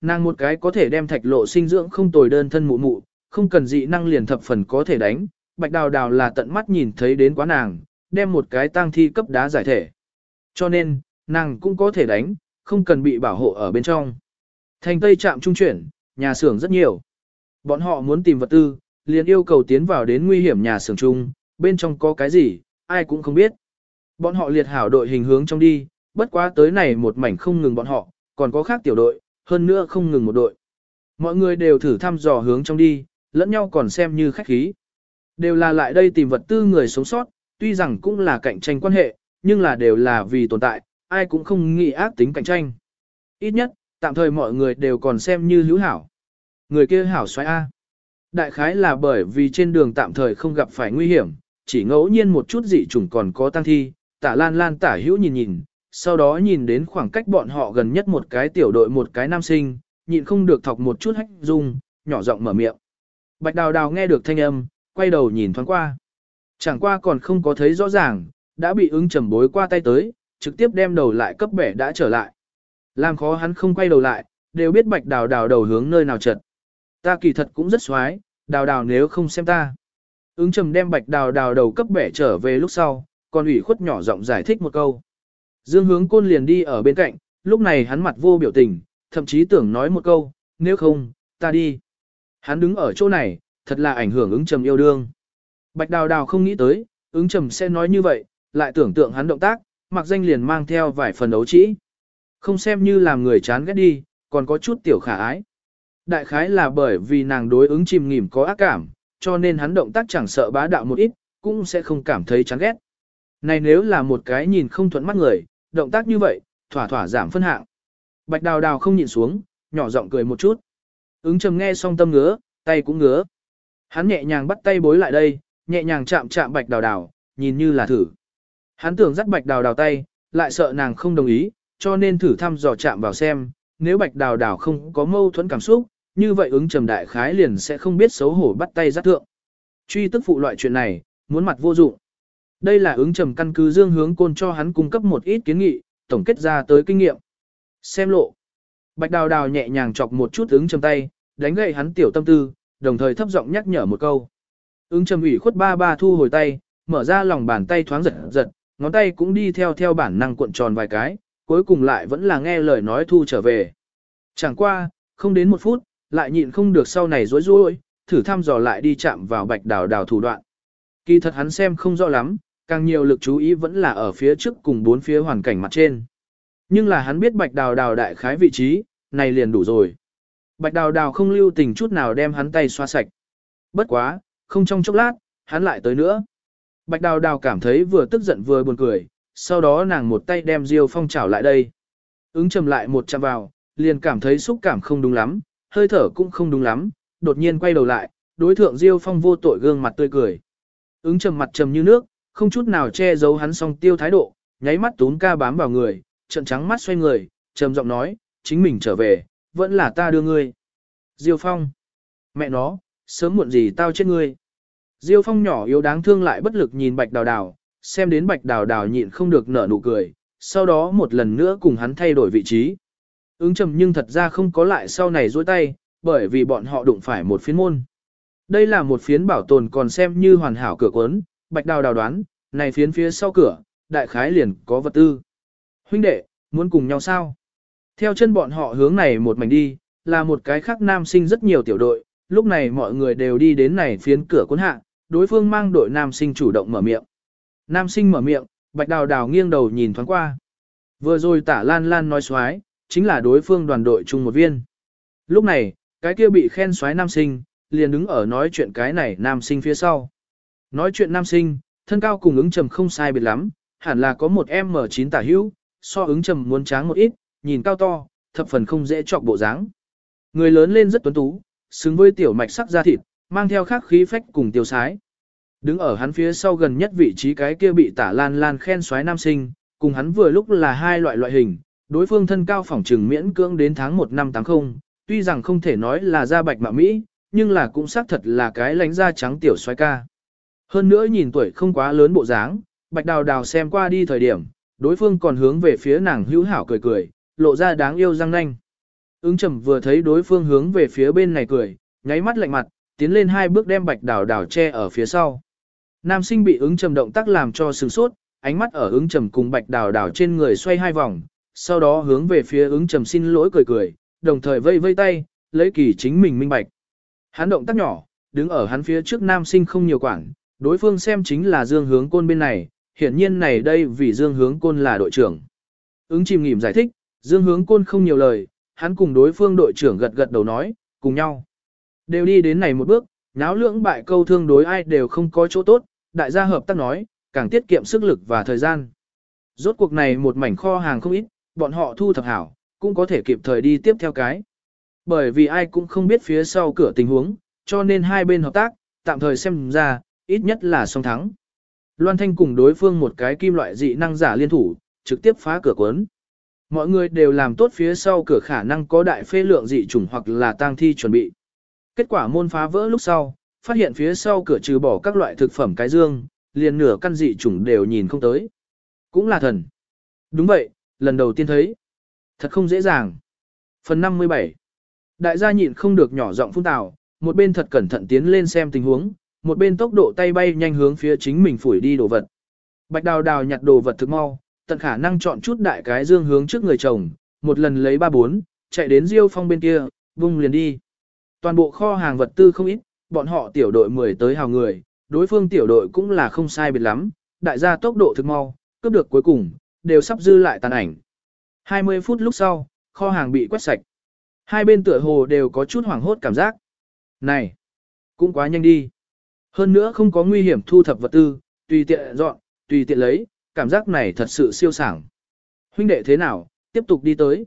Nàng một cái có thể đem thạch lộ sinh dưỡng không tồi đơn thân mụ mụ, không cần dị năng liền thập phần có thể đánh, bạch đào đào là tận mắt nhìn thấy đến quá nàng, đem một cái tang thi cấp đá giải thể. Cho nên, nàng cũng có thể đánh, không cần bị bảo hộ ở bên trong. Thành Tây trạm trung chuyển, nhà xưởng rất nhiều. Bọn họ muốn tìm vật tư, liền yêu cầu tiến vào đến nguy hiểm nhà xưởng chung, bên trong có cái gì, ai cũng không biết. Bọn họ liệt hảo đội hình hướng trong đi, bất quá tới này một mảnh không ngừng bọn họ, còn có khác tiểu đội, hơn nữa không ngừng một đội. Mọi người đều thử thăm dò hướng trong đi, lẫn nhau còn xem như khách khí. Đều là lại đây tìm vật tư người sống sót, tuy rằng cũng là cạnh tranh quan hệ, nhưng là đều là vì tồn tại, ai cũng không nghĩ ác tính cạnh tranh. Ít nhất, tạm thời mọi người đều còn xem như hữu hảo. Người kia hảo xoay A. Đại khái là bởi vì trên đường tạm thời không gặp phải nguy hiểm, chỉ ngẫu nhiên một chút dị chủng còn có tăng thi, tả lan lan tả hữu nhìn nhìn, sau đó nhìn đến khoảng cách bọn họ gần nhất một cái tiểu đội một cái nam sinh, nhịn không được thọc một chút hách dung, nhỏ giọng mở miệng. Bạch đào đào nghe được thanh âm, quay đầu nhìn thoáng qua. Chẳng qua còn không có thấy rõ ràng, đã bị ứng trầm bối qua tay tới, trực tiếp đem đầu lại cấp bẻ đã trở lại. Làm khó hắn không quay đầu lại, đều biết bạch đào đào đầu hướng nơi nào trật. Ta kỳ thật cũng rất xoái, đào đào nếu không xem ta. Ứng trầm đem bạch đào đào đầu cấp bẻ trở về lúc sau, còn ủy khuất nhỏ giọng giải thích một câu. Dương hướng côn liền đi ở bên cạnh, lúc này hắn mặt vô biểu tình, thậm chí tưởng nói một câu, nếu không, ta đi. Hắn đứng ở chỗ này, thật là ảnh hưởng ứng trầm yêu đương. Bạch đào đào không nghĩ tới, ứng trầm sẽ nói như vậy, lại tưởng tượng hắn động tác, mặc danh liền mang theo vài phần đấu trĩ. Không xem như làm người chán ghét đi, còn có chút tiểu khả ái. Đại khái là bởi vì nàng đối ứng chìm nghỉm có ác cảm, cho nên hắn động tác chẳng sợ bá đạo một ít, cũng sẽ không cảm thấy chán ghét. Này nếu là một cái nhìn không thuận mắt người, động tác như vậy, thỏa thỏa giảm phân hạng. Bạch đào đào không nhìn xuống, nhỏ giọng cười một chút. Ứng trầm nghe xong tâm ngứa, tay cũng ngứa. Hắn nhẹ nhàng bắt tay bối lại đây, nhẹ nhàng chạm chạm bạch đào đào, nhìn như là thử. Hắn tưởng dắt bạch đào đào tay, lại sợ nàng không đồng ý, cho nên thử thăm dò chạm vào xem, nếu bạch đào đào không có mâu thuẫn cảm xúc, như vậy ứng trầm đại khái liền sẽ không biết xấu hổ bắt tay dắt thượng. Truy tức phụ loại chuyện này, muốn mặt vô dụng. Đây là ứng trầm căn cứ dương hướng côn cho hắn cung cấp một ít kiến nghị, tổng kết ra tới kinh nghiệm. Xem lộ. Bạch đào đào nhẹ nhàng chọc một chút ứng trầm tay, đánh gậy hắn tiểu tâm tư, đồng thời thấp giọng nhắc nhở một câu. Ứng trầm ủy khuất ba ba thu hồi tay, mở ra lòng bàn tay thoáng giật giật, ngón tay cũng đi theo theo bản năng cuộn tròn vài cái, cuối cùng lại vẫn là nghe lời nói thu trở về. Chẳng qua, không đến một phút, lại nhịn không được sau này rối rối, thử thăm dò lại đi chạm vào bạch đào đào thủ đoạn. Kỳ thật hắn xem không rõ lắm, càng nhiều lực chú ý vẫn là ở phía trước cùng bốn phía hoàn cảnh mặt trên. Nhưng là hắn biết bạch đào đào đại khái vị trí, này liền đủ rồi. Bạch đào đào không lưu tình chút nào đem hắn tay xoa sạch. Bất quá, không trong chốc lát, hắn lại tới nữa. Bạch đào đào cảm thấy vừa tức giận vừa buồn cười, sau đó nàng một tay đem Diêu Phong chảo lại đây. Ứng trầm lại một chạm vào, liền cảm thấy xúc cảm không đúng lắm, hơi thở cũng không đúng lắm, đột nhiên quay đầu lại, đối thượng Diêu Phong vô tội gương mặt tươi cười. Ứng trầm mặt trầm như nước, không chút nào che giấu hắn song tiêu thái độ, nháy mắt tún ca bám vào người, trận trắng mắt xoay người, trầm giọng nói, chính mình trở về, vẫn là ta đưa ngươi. Diêu Phong. Mẹ nó, sớm muộn gì tao chết ngươi. Diêu Phong nhỏ yếu đáng thương lại bất lực nhìn Bạch Đào Đào, xem đến Bạch Đào Đào nhịn không được nở nụ cười, sau đó một lần nữa cùng hắn thay đổi vị trí. Ứng trầm nhưng thật ra không có lại sau này dối tay, bởi vì bọn họ đụng phải một phiến môn. Đây là một phiến bảo tồn còn xem như hoàn hảo cửa cuốn, Bạch Đào Đào đoán, này phiến phía sau cửa, đại khái liền có vật tư. Huynh đệ, muốn cùng nhau sao? Theo chân bọn họ hướng này một mảnh đi, là một cái khác nam sinh rất nhiều tiểu đội, lúc này mọi người đều đi đến này phiến cửa cuốn hạ, đối phương mang đội nam sinh chủ động mở miệng. Nam sinh mở miệng, bạch đào đào nghiêng đầu nhìn thoáng qua. Vừa rồi tả lan lan nói xoái, chính là đối phương đoàn đội chung một viên. Lúc này, cái kia bị khen xoái nam sinh, liền đứng ở nói chuyện cái này nam sinh phía sau. Nói chuyện nam sinh, thân cao cùng ứng trầm không sai biệt lắm, hẳn là có một M9 tả hữu, so ứng trầm muốn tráng một ít, nhìn cao to, thập phần không dễ chọc bộ dáng. Người lớn lên rất tuấn tú, xứng với tiểu mạch sắc da thịt, mang theo khắc khí phách cùng tiêu sái. Đứng ở hắn phía sau gần nhất vị trí cái kia bị tả lan lan khen xoáy nam sinh, cùng hắn vừa lúc là hai loại loại hình, đối phương thân cao phỏng trừng miễn cưỡng đến tháng 1 năm 80, tuy rằng không thể nói là da bạch mạ Mỹ, nhưng là cũng xác thật là cái lánh da trắng tiểu xoáy ca. Hơn nữa nhìn tuổi không quá lớn bộ dáng, bạch đào đào xem qua đi thời điểm, đối phương còn hướng về phía nàng hữu hảo cười cười, lộ ra đáng yêu răng nanh. Ứng trầm vừa thấy đối phương hướng về phía bên này cười, nháy mắt lạnh mặt, tiến lên hai bước đem bạch đào đào che ở phía sau. Nam sinh bị ứng trầm động tác làm cho sửng sốt, ánh mắt ở ứng trầm cùng bạch đào đào trên người xoay hai vòng, sau đó hướng về phía ứng trầm xin lỗi cười cười, đồng thời vây vây tay, lấy kỳ chính mình minh bạch. Hắn động tác nhỏ, đứng ở hắn phía trước nam sinh không nhiều quảng, đối phương xem chính là dương hướng côn bên này, hiển nhiên này đây vì dương hướng côn là đội trưởng. Ứng chìm nghỉm giải thích, dương hướng côn không nhiều lời, hắn cùng đối phương đội trưởng gật gật đầu nói, cùng nhau. Đều đi đến này một bước, náo lưỡng bại câu thương đối ai đều không có chỗ tốt, đại gia hợp tác nói, càng tiết kiệm sức lực và thời gian. Rốt cuộc này một mảnh kho hàng không ít, bọn họ thu thập hảo, cũng có thể kịp thời đi tiếp theo cái. Bởi vì ai cũng không biết phía sau cửa tình huống, cho nên hai bên hợp tác, tạm thời xem ra, ít nhất là song thắng. Loan Thanh cùng đối phương một cái kim loại dị năng giả liên thủ, trực tiếp phá cửa cuốn. Mọi người đều làm tốt phía sau cửa khả năng có đại phê lượng dị chủng hoặc là tang thi chuẩn bị. Kết quả môn phá vỡ lúc sau, phát hiện phía sau cửa trừ bỏ các loại thực phẩm cái dương, liền nửa căn dị chủng đều nhìn không tới. Cũng là thần. Đúng vậy, lần đầu tiên thấy. Thật không dễ dàng. Phần 57 Đại gia nhịn không được nhỏ giọng phun tào, một bên thật cẩn thận tiến lên xem tình huống, một bên tốc độ tay bay nhanh hướng phía chính mình phủi đi đồ vật. Bạch đào đào nhặt đồ vật thực mau, tận khả năng chọn chút đại cái dương hướng trước người chồng, một lần lấy ba bốn, chạy đến Diêu Phong bên kia, vung liền đi. Toàn bộ kho hàng vật tư không ít, bọn họ tiểu đội 10 tới hào người, đối phương tiểu đội cũng là không sai biệt lắm, đại gia tốc độ thực mau, cướp được cuối cùng, đều sắp dư lại tàn ảnh. 20 phút lúc sau, kho hàng bị quét sạch. Hai bên tựa hồ đều có chút hoảng hốt cảm giác. Này, cũng quá nhanh đi. Hơn nữa không có nguy hiểm thu thập vật tư, tùy tiện dọn, tùy tiện lấy, cảm giác này thật sự siêu sảng. Huynh đệ thế nào, tiếp tục đi tới.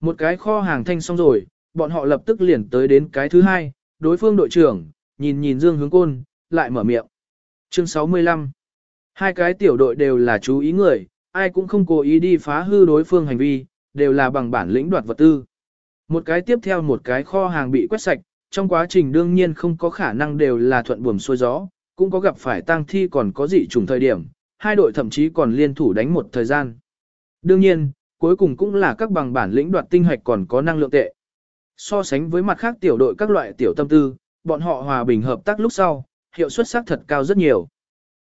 Một cái kho hàng thanh xong rồi, bọn họ lập tức liền tới đến cái thứ hai, đối phương đội trưởng, nhìn nhìn Dương Hướng Côn, lại mở miệng. Chương 65 Hai cái tiểu đội đều là chú ý người, ai cũng không cố ý đi phá hư đối phương hành vi, đều là bằng bản lĩnh đoạt vật tư. Một cái tiếp theo một cái kho hàng bị quét sạch, trong quá trình đương nhiên không có khả năng đều là thuận buồm xuôi gió, cũng có gặp phải tang thi còn có dị trùng thời điểm, hai đội thậm chí còn liên thủ đánh một thời gian. Đương nhiên, cuối cùng cũng là các bằng bản lĩnh đoạt tinh hạch còn có năng lượng tệ. So sánh với mặt khác tiểu đội các loại tiểu tâm tư, bọn họ hòa bình hợp tác lúc sau, hiệu suất xác thật cao rất nhiều.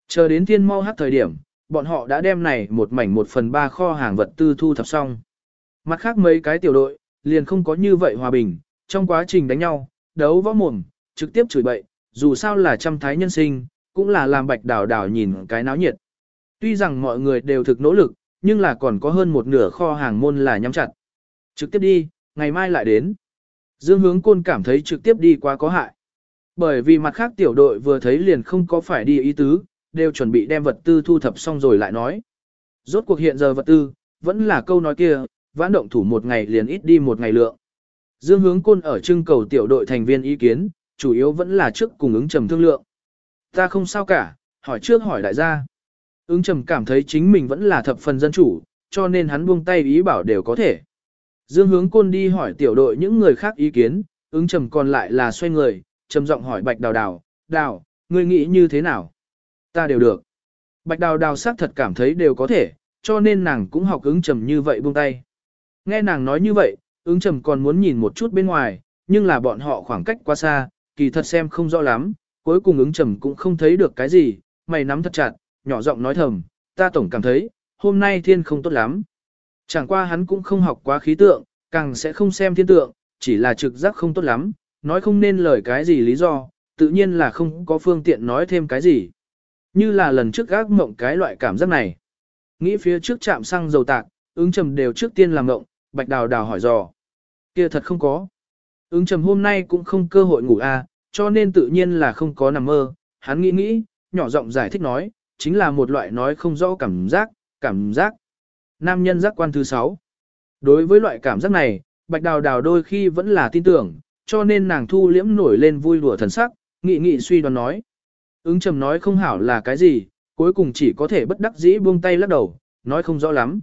Chờ đến thiên mau hát thời điểm, bọn họ đã đem này một mảnh một phần ba kho hàng vật tư thu thập xong. Mặt khác mấy cái tiểu đội, liền không có như vậy hòa bình, trong quá trình đánh nhau, đấu võ mồm, trực tiếp chửi bậy, dù sao là trăm thái nhân sinh, cũng là làm bạch đảo đảo nhìn cái náo nhiệt. Tuy rằng mọi người đều thực nỗ lực, nhưng là còn có hơn một nửa kho hàng môn là nhắm chặt. Trực tiếp đi, ngày mai lại đến. Dương hướng côn cảm thấy trực tiếp đi quá có hại. Bởi vì mặt khác tiểu đội vừa thấy liền không có phải đi ý tứ, đều chuẩn bị đem vật tư thu thập xong rồi lại nói. Rốt cuộc hiện giờ vật tư, vẫn là câu nói kia, vãn động thủ một ngày liền ít đi một ngày lượng. Dương hướng côn ở trưng cầu tiểu đội thành viên ý kiến, chủ yếu vẫn là trước cùng ứng trầm thương lượng. Ta không sao cả, hỏi trước hỏi đại gia. Ứng trầm cảm thấy chính mình vẫn là thập phần dân chủ, cho nên hắn buông tay ý bảo đều có thể. Dương hướng côn đi hỏi tiểu đội những người khác ý kiến, ứng trầm còn lại là xoay người, trầm giọng hỏi bạch đào đào, đào, ngươi nghĩ như thế nào? Ta đều được. Bạch đào đào xác thật cảm thấy đều có thể, cho nên nàng cũng học ứng trầm như vậy buông tay. Nghe nàng nói như vậy, ứng trầm còn muốn nhìn một chút bên ngoài, nhưng là bọn họ khoảng cách quá xa, kỳ thật xem không rõ lắm, cuối cùng ứng trầm cũng không thấy được cái gì, mày nắm thật chặt, nhỏ giọng nói thầm, ta tổng cảm thấy, hôm nay thiên không tốt lắm. Chẳng qua hắn cũng không học quá khí tượng, càng sẽ không xem thiên tượng, chỉ là trực giác không tốt lắm, nói không nên lời cái gì lý do, tự nhiên là không có phương tiện nói thêm cái gì. Như là lần trước gác mộng cái loại cảm giác này. Nghĩ phía trước chạm xăng dầu tạc, ứng trầm đều trước tiên làm mộng, bạch đào đào hỏi dò kia thật không có. Ứng trầm hôm nay cũng không cơ hội ngủ à, cho nên tự nhiên là không có nằm mơ. Hắn nghĩ nghĩ, nhỏ giọng giải thích nói, chính là một loại nói không rõ cảm giác, cảm giác. Nam nhân giác quan thứ 6. Đối với loại cảm giác này, bạch đào đào đôi khi vẫn là tin tưởng, cho nên nàng thu liễm nổi lên vui đùa thần sắc, nghị nghị suy đoán nói. Ứng trầm nói không hảo là cái gì, cuối cùng chỉ có thể bất đắc dĩ buông tay lắc đầu, nói không rõ lắm.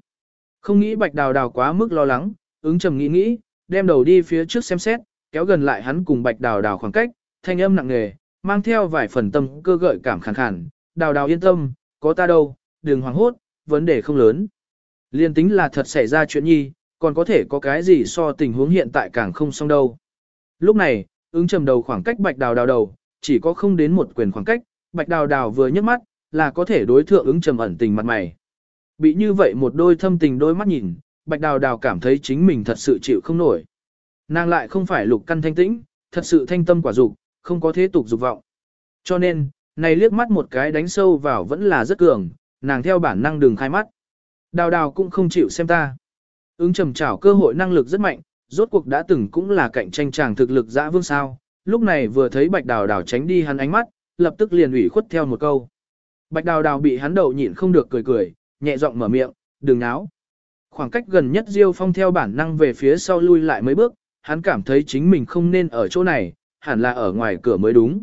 Không nghĩ bạch đào đào quá mức lo lắng, ứng trầm nghĩ nghĩ, đem đầu đi phía trước xem xét, kéo gần lại hắn cùng bạch đào đào khoảng cách, thanh âm nặng nề, mang theo vài phần tâm cơ gợi cảm khàn khàn, đào đào yên tâm, có ta đâu, đừng hoảng hốt, vấn đề không lớn. Liên tính là thật xảy ra chuyện nhi, còn có thể có cái gì so tình huống hiện tại càng không xong đâu. Lúc này, ứng trầm đầu khoảng cách bạch đào đào đầu, chỉ có không đến một quyền khoảng cách, bạch đào đào vừa nhấc mắt, là có thể đối thượng ứng trầm ẩn tình mặt mày. Bị như vậy một đôi thâm tình đôi mắt nhìn, bạch đào đào cảm thấy chính mình thật sự chịu không nổi. Nàng lại không phải lục căn thanh tĩnh, thật sự thanh tâm quả dục, không có thế tục dục vọng. Cho nên, này liếc mắt một cái đánh sâu vào vẫn là rất cường, nàng theo bản năng đừng khai mắt. Đào đào cũng không chịu xem ta. Ứng trầm trảo cơ hội năng lực rất mạnh, rốt cuộc đã từng cũng là cạnh tranh chàng thực lực dã vương sao. Lúc này vừa thấy bạch đào đào tránh đi hắn ánh mắt, lập tức liền ủy khuất theo một câu. Bạch đào đào bị hắn đậu nhịn không được cười cười, nhẹ giọng mở miệng, đừng náo. Khoảng cách gần nhất Diêu Phong theo bản năng về phía sau lui lại mấy bước, hắn cảm thấy chính mình không nên ở chỗ này, hẳn là ở ngoài cửa mới đúng.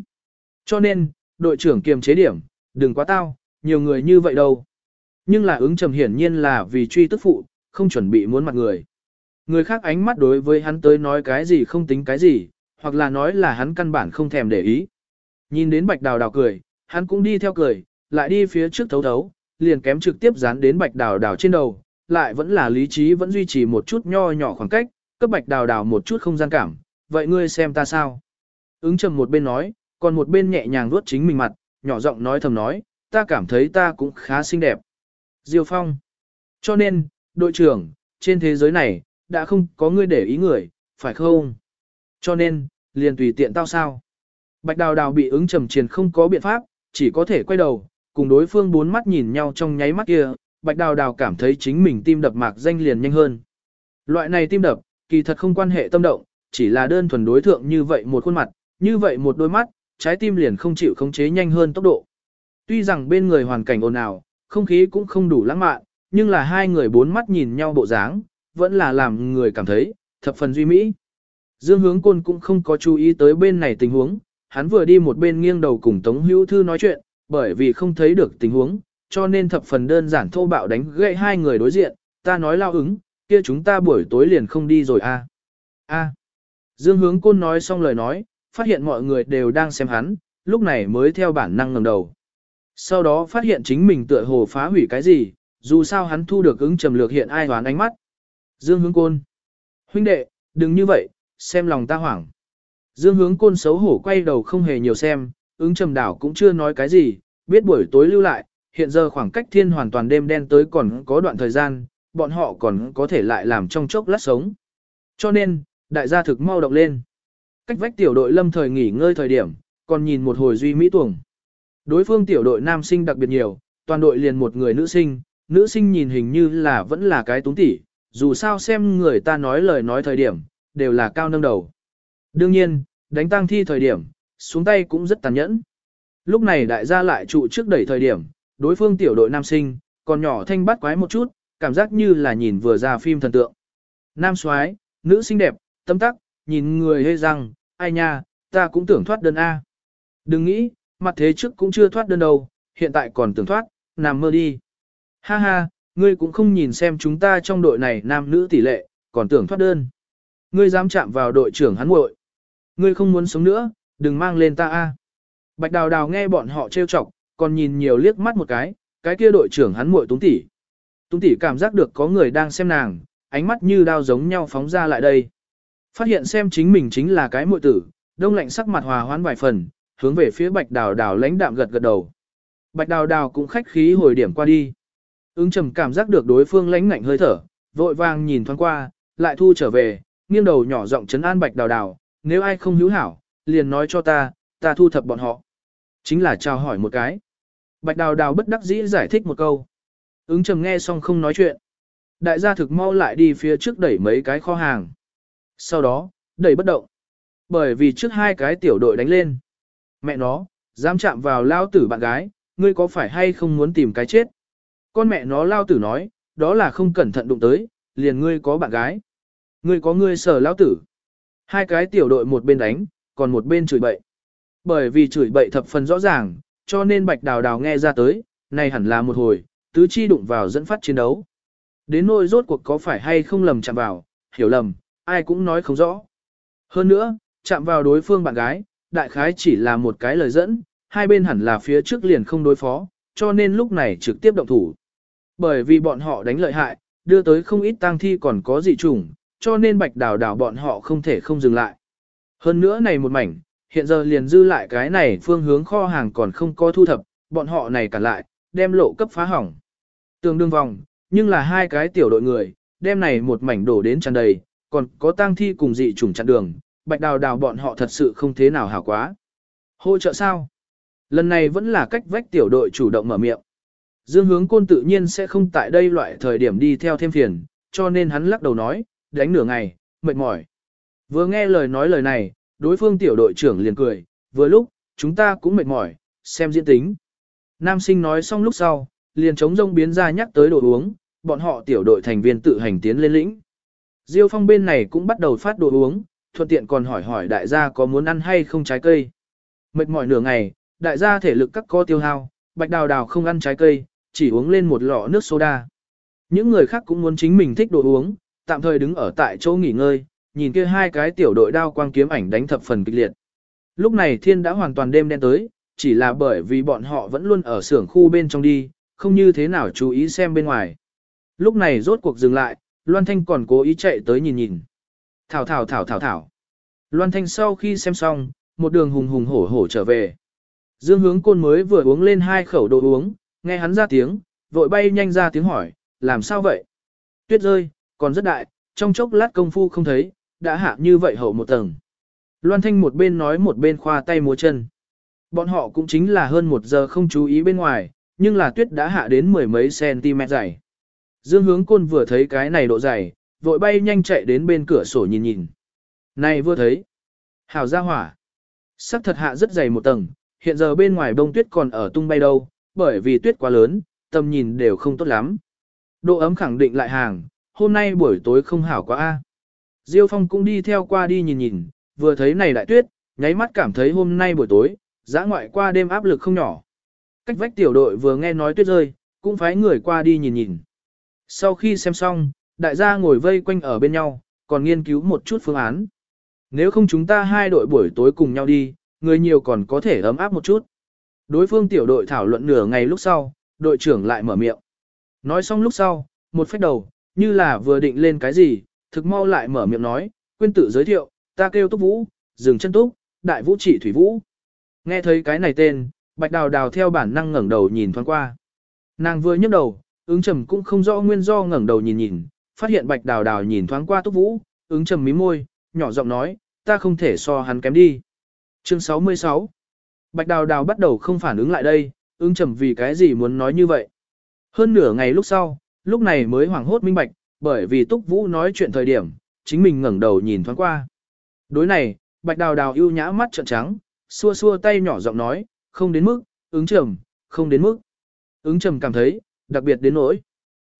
Cho nên, đội trưởng kiềm chế điểm, đừng quá tao, nhiều người như vậy đâu. Nhưng là ứng trầm hiển nhiên là vì truy tức phụ, không chuẩn bị muốn mặt người. Người khác ánh mắt đối với hắn tới nói cái gì không tính cái gì, hoặc là nói là hắn căn bản không thèm để ý. Nhìn đến bạch đào đào cười, hắn cũng đi theo cười, lại đi phía trước thấu thấu, liền kém trực tiếp dán đến bạch đào đào trên đầu, lại vẫn là lý trí vẫn duy trì một chút nho nhỏ khoảng cách, cấp bạch đào đào một chút không gian cảm, vậy ngươi xem ta sao? Ứng trầm một bên nói, còn một bên nhẹ nhàng vuốt chính mình mặt, nhỏ giọng nói thầm nói, ta cảm thấy ta cũng khá xinh đẹp. Diêu Phong. Cho nên, đội trưởng, trên thế giới này, đã không có ngươi để ý người, phải không? Cho nên, liền tùy tiện tao sao? Bạch đào đào bị ứng trầm triền không có biện pháp, chỉ có thể quay đầu, cùng đối phương bốn mắt nhìn nhau trong nháy mắt kia, bạch đào đào cảm thấy chính mình tim đập mạc danh liền nhanh hơn. Loại này tim đập, kỳ thật không quan hệ tâm động, chỉ là đơn thuần đối thượng như vậy một khuôn mặt, như vậy một đôi mắt, trái tim liền không chịu khống chế nhanh hơn tốc độ. Tuy rằng bên người hoàn cảnh ồn ào, không khí cũng không đủ lãng mạn, nhưng là hai người bốn mắt nhìn nhau bộ dáng, vẫn là làm người cảm thấy, thập phần duy mỹ. Dương hướng côn cũng không có chú ý tới bên này tình huống, hắn vừa đi một bên nghiêng đầu cùng Tống Hữu Thư nói chuyện, bởi vì không thấy được tình huống, cho nên thập phần đơn giản thô bạo đánh gậy hai người đối diện, ta nói lao ứng, kia chúng ta buổi tối liền không đi rồi a. À? A. Dương hướng côn nói xong lời nói, phát hiện mọi người đều đang xem hắn, lúc này mới theo bản năng ngẩng đầu. Sau đó phát hiện chính mình tựa hồ phá hủy cái gì, dù sao hắn thu được ứng trầm lược hiện ai đoán ánh mắt. Dương hướng côn. Huynh đệ, đừng như vậy, xem lòng ta hoảng. Dương hướng côn xấu hổ quay đầu không hề nhiều xem, ứng trầm đảo cũng chưa nói cái gì, biết buổi tối lưu lại, hiện giờ khoảng cách thiên hoàn toàn đêm đen tới còn có đoạn thời gian, bọn họ còn có thể lại làm trong chốc lát sống. Cho nên, đại gia thực mau động lên. Cách vách tiểu đội lâm thời nghỉ ngơi thời điểm, còn nhìn một hồi duy mỹ tuồng. Đối phương tiểu đội nam sinh đặc biệt nhiều, toàn đội liền một người nữ sinh, nữ sinh nhìn hình như là vẫn là cái túng tỉ, dù sao xem người ta nói lời nói thời điểm, đều là cao nâng đầu. Đương nhiên, đánh tang thi thời điểm, xuống tay cũng rất tàn nhẫn. Lúc này đại gia lại trụ trước đẩy thời điểm, đối phương tiểu đội nam sinh, còn nhỏ thanh bắt quái một chút, cảm giác như là nhìn vừa ra phim thần tượng. Nam soái, nữ xinh đẹp, tâm tắc, nhìn người hê răng, ai nha, ta cũng tưởng thoát đơn A. Đừng nghĩ, mặt thế trước cũng chưa thoát đơn đâu, hiện tại còn tưởng thoát, nằm mơ đi. Ha ha, ngươi cũng không nhìn xem chúng ta trong đội này nam nữ tỷ lệ, còn tưởng thoát đơn. Ngươi dám chạm vào đội trưởng hắn muội. Ngươi không muốn sống nữa, đừng mang lên ta a. Bạch Đào Đào nghe bọn họ trêu chọc, còn nhìn nhiều liếc mắt một cái, cái kia đội trưởng hắn muội Túng tỷ. Túng tỷ cảm giác được có người đang xem nàng, ánh mắt như đao giống nhau phóng ra lại đây. Phát hiện xem chính mình chính là cái muội tử, đông lạnh sắc mặt hòa hoãn vài phần, hướng về phía Bạch Đào Đào lãnh đạm gật gật đầu. Bạch Đào Đào cũng khách khí hồi điểm qua đi. Ứng trầm cảm giác được đối phương lãnh ngạnh hơi thở, vội vàng nhìn thoáng qua, lại thu trở về, nghiêng đầu nhỏ giọng trấn an Bạch Đào Đào, nếu ai không hữu hảo, liền nói cho ta, ta thu thập bọn họ. Chính là chào hỏi một cái. Bạch Đào Đào bất đắc dĩ giải thích một câu. Ứng trầm nghe xong không nói chuyện. Đại gia thực mau lại đi phía trước đẩy mấy cái kho hàng. Sau đó, đẩy bất động. Bởi vì trước hai cái tiểu đội đánh lên. Mẹ nó, dám chạm vào lao tử bạn gái, ngươi có phải hay không muốn tìm cái chết? Con mẹ nó lao tử nói, đó là không cẩn thận đụng tới, liền ngươi có bạn gái. Ngươi có ngươi sở lao tử. Hai cái tiểu đội một bên đánh, còn một bên chửi bậy. Bởi vì chửi bậy thập phần rõ ràng, cho nên bạch đào đào nghe ra tới, này hẳn là một hồi, tứ chi đụng vào dẫn phát chiến đấu. Đến nỗi rốt cuộc có phải hay không lầm chạm vào, hiểu lầm, ai cũng nói không rõ. Hơn nữa, chạm vào đối phương bạn gái, đại khái chỉ là một cái lời dẫn, hai bên hẳn là phía trước liền không đối phó, cho nên lúc này trực tiếp động thủ. Bởi vì bọn họ đánh lợi hại, đưa tới không ít tang thi còn có dị chủng, cho nên bạch đào đào bọn họ không thể không dừng lại. Hơn nữa này một mảnh, hiện giờ liền dư lại cái này phương hướng kho hàng còn không có thu thập, bọn họ này cả lại, đem lộ cấp phá hỏng. Tương đương vòng, nhưng là hai cái tiểu đội người, đem này một mảnh đổ đến tràn đầy, còn có tang thi cùng dị chủng chặn đường, bạch đào đào bọn họ thật sự không thế nào hảo quá. Hỗ trợ sao? Lần này vẫn là cách vách tiểu đội chủ động mở miệng. Dương hướng côn tự nhiên sẽ không tại đây loại thời điểm đi theo thêm phiền, cho nên hắn lắc đầu nói, đánh nửa ngày, mệt mỏi. Vừa nghe lời nói lời này, đối phương tiểu đội trưởng liền cười, vừa lúc, chúng ta cũng mệt mỏi, xem diễn tính. Nam sinh nói xong lúc sau, liền chống rông biến ra nhắc tới đồ uống, bọn họ tiểu đội thành viên tự hành tiến lên lĩnh. Diêu phong bên này cũng bắt đầu phát đồ uống, thuận tiện còn hỏi hỏi đại gia có muốn ăn hay không trái cây. Mệt mỏi nửa ngày, đại gia thể lực các co tiêu hao, bạch đào đào không ăn trái cây, chỉ uống lên một lọ nước soda. Những người khác cũng muốn chính mình thích đồ uống, tạm thời đứng ở tại chỗ nghỉ ngơi, nhìn kia hai cái tiểu đội đao quang kiếm ảnh đánh thập phần kịch liệt. Lúc này thiên đã hoàn toàn đêm đen tới, chỉ là bởi vì bọn họ vẫn luôn ở xưởng khu bên trong đi, không như thế nào chú ý xem bên ngoài. Lúc này rốt cuộc dừng lại, Loan Thanh còn cố ý chạy tới nhìn nhìn. Thảo thảo thảo thảo thảo. Loan Thanh sau khi xem xong, một đường hùng hùng hổ hổ trở về. Dương hướng côn mới vừa uống lên hai khẩu đồ uống, nghe hắn ra tiếng, vội bay nhanh ra tiếng hỏi, làm sao vậy? Tuyết rơi, còn rất đại, trong chốc lát công phu không thấy, đã hạ như vậy hậu một tầng. Loan Thanh một bên nói một bên khoa tay múa chân. Bọn họ cũng chính là hơn một giờ không chú ý bên ngoài, nhưng là tuyết đã hạ đến mười mấy cm dày. Dương hướng côn vừa thấy cái này độ dày, vội bay nhanh chạy đến bên cửa sổ nhìn nhìn. Này vừa thấy. Hào ra hỏa. Sắc thật hạ rất dày một tầng, hiện giờ bên ngoài bông tuyết còn ở tung bay đâu, bởi vì tuyết quá lớn, tầm nhìn đều không tốt lắm. Độ ấm khẳng định lại hàng, hôm nay buổi tối không hảo quá a. Diêu Phong cũng đi theo qua đi nhìn nhìn, vừa thấy này đại tuyết, nháy mắt cảm thấy hôm nay buổi tối, giã ngoại qua đêm áp lực không nhỏ. Cách vách tiểu đội vừa nghe nói tuyết rơi, cũng phái người qua đi nhìn nhìn. Sau khi xem xong, đại gia ngồi vây quanh ở bên nhau, còn nghiên cứu một chút phương án. Nếu không chúng ta hai đội buổi tối cùng nhau đi, người nhiều còn có thể ấm áp một chút. Đối phương tiểu đội thảo luận nửa ngày lúc sau, đội trưởng lại mở miệng. Nói xong lúc sau, một phép đầu, như là vừa định lên cái gì, thực mau lại mở miệng nói, quên tự giới thiệu, ta kêu túc vũ, dừng chân túc, đại vũ chỉ thủy vũ. Nghe thấy cái này tên, bạch đào đào theo bản năng ngẩng đầu nhìn thoáng qua. Nàng vừa nhấc đầu, ứng trầm cũng không rõ nguyên do ngẩng đầu nhìn nhìn, phát hiện bạch đào đào nhìn thoáng qua túc vũ, ứng trầm mí môi, nhỏ giọng nói, ta không thể so hắn kém đi. Chương 66 Bạch đào đào bắt đầu không phản ứng lại đây, ứng trầm vì cái gì muốn nói như vậy. Hơn nửa ngày lúc sau, lúc này mới hoảng hốt minh bạch, bởi vì Túc Vũ nói chuyện thời điểm, chính mình ngẩng đầu nhìn thoáng qua. Đối này, Bạch Đào Đào ưu nhã mắt trợn trắng, xua xua tay nhỏ giọng nói, không đến mức, ứng trầm, không đến mức. Ứng trầm cảm thấy, đặc biệt đến nỗi.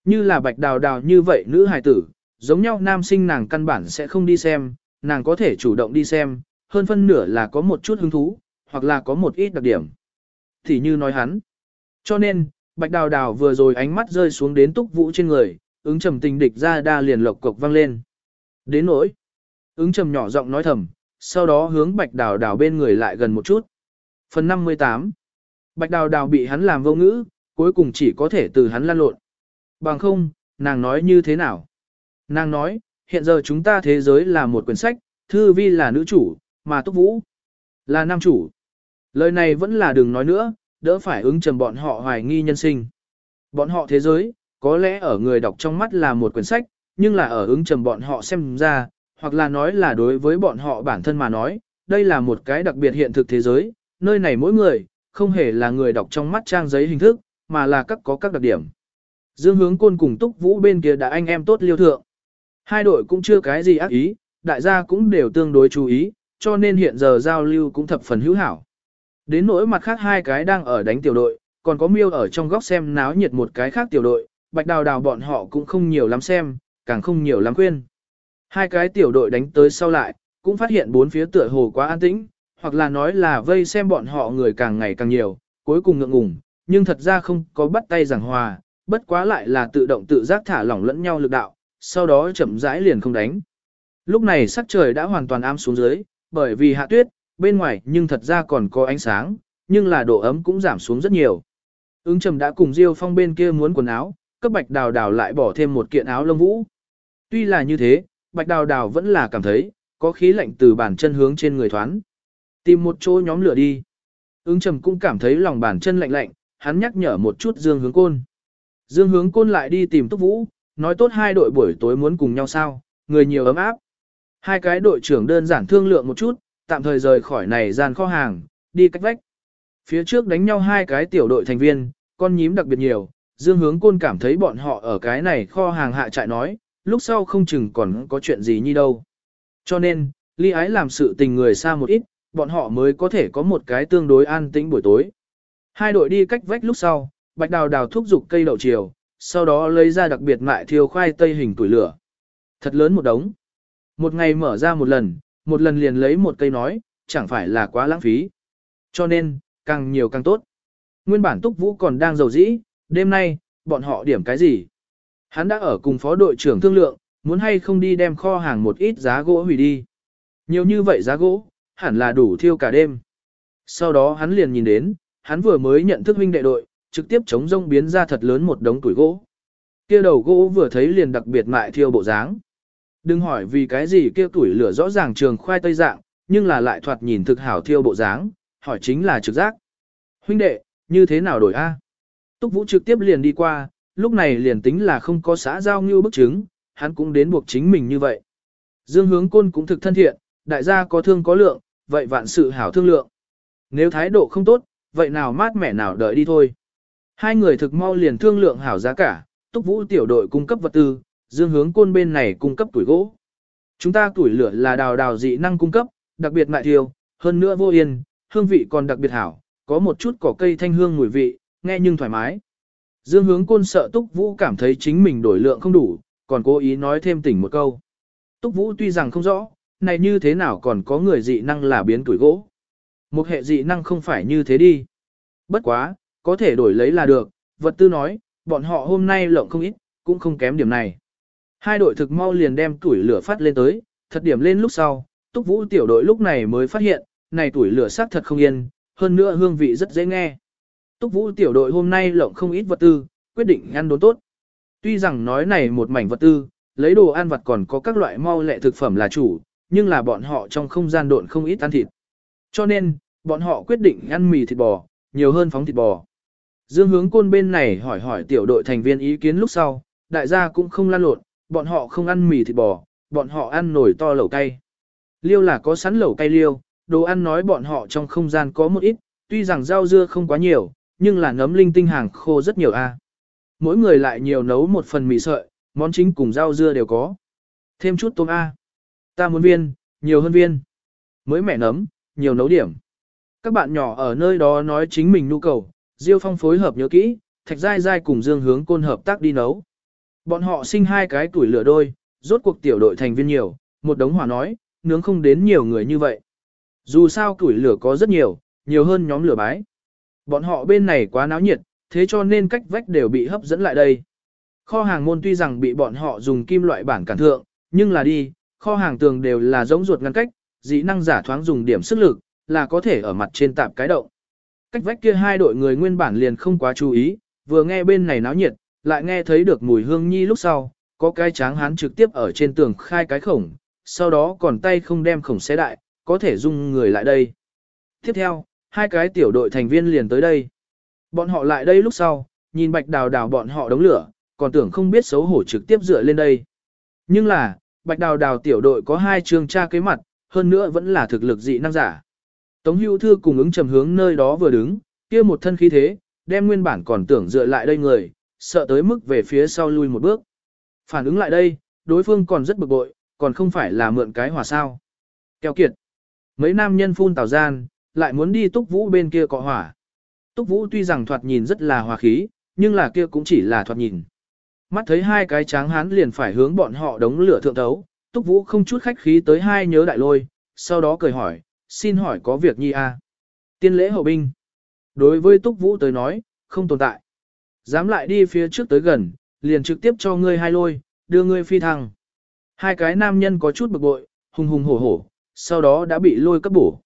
Như là Bạch Đào Đào như vậy nữ hài tử, giống nhau nam sinh nàng căn bản sẽ không đi xem, nàng có thể chủ động đi xem, hơn phân nửa là có một chút hứng thú, hoặc là có một ít đặc điểm. Thì như nói hắn. Cho nên, Bạch Đào Đào vừa rồi ánh mắt rơi xuống đến túc vũ trên người, ứng trầm tình địch ra đa liền lộc cộc vang lên. Đến nỗi, ứng trầm nhỏ giọng nói thầm, sau đó hướng bạch đào đào bên người lại gần một chút. Phần 58 Bạch đào đào bị hắn làm vô ngữ, cuối cùng chỉ có thể từ hắn lăn lộn. Bằng không, nàng nói như thế nào? Nàng nói, hiện giờ chúng ta thế giới là một quyển sách, thư vi là nữ chủ, mà túc vũ là nam chủ. Lời này vẫn là đừng nói nữa, đỡ phải ứng trầm bọn họ hoài nghi nhân sinh. Bọn họ thế giới, có lẽ ở người đọc trong mắt là một quyển sách, nhưng là ở ứng trầm bọn họ xem ra, hoặc là nói là đối với bọn họ bản thân mà nói, đây là một cái đặc biệt hiện thực thế giới, nơi này mỗi người, không hề là người đọc trong mắt trang giấy hình thức, mà là các có các đặc điểm. Dương hướng côn cùng túc vũ bên kia đã anh em tốt liêu thượng. Hai đội cũng chưa cái gì ác ý, đại gia cũng đều tương đối chú ý, cho nên hiện giờ giao lưu cũng thập phần hữu hảo. Đến nỗi mặt khác hai cái đang ở đánh tiểu đội, còn có miêu ở trong góc xem náo nhiệt một cái khác tiểu đội, bạch đào đào bọn họ cũng không nhiều lắm xem, càng không nhiều lắm khuyên. Hai cái tiểu đội đánh tới sau lại, cũng phát hiện bốn phía tựa hồ quá an tĩnh, hoặc là nói là vây xem bọn họ người càng ngày càng nhiều, cuối cùng ngượng ngùng, nhưng thật ra không có bắt tay giảng hòa, bất quá lại là tự động tự giác thả lỏng lẫn nhau lực đạo, sau đó chậm rãi liền không đánh. Lúc này sắc trời đã hoàn toàn ám xuống dưới, bởi vì hạ tuyết, bên ngoài nhưng thật ra còn có ánh sáng, nhưng là độ ấm cũng giảm xuống rất nhiều. Ứng trầm đã cùng Diêu Phong bên kia muốn quần áo, cấp bạch đào đào lại bỏ thêm một kiện áo lông vũ. Tuy là như thế, bạch đào đào vẫn là cảm thấy, có khí lạnh từ bàn chân hướng trên người thoán. Tìm một chỗ nhóm lửa đi. Ứng trầm cũng cảm thấy lòng bàn chân lạnh lạnh, hắn nhắc nhở một chút Dương hướng côn. Dương hướng côn lại đi tìm túc vũ, nói tốt hai đội buổi tối muốn cùng nhau sao, người nhiều ấm áp. Hai cái đội trưởng đơn giản thương lượng một chút, tạm thời rời khỏi này gian kho hàng, đi cách vách. Phía trước đánh nhau hai cái tiểu đội thành viên, con nhím đặc biệt nhiều, Dương Hướng Côn cảm thấy bọn họ ở cái này kho hàng hạ trại nói, lúc sau không chừng còn có chuyện gì như đâu. Cho nên, ly ái làm sự tình người xa một ít, bọn họ mới có thể có một cái tương đối an tĩnh buổi tối. Hai đội đi cách vách lúc sau, Bạch Đào đào thúc giục cây đậu chiều, sau đó lấy ra đặc biệt mại thiêu khoai tây hình tuổi lửa. Thật lớn một đống. Một ngày mở ra một lần, một lần liền lấy một cây nói, chẳng phải là quá lãng phí. Cho nên, càng nhiều càng tốt. Nguyên bản Túc Vũ còn đang giàu dĩ, đêm nay, bọn họ điểm cái gì? Hắn đã ở cùng phó đội trưởng thương lượng, muốn hay không đi đem kho hàng một ít giá gỗ hủy đi. Nhiều như vậy giá gỗ, hẳn là đủ thiêu cả đêm. Sau đó hắn liền nhìn đến, hắn vừa mới nhận thức huynh đệ đội, trực tiếp chống rông biến ra thật lớn một đống tuổi gỗ. Kia đầu gỗ vừa thấy liền đặc biệt mại thiêu bộ dáng. Đừng hỏi vì cái gì kia tuổi lửa rõ ràng trường khoai tây dạng, nhưng là lại thoạt nhìn thực hảo thiêu bộ dáng, hỏi chính là trực giác. Huynh đệ, như thế nào đổi A? Túc Vũ trực tiếp liền đi qua, lúc này liền tính là không có xã giao như bức chứng, hắn cũng đến buộc chính mình như vậy. Dương hướng côn cũng thực thân thiện, đại gia có thương có lượng, vậy vạn sự hảo thương lượng. Nếu thái độ không tốt, vậy nào mát mẻ nào đợi đi thôi. Hai người thực mau liền thương lượng hảo giá cả, Túc Vũ tiểu đội cung cấp vật tư, Dương hướng côn bên này cung cấp tuổi gỗ. Chúng ta tuổi lửa là đào đào dị năng cung cấp, đặc biệt mại thiêu, hơn nữa vô yên, hương vị còn đặc biệt hảo, có một chút cỏ cây thanh hương mùi vị, nghe nhưng thoải mái. Dương hướng côn sợ Túc Vũ cảm thấy chính mình đổi lượng không đủ, còn cố ý nói thêm tỉnh một câu. Túc Vũ tuy rằng không rõ, này như thế nào còn có người dị năng là biến tuổi gỗ. Một hệ dị năng không phải như thế đi. Bất quá, có thể đổi lấy là được, vật tư nói, bọn họ hôm nay lộng không ít, cũng không kém điểm này. Hai đội thực mau liền đem tuổi lửa phát lên tới, thật điểm lên lúc sau, Túc Vũ tiểu đội lúc này mới phát hiện, này tuổi lửa sắc thật không yên, hơn nữa hương vị rất dễ nghe. Túc Vũ tiểu đội hôm nay lộng không ít vật tư, quyết định ăn đốn tốt. Tuy rằng nói này một mảnh vật tư, lấy đồ ăn vật còn có các loại mau lẹ thực phẩm là chủ, nhưng là bọn họ trong không gian độn không ít ăn thịt. Cho nên, bọn họ quyết định ăn mì thịt bò, nhiều hơn phóng thịt bò. Dương hướng côn bên này hỏi hỏi tiểu đội thành viên ý kiến lúc sau, đại gia cũng không lan lộn, bọn họ không ăn mì thịt bò, bọn họ ăn nổi to lẩu cay. Liêu là có sẵn lẩu cay liêu, đồ ăn nói bọn họ trong không gian có một ít, tuy rằng rau dưa không quá nhiều, nhưng là nấm linh tinh hàng khô rất nhiều a. À. Mỗi người lại nhiều nấu một phần mì sợi, món chính cùng rau dưa đều có. Thêm chút tôm a. Ta muốn viên, nhiều hơn viên. Mới mẻ nấm, nhiều nấu điểm. Các bạn nhỏ ở nơi đó nói chính mình nhu cầu, Diêu Phong phối hợp nhớ kỹ, Thạch Giai Giai cùng Dương Hướng Côn hợp tác đi nấu. Bọn họ sinh hai cái tuổi lửa đôi, rốt cuộc tiểu đội thành viên nhiều, một đống hỏa nói, nướng không đến nhiều người như vậy. Dù sao tuổi lửa có rất nhiều, nhiều hơn nhóm lửa bái. Bọn họ bên này quá náo nhiệt, thế cho nên cách vách đều bị hấp dẫn lại đây. Kho hàng môn tuy rằng bị bọn họ dùng kim loại bản cản thượng, nhưng là đi, kho hàng tường đều là giống ruột ngăn cách, dĩ năng giả thoáng dùng điểm sức lực, là có thể ở mặt trên tạp cái động. Cách vách kia hai đội người nguyên bản liền không quá chú ý, vừa nghe bên này náo nhiệt, lại nghe thấy được mùi hương nhi lúc sau, có cái tráng hán trực tiếp ở trên tường khai cái khổng, sau đó còn tay không đem khổng xé đại, có thể dung người lại đây. Tiếp theo, hai cái tiểu đội thành viên liền tới đây. Bọn họ lại đây lúc sau, nhìn bạch đào đào bọn họ đóng lửa, còn tưởng không biết xấu hổ trực tiếp dựa lên đây. Nhưng là, bạch đào đào tiểu đội có hai trường tra kế mặt, hơn nữa vẫn là thực lực dị năng giả. Tống Hưu thư cùng ứng trầm hướng nơi đó vừa đứng, kia một thân khí thế, đem nguyên bản còn tưởng dựa lại đây người, sợ tới mức về phía sau lui một bước. Phản ứng lại đây, đối phương còn rất bực bội, còn không phải là mượn cái hòa sao. Kéo kiệt. Mấy nam nhân phun tào gian, lại muốn đi túc vũ bên kia cọ hỏa. Túc vũ tuy rằng thoạt nhìn rất là hòa khí, nhưng là kia cũng chỉ là thoạt nhìn. Mắt thấy hai cái tráng hán liền phải hướng bọn họ đống lửa thượng tấu, túc vũ không chút khách khí tới hai nhớ đại lôi, sau đó cười hỏi, xin hỏi có việc nhi a? À? Tiên lễ hậu binh. Đối với túc vũ tới nói, không tồn tại. Dám lại đi phía trước tới gần, liền trực tiếp cho ngươi hai lôi, đưa ngươi phi thăng. Hai cái nam nhân có chút bực bội, hùng hùng hổ hổ, sau đó đã bị lôi cấp bổ.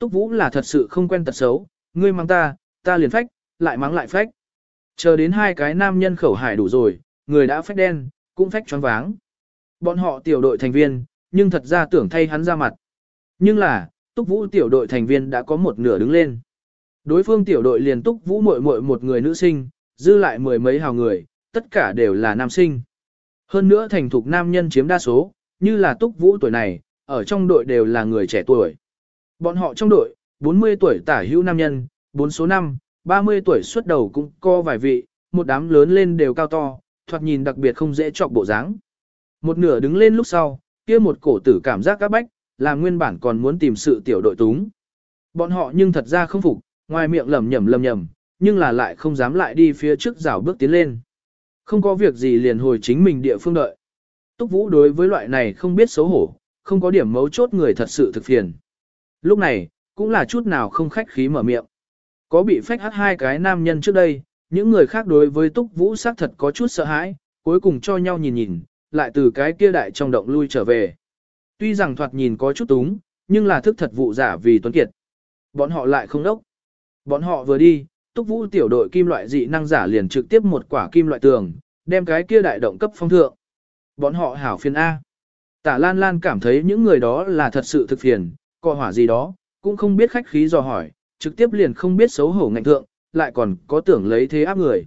Túc Vũ là thật sự không quen tật xấu, ngươi mang ta, ta liền phách, lại mắng lại phách. Chờ đến hai cái nam nhân khẩu hải đủ rồi, người đã phách đen, cũng phách choáng váng. Bọn họ tiểu đội thành viên, nhưng thật ra tưởng thay hắn ra mặt. Nhưng là, túc vũ tiểu đội thành viên đã có một nửa đứng lên. Đối phương tiểu đội liền túc vũ muội muội một người nữ sinh, dư lại mười mấy hào người, tất cả đều là nam sinh. Hơn nữa thành thục nam nhân chiếm đa số, như là túc vũ tuổi này, ở trong đội đều là người trẻ tuổi. Bọn họ trong đội, 40 tuổi tả hữu nam nhân, 4 số 5, 30 tuổi xuất đầu cũng co vài vị, một đám lớn lên đều cao to, thoạt nhìn đặc biệt không dễ chọc bộ dáng. Một nửa đứng lên lúc sau, kia một cổ tử cảm giác các bách, làm nguyên bản còn muốn tìm sự tiểu đội túng. Bọn họ nhưng thật ra không phục, ngoài miệng lầm nhầm lầm nhầm, nhưng là lại không dám lại đi phía trước rào bước tiến lên. Không có việc gì liền hồi chính mình địa phương đợi. Túc Vũ đối với loại này không biết xấu hổ, không có điểm mấu chốt người thật sự thực phiền. Lúc này, cũng là chút nào không khách khí mở miệng. Có bị phách hát hai cái nam nhân trước đây, những người khác đối với Túc Vũ xác thật có chút sợ hãi, cuối cùng cho nhau nhìn nhìn, lại từ cái kia đại trong động lui trở về. Tuy rằng thoạt nhìn có chút túng, nhưng là thức thật vụ giả vì tuấn kiệt. Bọn họ lại không đốc. Bọn họ vừa đi, Túc Vũ tiểu đội kim loại dị năng giả liền trực tiếp một quả kim loại tường, đem cái kia đại động cấp phong thượng. Bọn họ hảo phiền A. Tả Lan Lan cảm thấy những người đó là thật sự thực phiền, cọ hỏa gì đó, cũng không biết khách khí dò hỏi, trực tiếp liền không biết xấu hổ ngạnh thượng, lại còn có tưởng lấy thế áp người.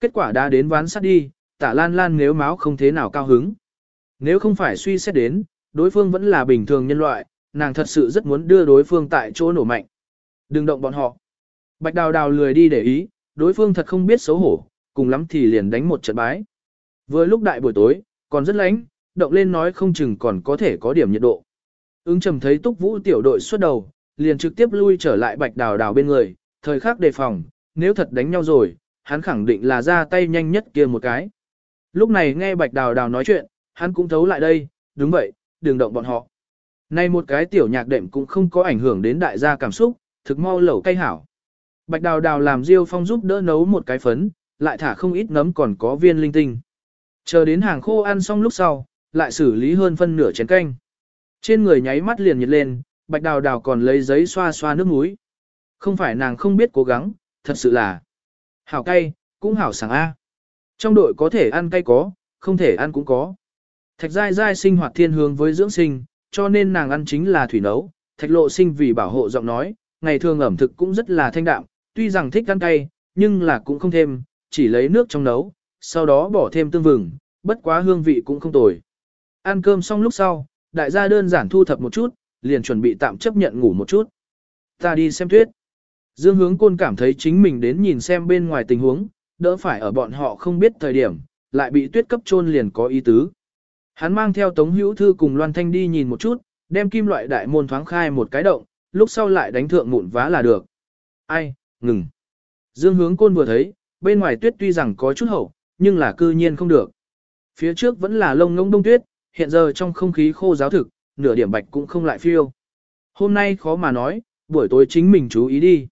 Kết quả đã đến ván sát đi, tả Lan Lan nếu máu không thế nào cao hứng. Nếu không phải suy xét đến, đối phương vẫn là bình thường nhân loại, nàng thật sự rất muốn đưa đối phương tại chỗ nổ mạnh. Đừng động bọn họ. Bạch đào đào lười đi để ý, đối phương thật không biết xấu hổ, cùng lắm thì liền đánh một trận bái. Vừa lúc đại buổi tối, còn rất lánh, động lên nói không chừng còn có thể có điểm nhiệt độ. Ứng trầm thấy túc vũ tiểu đội xuất đầu, liền trực tiếp lui trở lại bạch đào đào bên người, thời khắc đề phòng, nếu thật đánh nhau rồi, hắn khẳng định là ra tay nhanh nhất kia một cái. Lúc này nghe bạch đào đào nói chuyện, hắn cũng thấu lại đây, đúng vậy, đừng động bọn họ. Nay một cái tiểu nhạc đệm cũng không có ảnh hưởng đến đại gia cảm xúc, thực mau lẩu cay hảo. Bạch đào đào làm Diêu Phong giúp đỡ nấu một cái phấn, lại thả không ít nấm còn có viên linh tinh. Chờ đến hàng khô ăn xong lúc sau, lại xử lý hơn phân nửa chén canh. Trên người nháy mắt liền nhiệt lên, bạch đào đào còn lấy giấy xoa xoa nước mũi. Không phải nàng không biết cố gắng, thật sự là hảo cay, cũng hảo sảng A. Trong đội có thể ăn cay có, không thể ăn cũng có. Thạch dai dai sinh hoạt thiên hướng với dưỡng sinh, cho nên nàng ăn chính là thủy nấu. Thạch lộ sinh vì bảo hộ giọng nói, ngày thường ẩm thực cũng rất là thanh đạm, tuy rằng thích ăn cay, nhưng là cũng không thêm, chỉ lấy nước trong nấu, sau đó bỏ thêm tương vừng, bất quá hương vị cũng không tồi. Ăn cơm xong lúc sau, đại gia đơn giản thu thập một chút, liền chuẩn bị tạm chấp nhận ngủ một chút. Ta đi xem tuyết. Dương hướng côn cảm thấy chính mình đến nhìn xem bên ngoài tình huống, đỡ phải ở bọn họ không biết thời điểm, lại bị tuyết cấp trôn liền có ý tứ. Hắn mang theo Tống Hữu Thư cùng Loan Thanh đi nhìn một chút, đem kim loại đại môn thoáng khai một cái động, lúc sau lại đánh thượng mụn vá là được. Ai, ngừng. Dương hướng côn vừa thấy, bên ngoài tuyết tuy rằng có chút hậu, nhưng là cư nhiên không được. Phía trước vẫn là lông ngông đông tuyết, hiện giờ trong không khí khô giáo thực, nửa điểm bạch cũng không lại phiêu. Hôm nay khó mà nói, buổi tối chính mình chú ý đi.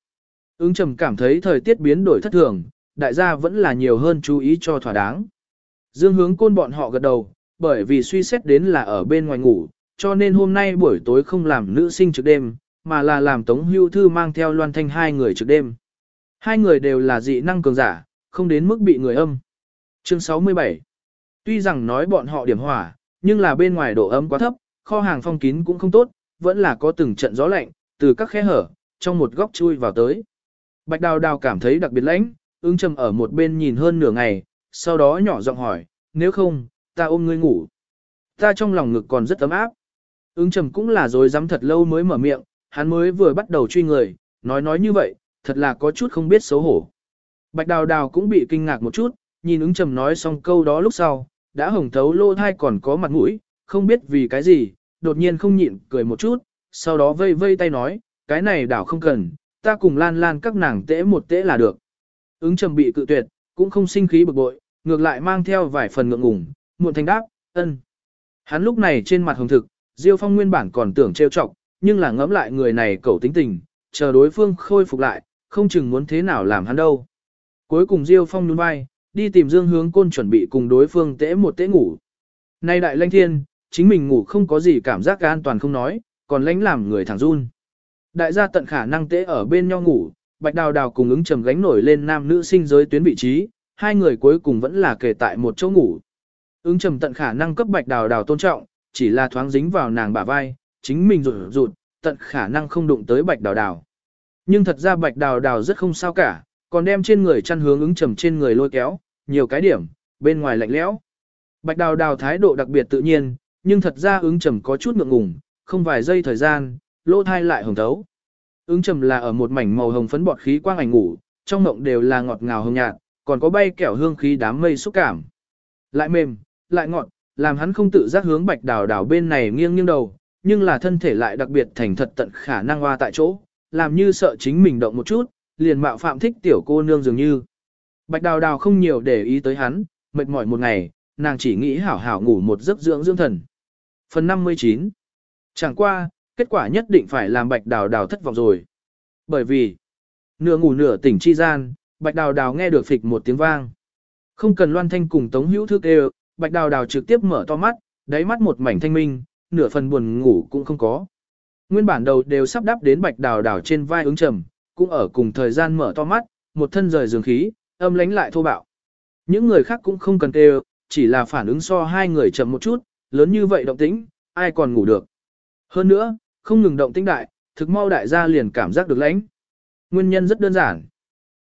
Ứng trầm cảm thấy thời tiết biến đổi thất thường, đại gia vẫn là nhiều hơn chú ý cho thỏa đáng. Dương hướng côn bọn họ gật đầu, bởi vì suy xét đến là ở bên ngoài ngủ, cho nên hôm nay buổi tối không làm nữ sinh trực đêm, mà là làm Tống Hưu Thư mang theo Loan Thanh hai người trực đêm. Hai người đều là dị năng cường giả, không đến mức bị người âm. Chương 67 Tuy rằng nói bọn họ điểm hỏa, nhưng là bên ngoài độ ấm quá thấp, kho hàng phong kín cũng không tốt, vẫn là có từng trận gió lạnh, từ các khe hở, trong một góc chui vào tới. Bạch đào đào cảm thấy đặc biệt lãnh, ứng trầm ở một bên nhìn hơn nửa ngày, sau đó nhỏ giọng hỏi, nếu không, ta ôm ngươi ngủ. Ta trong lòng ngực còn rất ấm áp. Ứng trầm cũng là rồi dám thật lâu mới mở miệng, hắn mới vừa bắt đầu truy người, nói nói như vậy, thật là có chút không biết xấu hổ. Bạch đào đào cũng bị kinh ngạc một chút, nhìn ứng trầm nói xong câu đó lúc sau, đã hồng thấu lô thai còn có mặt mũi, không biết vì cái gì, đột nhiên không nhịn cười một chút, sau đó vây vây tay nói, cái này đảo không cần, ta cùng lan lan các nàng tễ một tễ là được. Ứng trầm bị cự tuyệt, cũng không sinh khí bực bội, ngược lại mang theo vài phần ngượng ngùng, muộn thành đáp, ân. Hắn lúc này trên mặt hồng thực, Diêu Phong nguyên bản còn tưởng trêu chọc, nhưng là ngẫm lại người này cẩu tính tình, chờ đối phương khôi phục lại, không chừng muốn thế nào làm hắn đâu. Cuối cùng Diêu Phong nhún vai, đi tìm Dương Hướng Côn chuẩn bị cùng đối phương tễ một tễ ngủ. Nay đại lanh thiên, chính mình ngủ không có gì cảm giác an toàn không nói, còn lãnh làm người thẳng run. Đại gia tận khả năng tễ ở bên nhau ngủ, Bạch Đào Đào cùng ứng trầm gánh nổi lên nam nữ sinh giới tuyến vị trí, hai người cuối cùng vẫn là kề tại một chỗ ngủ. Ứng trầm tận khả năng cấp Bạch Đào Đào tôn trọng, chỉ là thoáng dính vào nàng bả vai, chính mình rụt rụt, tận khả năng không đụng tới Bạch Đào Đào. Nhưng thật ra Bạch Đào Đào rất không sao cả, còn đem trên người chăn hướng ứng trầm trên người lôi kéo, nhiều cái điểm, bên ngoài lạnh lẽo. Bạch Đào Đào thái độ đặc biệt tự nhiên, nhưng thật ra ứng trầm có chút ngượng ngùng, không vài giây thời gian, lỗ thai lại hồng thấu. Ứng trầm là ở một mảnh màu hồng phấn bọt khí quang ảnh ngủ, trong mộng đều là ngọt ngào hồng nhạt, còn có bay kẹo hương khí đám mây xúc cảm. Lại mềm, lại ngọt, làm hắn không tự giác hướng bạch đào đào bên này nghiêng nghiêng đầu, nhưng là thân thể lại đặc biệt thành thật tận khả năng hoa tại chỗ, làm như sợ chính mình động một chút, liền mạo phạm thích tiểu cô nương dường như. Bạch đào đào không nhiều để ý tới hắn, mệt mỏi một ngày, nàng chỉ nghĩ hảo hảo ngủ một giấc dưỡng dưỡng thần. Phần 59 Chẳng qua, kết quả nhất định phải làm bạch đào đào thất vọng rồi. Bởi vì, nửa ngủ nửa tỉnh chi gian, bạch đào đào nghe được phịch một tiếng vang. Không cần loan thanh cùng tống hữu thức đều, bạch đào đào trực tiếp mở to mắt, đáy mắt một mảnh thanh minh, nửa phần buồn ngủ cũng không có. Nguyên bản đầu đều sắp đắp đến bạch đào đào trên vai ứng trầm, cũng ở cùng thời gian mở to mắt, một thân rời giường khí, âm lánh lại thô bạo. Những người khác cũng không cần kêu, chỉ là phản ứng so hai người chậm một chút, lớn như vậy động tĩnh, ai còn ngủ được. Hơn nữa, không ngừng động tĩnh đại, thực mau đại gia liền cảm giác được lãnh. Nguyên nhân rất đơn giản.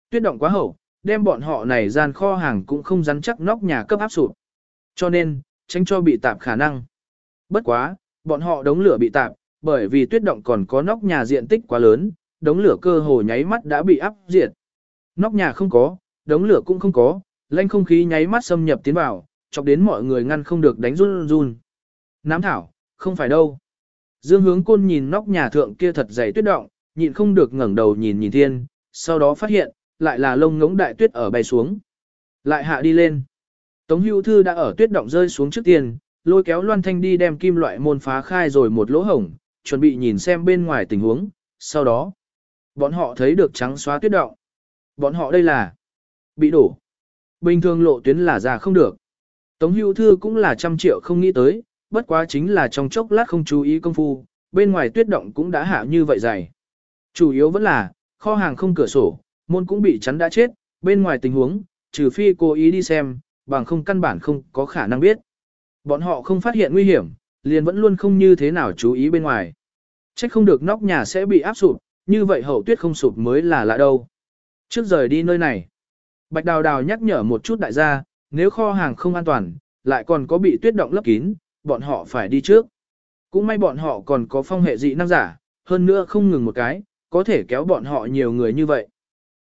Tuyết động quá hậu, đem bọn họ này gian kho hàng cũng không rắn chắc nóc nhà cấp áp sụp. Cho nên, tránh cho bị tạp khả năng. Bất quá, bọn họ đống lửa bị tạp, bởi vì tuyết động còn có nóc nhà diện tích quá lớn, đống lửa cơ hồ nháy mắt đã bị áp diệt. Nóc nhà không có, đống lửa cũng không có, lanh không khí nháy mắt xâm nhập tiến vào, chọc đến mọi người ngăn không được đánh run run. Nám thảo, không phải đâu. Dương hướng côn nhìn nóc nhà thượng kia thật dày tuyết động, nhịn không được ngẩng đầu nhìn nhìn thiên, sau đó phát hiện, lại là lông ngống đại tuyết ở bay xuống. Lại hạ đi lên. Tống hưu thư đã ở tuyết động rơi xuống trước tiên, lôi kéo loan thanh đi đem kim loại môn phá khai rồi một lỗ hổng, chuẩn bị nhìn xem bên ngoài tình huống, sau đó. Bọn họ thấy được trắng xóa tuyết động. Bọn họ đây là bị đổ. Bình thường lộ tuyến là ra không được. Tống hưu thư cũng là trăm triệu không nghĩ tới, bất quá chính là trong chốc lát không chú ý công phu, bên ngoài tuyết động cũng đã hạ như vậy dày. Chủ yếu vẫn là, kho hàng không cửa sổ, môn cũng bị chắn đã chết, bên ngoài tình huống, trừ phi cố ý đi xem, bằng không căn bản không có khả năng biết. Bọn họ không phát hiện nguy hiểm, liền vẫn luôn không như thế nào chú ý bên ngoài. Trách không được nóc nhà sẽ bị áp sụp, như vậy hậu tuyết không sụp mới là lạ đâu. Trước rời đi nơi này, Bạch Đào Đào nhắc nhở một chút đại gia, nếu kho hàng không an toàn, lại còn có bị tuyết động lấp kín, bọn họ phải đi trước. Cũng may bọn họ còn có phong hệ dị năng giả, hơn nữa không ngừng một cái, có thể kéo bọn họ nhiều người như vậy.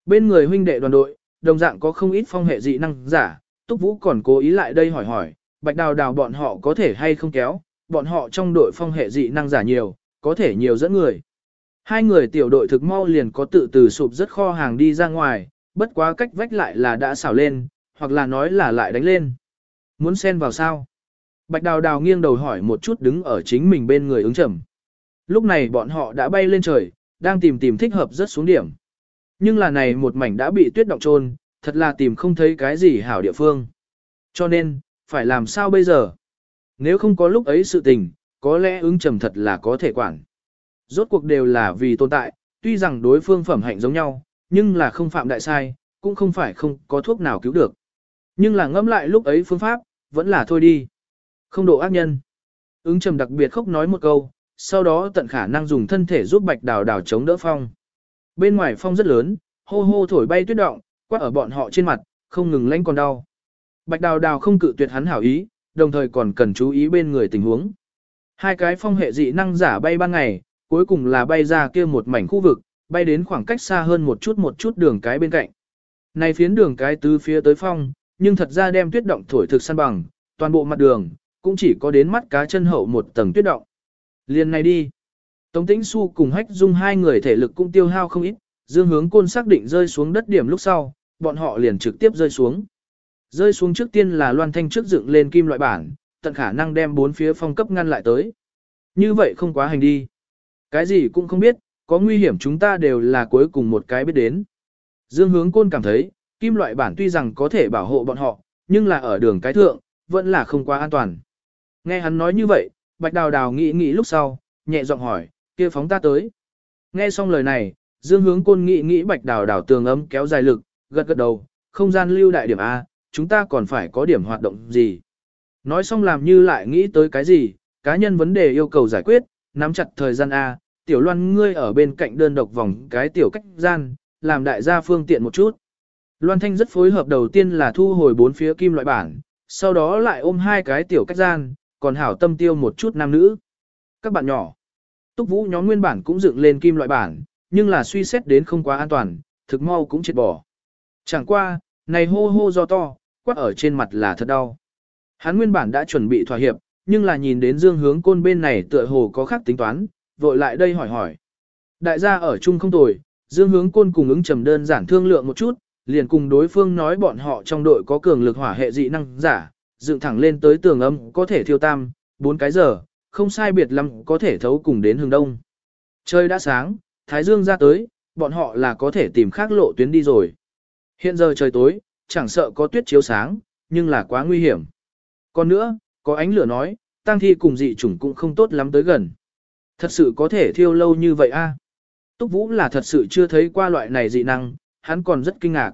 Bên người huynh đệ đoàn đội, đồng dạng có không ít phong hệ dị năng giả, Túc Vũ còn cố ý lại đây hỏi hỏi, Bạch Đào Đào bọn họ có thể hay không kéo, bọn họ trong đội phong hệ dị năng giả nhiều, có thể nhiều dẫn người. Hai người tiểu đội thực mau liền có tự từ sụp rất kho hàng đi ra ngoài, bất quá cách vách lại là đã xảo lên, hoặc là nói là lại đánh lên. Muốn xen vào sao? Bạch Đào Đào nghiêng đầu hỏi một chút đứng ở chính mình bên người ứng trầm. Lúc này bọn họ đã bay lên trời, đang tìm tìm thích hợp rất xuống điểm. Nhưng là này một mảnh đã bị tuyết động trôn, thật là tìm không thấy cái gì hảo địa phương. Cho nên, phải làm sao bây giờ? Nếu không có lúc ấy sự tình, có lẽ ứng trầm thật là có thể quản. Rốt cuộc đều là vì tồn tại, tuy rằng đối phương phẩm hạnh giống nhau, nhưng là không phạm đại sai, cũng không phải không có thuốc nào cứu được. Nhưng là ngẫm lại lúc ấy phương pháp, vẫn là thôi đi. Không độ ác nhân. Ứng trầm đặc biệt khóc nói một câu, sau đó tận khả năng dùng thân thể giúp bạch đào đào chống đỡ phong. Bên ngoài phong rất lớn, hô hô thổi bay tuyết động, quát ở bọn họ trên mặt, không ngừng lanh còn đau. Bạch đào đào không cự tuyệt hắn hảo ý, đồng thời còn cần chú ý bên người tình huống. Hai cái phong hệ dị năng giả bay ban ngày, cuối cùng là bay ra kia một mảnh khu vực, bay đến khoảng cách xa hơn một chút một chút đường cái bên cạnh. Này phiến đường cái tứ phía tới phong, nhưng thật ra đem tuyết động thổi thực săn bằng, toàn bộ mặt đường, cũng chỉ có đến mắt cá chân hậu một tầng tuyết động. Liên này đi. Tống Tĩnh Xu cùng Hách Dung hai người thể lực cũng tiêu hao không ít, dương hướng côn xác định rơi xuống đất điểm lúc sau, bọn họ liền trực tiếp rơi xuống. Rơi xuống trước tiên là loan thanh trước dựng lên kim loại bản, tận khả năng đem bốn phía phong cấp ngăn lại tới. Như vậy không quá hành đi. Cái gì cũng không biết, có nguy hiểm chúng ta đều là cuối cùng một cái biết đến. Dương hướng côn cảm thấy, kim loại bản tuy rằng có thể bảo hộ bọn họ, nhưng là ở đường cái thượng, vẫn là không quá an toàn. Nghe hắn nói như vậy, bạch đào đào nghĩ nghĩ lúc sau, nhẹ giọng hỏi, kia phóng ta tới. Nghe xong lời này, Dương hướng côn nghĩ nghĩ bạch đào đào tường ấm kéo dài lực, gật gật đầu, không gian lưu đại điểm A, chúng ta còn phải có điểm hoạt động gì. Nói xong làm như lại nghĩ tới cái gì, cá nhân vấn đề yêu cầu giải quyết, nắm chặt thời gian A, tiểu loan ngươi ở bên cạnh đơn độc vòng cái tiểu cách gian, làm đại gia phương tiện một chút. Loan Thanh rất phối hợp đầu tiên là thu hồi bốn phía kim loại bản, sau đó lại ôm hai cái tiểu cách gian, còn hảo tâm tiêu một chút nam nữ. Các bạn nhỏ, túc vũ nhóm nguyên bản cũng dựng lên kim loại bản, nhưng là suy xét đến không quá an toàn, thực mau cũng triệt bỏ. Chẳng qua, này hô hô do to, quát ở trên mặt là thật đau. Hắn nguyên bản đã chuẩn bị thỏa hiệp, nhưng là nhìn đến dương hướng côn bên này tựa hồ có khác tính toán, vội lại đây hỏi hỏi. Đại gia ở chung không tồi, dương hướng côn cùng ứng trầm đơn giản thương lượng một chút, liền cùng đối phương nói bọn họ trong đội có cường lực hỏa hệ dị năng giả, dựng thẳng lên tới tường âm có thể thiêu tam, 4 cái giờ, không sai biệt lắm có thể thấu cùng đến hướng đông. Trời đã sáng, Thái Dương ra tới, bọn họ là có thể tìm khác lộ tuyến đi rồi. Hiện giờ trời tối, chẳng sợ có tuyết chiếu sáng, nhưng là quá nguy hiểm. Còn nữa, có ánh lửa nói, tang thi cùng dị chủng cũng không tốt lắm tới gần. Thật sự có thể thiêu lâu như vậy a? Túc Vũ là thật sự chưa thấy qua loại này dị năng, hắn còn rất kinh ngạc.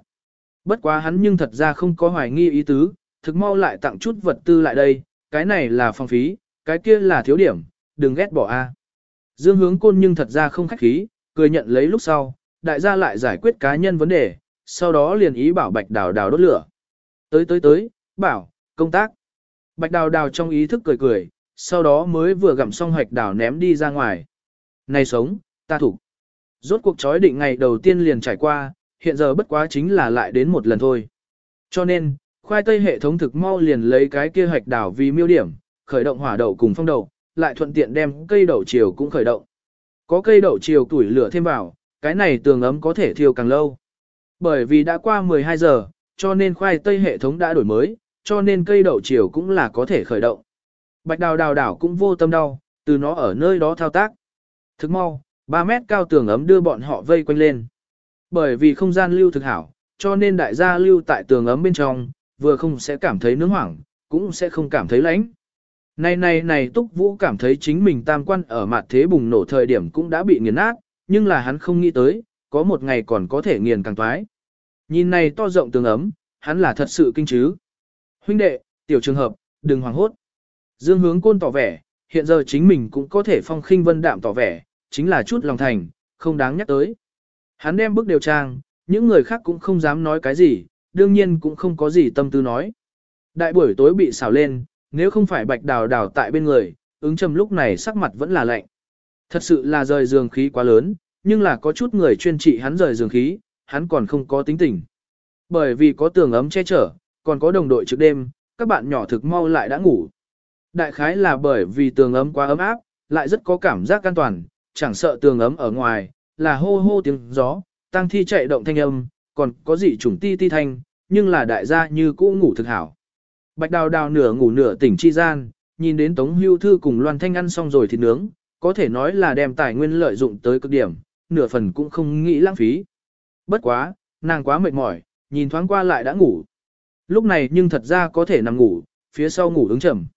Bất quá hắn nhưng thật ra không có hoài nghi ý tứ, thực mau lại tặng chút vật tư lại đây, cái này là phong phí, cái kia là thiếu điểm, đừng ghét bỏ a. Dương hướng côn nhưng thật ra không khách khí, cười nhận lấy lúc sau, đại gia lại giải quyết cá nhân vấn đề, sau đó liền ý bảo bạch đào đào đốt lửa. Tới tới tới, bảo, công tác. Bạch đào đào trong ý thức cười cười, sau đó mới vừa gặm xong hoạch đào ném đi ra ngoài. Này sống, ta thủ. Rốt cuộc chói định ngày đầu tiên liền trải qua, hiện giờ bất quá chính là lại đến một lần thôi. Cho nên, khoai tây hệ thống thực mau liền lấy cái kia hoạch đào vì miêu điểm, khởi động hỏa đậu cùng phong đậu, lại thuận tiện đem cây đậu chiều cũng khởi động. Có cây đậu chiều tuổi lửa thêm vào, cái này tường ấm có thể thiêu càng lâu. Bởi vì đã qua 12 giờ, cho nên khoai tây hệ thống đã đổi mới, cho nên cây đậu chiều cũng là có thể khởi động. Bạch đào đào đảo cũng vô tâm đau, từ nó ở nơi đó thao tác. Thức mau, 3 mét cao tường ấm đưa bọn họ vây quanh lên. Bởi vì không gian lưu thực hảo, cho nên đại gia lưu tại tường ấm bên trong, vừa không sẽ cảm thấy nướng hoảng, cũng sẽ không cảm thấy lạnh. Này này này Túc Vũ cảm thấy chính mình tam quan ở mặt thế bùng nổ thời điểm cũng đã bị nghiền nát, nhưng là hắn không nghĩ tới, có một ngày còn có thể nghiền càng toái. Nhìn này to rộng tường ấm, hắn là thật sự kinh chứ. Huynh đệ, tiểu trường hợp, đừng hoảng hốt. Dương hướng côn tỏ vẻ, hiện giờ chính mình cũng có thể phong khinh vân đạm tỏ vẻ, chính là chút lòng thành, không đáng nhắc tới. Hắn đem bức điều trang, những người khác cũng không dám nói cái gì, đương nhiên cũng không có gì tâm tư nói. Đại buổi tối bị xào lên, nếu không phải bạch đào đào tại bên người, ứng trầm lúc này sắc mặt vẫn là lạnh. Thật sự là rời giường khí quá lớn, nhưng là có chút người chuyên trị hắn rời giường khí, hắn còn không có tính tình. Bởi vì có tường ấm che chở, còn có đồng đội trước đêm, các bạn nhỏ thực mau lại đã ngủ. Đại khái là bởi vì tường ấm quá ấm áp, lại rất có cảm giác an toàn, chẳng sợ tường ấm ở ngoài, là hô hô tiếng gió, tăng thi chạy động thanh âm, còn có gì trùng ti ti thanh, nhưng là đại gia như cũ ngủ thực hảo. Bạch đào đào nửa ngủ nửa tỉnh chi gian, nhìn đến Tống Hưu Thư cùng Loan Thanh ăn xong rồi thịt nướng, có thể nói là đem tài nguyên lợi dụng tới cực điểm, nửa phần cũng không nghĩ lãng phí. Bất quá, nàng quá mệt mỏi, nhìn thoáng qua lại đã ngủ. Lúc này nhưng thật ra có thể nằm ngủ, phía sau ngủ ứng trầm.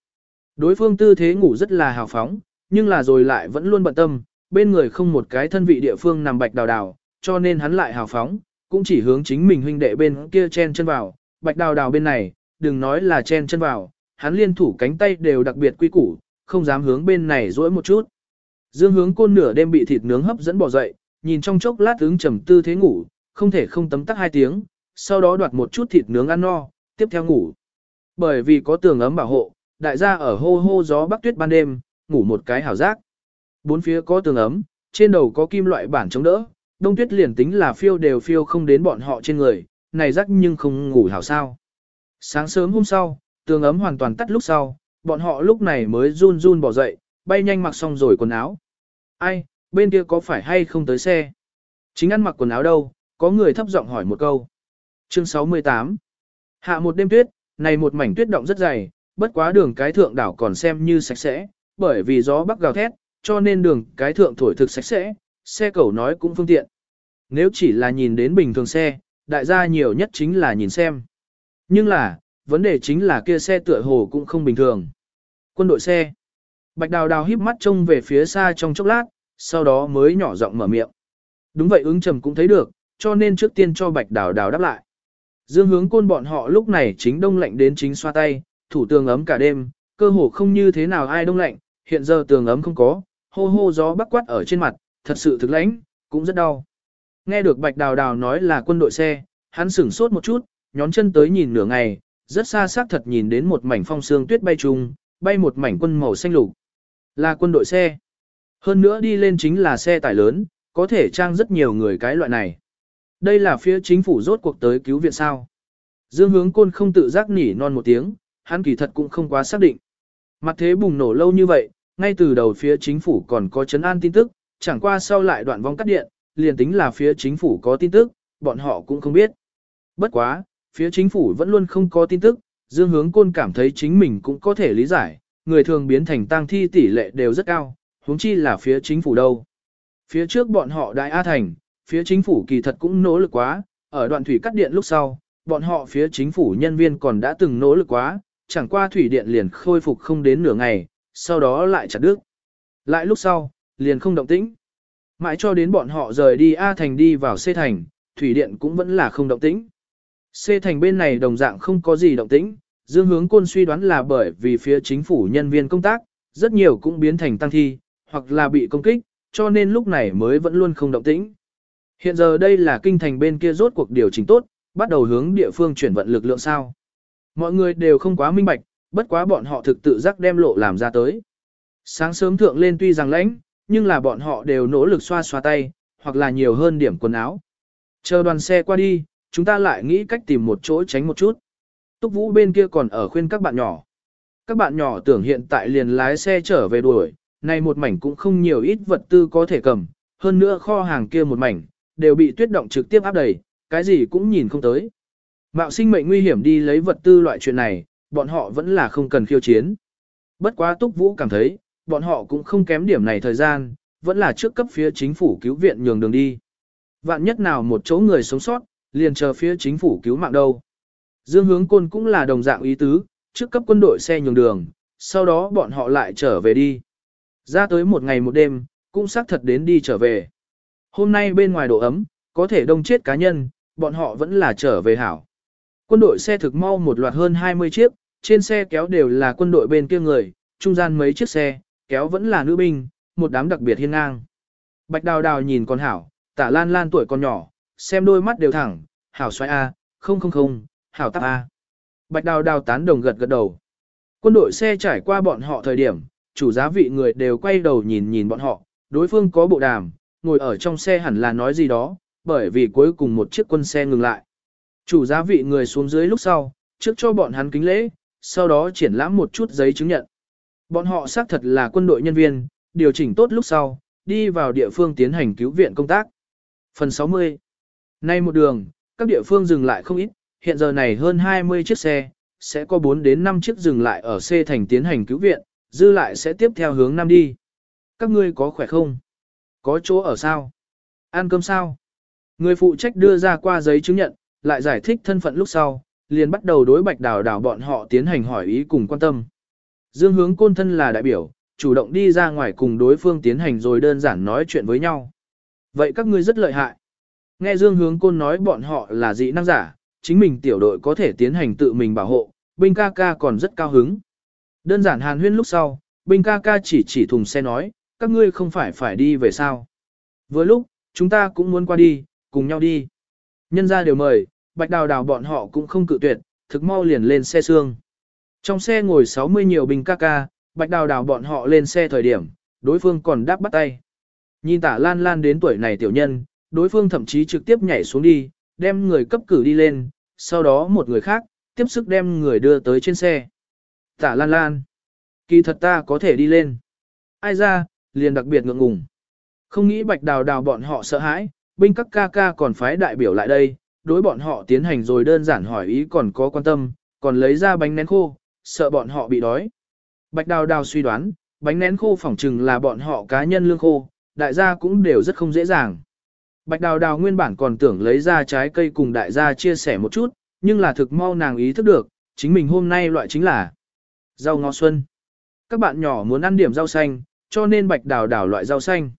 Đối phương tư thế ngủ rất là hào phóng, nhưng là rồi lại vẫn luôn bận tâm, bên người không một cái thân vị địa phương nằm bạch đào đào, cho nên hắn lại hào phóng, cũng chỉ hướng chính mình huynh đệ bên kia chen chân vào, bạch đào đào bên này, đừng nói là chen chân vào, hắn liên thủ cánh tay đều đặc biệt quy củ, không dám hướng bên này dỗi một chút. Dương hướng côn nửa đêm bị thịt nướng hấp dẫn bỏ dậy, nhìn trong chốc lát ứng trầm tư thế ngủ, không thể không tấm tắc hai tiếng, sau đó đoạt một chút thịt nướng ăn no, tiếp theo ngủ. Bởi vì có tường ấm bảo hộ, đại gia ở hô hô gió bắc tuyết ban đêm, ngủ một cái hảo giác. Bốn phía có tường ấm, trên đầu có kim loại bản chống đỡ, đông tuyết liền tính là phiêu đều phiêu không đến bọn họ trên người, này rắc nhưng không ngủ hảo sao. Sáng sớm hôm sau, tường ấm hoàn toàn tắt lúc sau, bọn họ lúc này mới run run bỏ dậy, bay nhanh mặc xong rồi quần áo. Ai, bên kia có phải hay không tới xe? Chính ăn mặc quần áo đâu, có người thấp giọng hỏi một câu. Chương 68 Hạ một đêm tuyết, này một mảnh tuyết động rất dày, bất quá đường cái thượng đảo còn xem như sạch sẽ, bởi vì gió bắc gào thét, cho nên đường cái thượng thổi thực sạch sẽ, xe cẩu nói cũng phương tiện. Nếu chỉ là nhìn đến bình thường xe, đại gia nhiều nhất chính là nhìn xem. Nhưng là, vấn đề chính là kia xe tựa hồ cũng không bình thường. Quân đội xe. Bạch đào đào híp mắt trông về phía xa trong chốc lát, sau đó mới nhỏ giọng mở miệng. Đúng vậy ứng trầm cũng thấy được, cho nên trước tiên cho bạch đào đào đáp lại. Dương hướng côn bọn họ lúc này chính đông lạnh đến chính xoa tay, thủ tường ấm cả đêm, cơ hồ không như thế nào ai đông lạnh, hiện giờ tường ấm không có, hô hô gió bắc quát ở trên mặt, thật sự thực lãnh, cũng rất đau. Nghe được bạch đào đào nói là quân đội xe, hắn sửng sốt một chút, nhón chân tới nhìn nửa ngày, rất xa xác thật nhìn đến một mảnh phong sương tuyết bay trùng, bay một mảnh quân màu xanh lục. Là quân đội xe. Hơn nữa đi lên chính là xe tải lớn, có thể trang rất nhiều người cái loại này. Đây là phía chính phủ rốt cuộc tới cứu viện sao. Dương hướng côn không tự giác nỉ non một tiếng, hắn kỳ thật cũng không quá xác định. Mặt thế bùng nổ lâu như vậy, ngay từ đầu phía chính phủ còn có chấn an tin tức, chẳng qua sau lại đoạn vong cắt điện, liền tính là phía chính phủ có tin tức, bọn họ cũng không biết. Bất quá, phía chính phủ vẫn luôn không có tin tức, Dương Hướng Côn cảm thấy chính mình cũng có thể lý giải, người thường biến thành tang thi tỷ lệ đều rất cao, huống chi là phía chính phủ đâu. Phía trước bọn họ đại A Thành, phía chính phủ kỳ thật cũng nỗ lực quá, ở đoạn thủy cắt điện lúc sau, bọn họ phía chính phủ nhân viên còn đã từng nỗ lực quá, chẳng qua thủy điện liền khôi phục không đến nửa ngày, sau đó lại chặt đứt. Lại lúc sau, liền không động tĩnh. Mãi cho đến bọn họ rời đi A Thành đi vào C Thành, thủy điện cũng vẫn là không động tĩnh. C Thành bên này đồng dạng không có gì động tĩnh, Dương Hướng Côn suy đoán là bởi vì phía chính phủ nhân viên công tác, rất nhiều cũng biến thành tăng thi, hoặc là bị công kích, cho nên lúc này mới vẫn luôn không động tĩnh. Hiện giờ đây là kinh thành bên kia rốt cuộc điều chỉnh tốt, bắt đầu hướng địa phương chuyển vận lực lượng sao. Mọi người đều không quá minh bạch, bất quá bọn họ thực tự giác đem lộ làm ra tới. Sáng sớm thượng lên tuy rằng lãnh, nhưng là bọn họ đều nỗ lực xoa xoa tay, hoặc là nhiều hơn điểm quần áo. Chờ đoàn xe qua đi, chúng ta lại nghĩ cách tìm một chỗ tránh một chút. Túc Vũ bên kia còn ở khuyên các bạn nhỏ. Các bạn nhỏ tưởng hiện tại liền lái xe trở về đuổi, này một mảnh cũng không nhiều ít vật tư có thể cầm, hơn nữa kho hàng kia một mảnh, đều bị tuyết động trực tiếp áp đầy, cái gì cũng nhìn không tới. Mạo sinh mệnh nguy hiểm đi lấy vật tư loại chuyện này, bọn họ vẫn là không cần khiêu chiến. Bất quá Túc Vũ cảm thấy, bọn họ cũng không kém điểm này thời gian, vẫn là trước cấp phía chính phủ cứu viện nhường đường đi. Vạn nhất nào một chỗ người sống sót, liền chờ phía chính phủ cứu mạng đâu. Dương hướng côn cũng là đồng dạng ý tứ, trước cấp quân đội xe nhường đường, sau đó bọn họ lại trở về đi. Ra tới một ngày một đêm, cũng xác thật đến đi trở về. Hôm nay bên ngoài độ ấm, có thể đông chết cá nhân, bọn họ vẫn là trở về hảo. Quân đội xe thực mau một loạt hơn 20 chiếc, trên xe kéo đều là quân đội bên kia người, trung gian mấy chiếc xe, kéo vẫn là nữ binh, một đám đặc biệt hiên ngang. Bạch đào đào nhìn con hảo, tả lan lan tuổi còn nhỏ, xem đôi mắt đều thẳng, hảo xoay A, không không không, hảo tắc A. Bạch đào đào tán đồng gật gật đầu. Quân đội xe trải qua bọn họ thời điểm, chủ giá vị người đều quay đầu nhìn nhìn bọn họ, đối phương có bộ đàm, ngồi ở trong xe hẳn là nói gì đó, bởi vì cuối cùng một chiếc quân xe ngừng lại. Chủ giá vị người xuống dưới lúc sau, trước cho bọn hắn kính lễ, sau đó triển lãm một chút giấy chứng nhận. Bọn họ xác thật là quân đội nhân viên, điều chỉnh tốt lúc sau, đi vào địa phương tiến hành cứu viện công tác. Phần 60 Nay một đường, các địa phương dừng lại không ít, hiện giờ này hơn 20 chiếc xe, sẽ có 4 đến 5 chiếc dừng lại ở C thành tiến hành cứu viện, dư lại sẽ tiếp theo hướng Nam đi. Các ngươi có khỏe không? Có chỗ ở sao? Ăn cơm sao? Người phụ trách đưa ra qua giấy chứng nhận, lại giải thích thân phận lúc sau, liền bắt đầu đối bạch đào đào bọn họ tiến hành hỏi ý cùng quan tâm. Dương hướng côn thân là đại biểu, chủ động đi ra ngoài cùng đối phương tiến hành rồi đơn giản nói chuyện với nhau. Vậy các ngươi rất lợi hại. Nghe Dương hướng côn nói bọn họ là dị năng giả, chính mình tiểu đội có thể tiến hành tự mình bảo hộ, binh ca ca còn rất cao hứng. Đơn giản hàn huyên lúc sau, binh ca ca chỉ chỉ thùng xe nói, các ngươi không phải phải đi về sao. Vừa lúc, chúng ta cũng muốn qua đi, cùng nhau đi. Nhân ra đều mời, bạch đào đào bọn họ cũng không cự tuyệt, thực mau liền lên xe xương. Trong xe ngồi 60 nhiều bình ca ca, bạch đào đào bọn họ lên xe thời điểm, đối phương còn đáp bắt tay. Nhìn tả lan lan đến tuổi này tiểu nhân, đối phương thậm chí trực tiếp nhảy xuống đi, đem người cấp cử đi lên, sau đó một người khác, tiếp sức đem người đưa tới trên xe. Tả lan lan. Kỳ thật ta có thể đi lên. Ai ra, liền đặc biệt ngượng ngùng. Không nghĩ bạch đào đào bọn họ sợ hãi, binh các ca ca còn phái đại biểu lại đây, đối bọn họ tiến hành rồi đơn giản hỏi ý còn có quan tâm, còn lấy ra bánh nén khô, sợ bọn họ bị đói. Bạch đào đào suy đoán, bánh nén khô phỏng chừng là bọn họ cá nhân lương khô, đại gia cũng đều rất không dễ dàng. Bạch đào đào nguyên bản còn tưởng lấy ra trái cây cùng đại gia chia sẻ một chút, nhưng là thực mau nàng ý thức được, chính mình hôm nay loại chính là rau ngò xuân. Các bạn nhỏ muốn ăn điểm rau xanh, cho nên bạch đào đào loại rau xanh.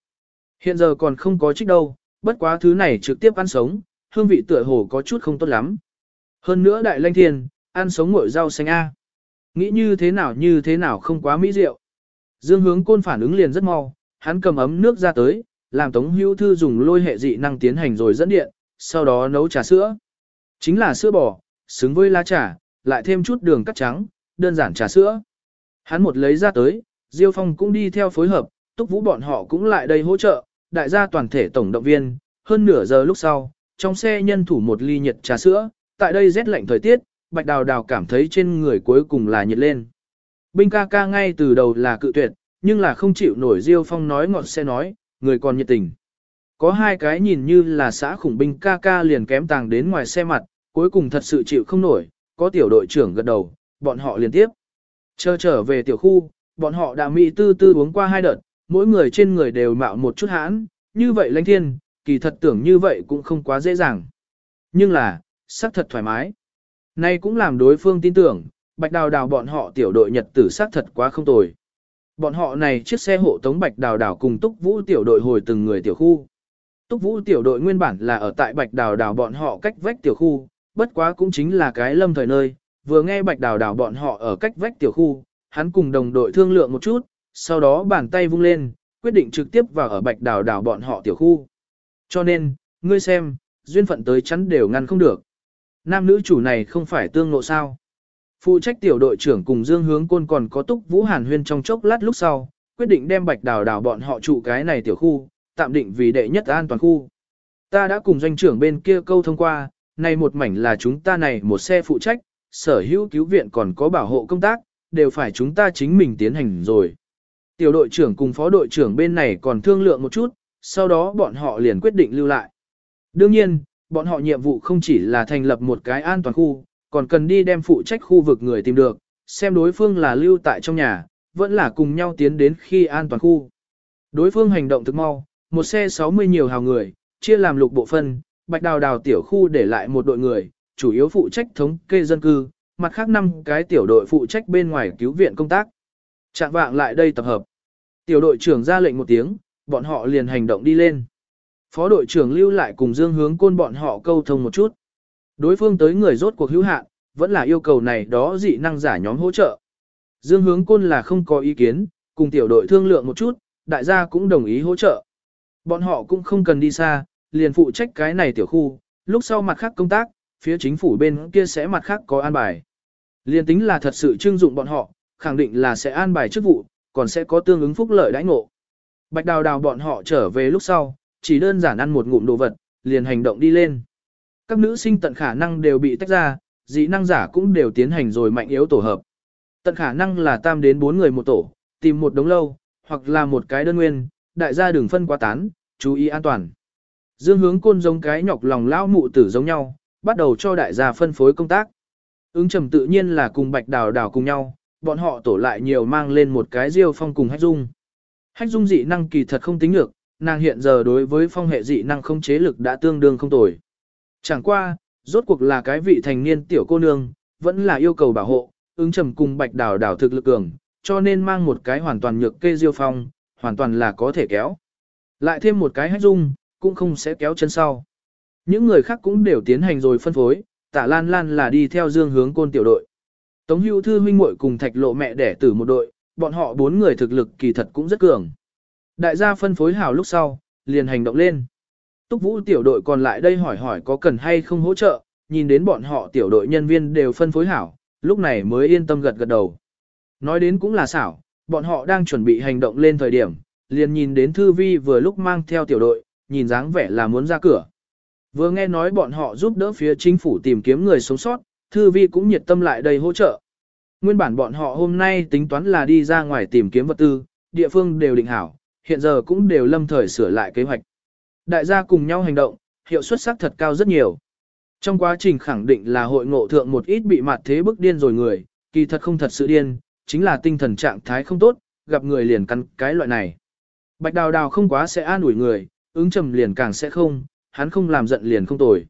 Hiện giờ còn không có trích đâu, bất quá thứ này trực tiếp ăn sống, hương vị tựa hồ có chút không tốt lắm. Hơn nữa đại lanh thiên, ăn sống ngội rau xanh A. Nghĩ như thế nào như thế nào không quá mỹ diệu. Dương hướng côn phản ứng liền rất mau, hắn cầm ấm nước ra tới, làm Tống Hữu Thư dùng lôi hệ dị năng tiến hành rồi dẫn điện, sau đó nấu trà sữa. Chính là sữa bò, xứng với lá trà, lại thêm chút đường cắt trắng, đơn giản trà sữa. Hắn một lấy ra tới, Diêu Phong cũng đi theo phối hợp, Túc Vũ bọn họ cũng lại đây hỗ trợ, đại gia toàn thể tổng động viên, hơn nửa giờ lúc sau, trong xe nhân thủ một ly nhiệt trà sữa, tại đây rét lạnh thời tiết, Bạch Đào Đào cảm thấy trên người cuối cùng là nhiệt lên. Binh ca ca ngay từ đầu là cự tuyệt, nhưng là không chịu nổi Diêu Phong nói ngọt xe nói, người còn nhiệt tình. Có hai cái nhìn như là xã khủng binh ca ca liền kém tàng đến ngoài xe mặt, cuối cùng thật sự chịu không nổi, có tiểu đội trưởng gật đầu, bọn họ liên tiếp. Chờ trở về tiểu khu, bọn họ đã mỹ tư tư uống qua hai đợt, mỗi người trên người đều mạo một chút hãn, như vậy lãnh thiên, kỳ thật tưởng như vậy cũng không quá dễ dàng. Nhưng là, sắc thật thoải mái. Nay cũng làm đối phương tin tưởng, bạch đào đào bọn họ tiểu đội nhật tử sắc thật quá không tồi. Bọn họ này chiếc xe hộ tống bạch đào đào cùng túc vũ tiểu đội hồi từng người tiểu khu. Túc vũ tiểu đội nguyên bản là ở tại bạch đào đào bọn họ cách vách tiểu khu, bất quá cũng chính là cái lâm thời nơi, vừa nghe bạch đào đào bọn họ ở cách vách tiểu khu, hắn cùng đồng đội thương lượng một chút, sau đó bàn tay vung lên, quyết định trực tiếp vào ở bạch đảo đảo bọn họ tiểu khu. Cho nên, ngươi xem, duyên phận tới chắn đều ngăn không được. Nam nữ chủ này không phải tương lộ sao. Phụ trách tiểu đội trưởng cùng Dương Hướng Côn còn có Túc Vũ Hàn Huyên trong chốc lát lúc sau, quyết định đem bạch đảo đảo bọn họ trụ cái này tiểu khu, tạm định vì đệ nhất an toàn khu. Ta đã cùng doanh trưởng bên kia câu thông qua, này một mảnh là chúng ta này một xe phụ trách, sở hữu cứu viện còn có bảo hộ công tác, đều phải chúng ta chính mình tiến hành rồi. Tiểu đội trưởng cùng phó đội trưởng bên này còn thương lượng một chút, sau đó bọn họ liền quyết định lưu lại. Đương nhiên, bọn họ nhiệm vụ không chỉ là thành lập một cái an toàn khu, còn cần đi đem phụ trách khu vực người tìm được, xem đối phương là lưu tại trong nhà, vẫn là cùng nhau tiến đến khi an toàn khu. Đối phương hành động thực mau, một xe 60 nhiều hào người, chia làm lục bộ phân, bạch đào đào tiểu khu để lại một đội người, chủ yếu phụ trách thống kê dân cư, mặt khác năm cái tiểu đội phụ trách bên ngoài cứu viện công tác. Trạng vạng lại đây tập hợp. Tiểu đội trưởng ra lệnh một tiếng, bọn họ liền hành động đi lên. Phó đội trưởng lưu lại cùng Dương hướng côn bọn họ câu thông một chút. Đối phương tới người rốt cuộc hữu hạn, vẫn là yêu cầu này đó dị năng giả nhóm hỗ trợ. Dương hướng côn là không có ý kiến, cùng tiểu đội thương lượng một chút, đại gia cũng đồng ý hỗ trợ. Bọn họ cũng không cần đi xa, liền phụ trách cái này tiểu khu, lúc sau mặt khác công tác, phía chính phủ bên kia sẽ mặt khác có an bài. Liên tính là thật sự trưng dụng bọn họ, khẳng định là sẽ an bài chức vụ, còn sẽ có tương ứng phúc lợi đãi ngộ. Bạch đào đào bọn họ trở về lúc sau, chỉ đơn giản ăn một ngụm đồ vật, liền hành động đi lên. Các nữ sinh tận khả năng đều bị tách ra, dị năng giả cũng đều tiến hành rồi mạnh yếu tổ hợp. Tận khả năng là tam đến bốn người một tổ, tìm một đống lâu, hoặc là một cái đơn nguyên, đại gia đừng phân quá tán, chú ý an toàn. Dương hướng côn giống cái nhọc lòng lao mụ tử giống nhau, bắt đầu cho đại gia phân phối công tác. Ứng trầm tự nhiên là cùng bạch đào đào cùng nhau, bọn họ tổ lại nhiều mang lên một cái diêu phong cùng hách dung. Hách dung dị năng kỳ thật không tính được, nàng hiện giờ đối với phong hệ dị năng không chế lực đã tương đương không tồi. Chẳng qua, rốt cuộc là cái vị thành niên tiểu cô nương, vẫn là yêu cầu bảo hộ, ứng trầm cùng bạch đào đào thực lực cường, cho nên mang một cái hoàn toàn nhược kê diêu phong, hoàn toàn là có thể kéo. Lại thêm một cái hách dung, cũng không sẽ kéo chân sau. Những người khác cũng đều tiến hành rồi phân phối, tả lan lan là đi theo dương hướng côn tiểu đội. Tống hữu thư huynh muội cùng thạch lộ mẹ đẻ tử một đội, bọn họ bốn người thực lực kỳ thật cũng rất cường. Đại gia phân phối hào lúc sau, liền hành động lên. Túc vũ tiểu đội còn lại đây hỏi hỏi có cần hay không hỗ trợ, nhìn đến bọn họ tiểu đội nhân viên đều phân phối hảo, lúc này mới yên tâm gật gật đầu. Nói đến cũng là xảo, bọn họ đang chuẩn bị hành động lên thời điểm, liền nhìn đến Thư Vi vừa lúc mang theo tiểu đội, nhìn dáng vẻ là muốn ra cửa. Vừa nghe nói bọn họ giúp đỡ phía chính phủ tìm kiếm người sống sót, Thư Vi cũng nhiệt tâm lại đầy hỗ trợ. Nguyên bản bọn họ hôm nay tính toán là đi ra ngoài tìm kiếm vật tư, địa phương đều định hảo, hiện giờ cũng đều lâm thời sửa lại kế hoạch. Đại gia cùng nhau hành động, hiệu suất sắc thật cao rất nhiều. Trong quá trình khẳng định là hội ngộ thượng một ít bị mặt thế bức điên rồi người, kỳ thật không thật sự điên, chính là tinh thần trạng thái không tốt, gặp người liền căn cái loại này. Bạch đào đào không quá sẽ an ủi người, ứng trầm liền càng sẽ không, hắn không làm giận liền không tồi.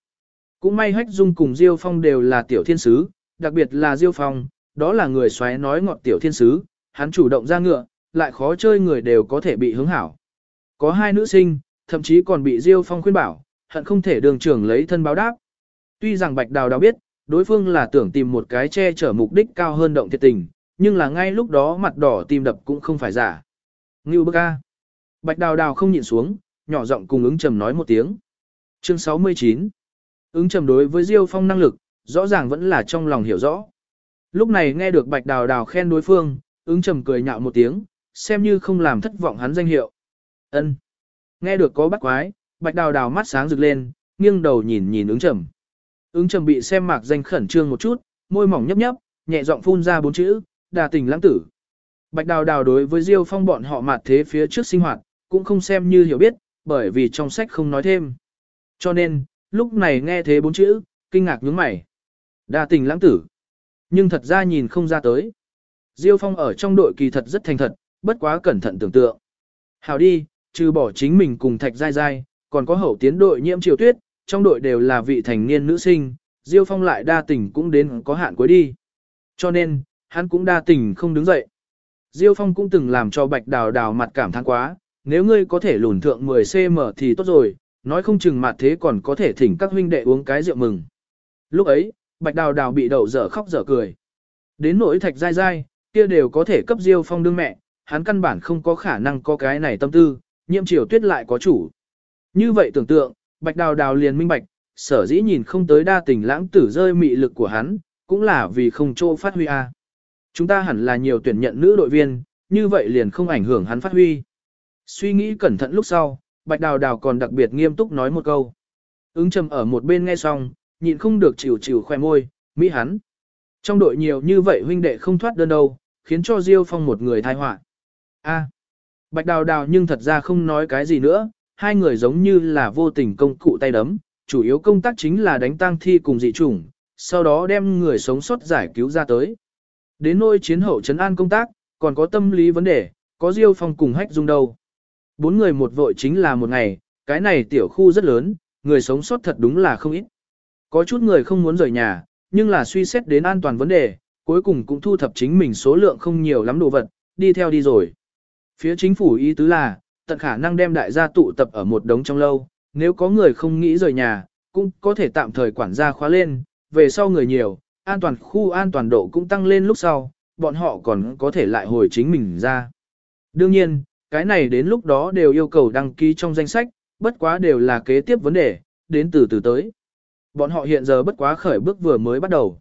Cũng may Hách Dung cùng Diêu Phong đều là tiểu thiên sứ, đặc biệt là Diêu Phong, đó là người xoáy nói ngọt tiểu thiên sứ, hắn chủ động ra ngựa, lại khó chơi người đều có thể bị hướng hảo. Có hai nữ sinh, thậm chí còn bị Diêu Phong khuyên bảo, hận không thể đường trưởng lấy thân báo đáp. Tuy rằng Bạch Đào Đào biết, đối phương là tưởng tìm một cái che chở mục đích cao hơn động thiệt tình, nhưng là ngay lúc đó mặt đỏ tim đập cũng không phải giả. Ngưu bức a. Bạch Đào Đào không nhịn xuống, nhỏ giọng cùng ứng trầm nói một tiếng. Chương 69 Ứng trầm đối với Diêu Phong năng lực, rõ ràng vẫn là trong lòng hiểu rõ. Lúc này nghe được Bạch Đào Đào khen đối phương, ứng trầm cười nhạo một tiếng, xem như không làm thất vọng hắn danh hiệu. Ân. Nghe được có bắt quái, Bạch Đào Đào mắt sáng rực lên, nghiêng đầu nhìn nhìn ứng trầm. Ứng trầm bị xem mạc danh khẩn trương một chút, môi mỏng nhấp nhấp, nhẹ giọng phun ra bốn chữ, đà tình lãng tử. Bạch Đào Đào đối với Diêu Phong bọn họ mặt thế phía trước sinh hoạt, cũng không xem như hiểu biết, bởi vì trong sách không nói thêm. Cho nên, lúc này nghe thế bốn chữ, kinh ngạc nhướng mày. Đa tình lãng tử. Nhưng thật ra nhìn không ra tới. Diêu Phong ở trong đội kỳ thật rất thành thật, bất quá cẩn thận tưởng tượng. Hào đi, trừ bỏ chính mình cùng thạch dai dai, còn có hậu tiến đội nhiễm triều tuyết, trong đội đều là vị thành niên nữ sinh, Diêu Phong lại đa tình cũng đến có hạn cuối đi. Cho nên, hắn cũng đa tình không đứng dậy. Diêu Phong cũng từng làm cho bạch đào đào mặt cảm thán quá, nếu ngươi có thể lùn thượng 10cm thì tốt rồi, nói không chừng mặt thế còn có thể thỉnh các huynh đệ uống cái rượu mừng. Lúc ấy, bạch đào đào bị đậu dở khóc dở cười. Đến nỗi thạch dai dai, kia đều có thể cấp Diêu Phong đương mẹ, hắn căn bản không có khả năng có cái này tâm tư, nhiệm triều tuyết lại có chủ. Như vậy tưởng tượng, bạch đào đào liền minh bạch, sở dĩ nhìn không tới đa tình lãng tử rơi mị lực của hắn, cũng là vì không chỗ phát huy a. Chúng ta hẳn là nhiều tuyển nhận nữ đội viên, như vậy liền không ảnh hưởng hắn phát huy. Suy nghĩ cẩn thận lúc sau, Bạch Đào Đào còn đặc biệt nghiêm túc nói một câu. Ứng trầm ở một bên nghe xong, nhịn không được chịu chịu khoe môi, mỹ hắn. Trong đội nhiều như vậy huynh đệ không thoát đơn đâu, khiến cho Diêu Phong một người thai họa. A. Bạch Đào Đào nhưng thật ra không nói cái gì nữa, hai người giống như là vô tình công cụ tay đấm, chủ yếu công tác chính là đánh tang thi cùng dị chủng, sau đó đem người sống sót giải cứu ra tới. Đến nôi chiến hậu trấn an công tác, còn có tâm lý vấn đề, có Diêu Phong cùng Hách Dung đâu. Bốn người một vội chính là một ngày, cái này tiểu khu rất lớn, người sống sót thật đúng là không ít. Có chút người không muốn rời nhà, nhưng là suy xét đến an toàn vấn đề, cuối cùng cũng thu thập chính mình số lượng không nhiều lắm đồ vật, đi theo đi rồi. Phía chính phủ ý tứ là, tận khả năng đem đại gia tụ tập ở một đống trong lâu, nếu có người không nghĩ rời nhà, cũng có thể tạm thời quản gia khóa lên, về sau người nhiều, an toàn khu an toàn độ cũng tăng lên lúc sau, bọn họ còn có thể lại hồi chính mình ra. Đương nhiên, cái này đến lúc đó đều yêu cầu đăng ký trong danh sách, bất quá đều là kế tiếp vấn đề, đến từ từ tới. Bọn họ hiện giờ bất quá khởi bước vừa mới bắt đầu.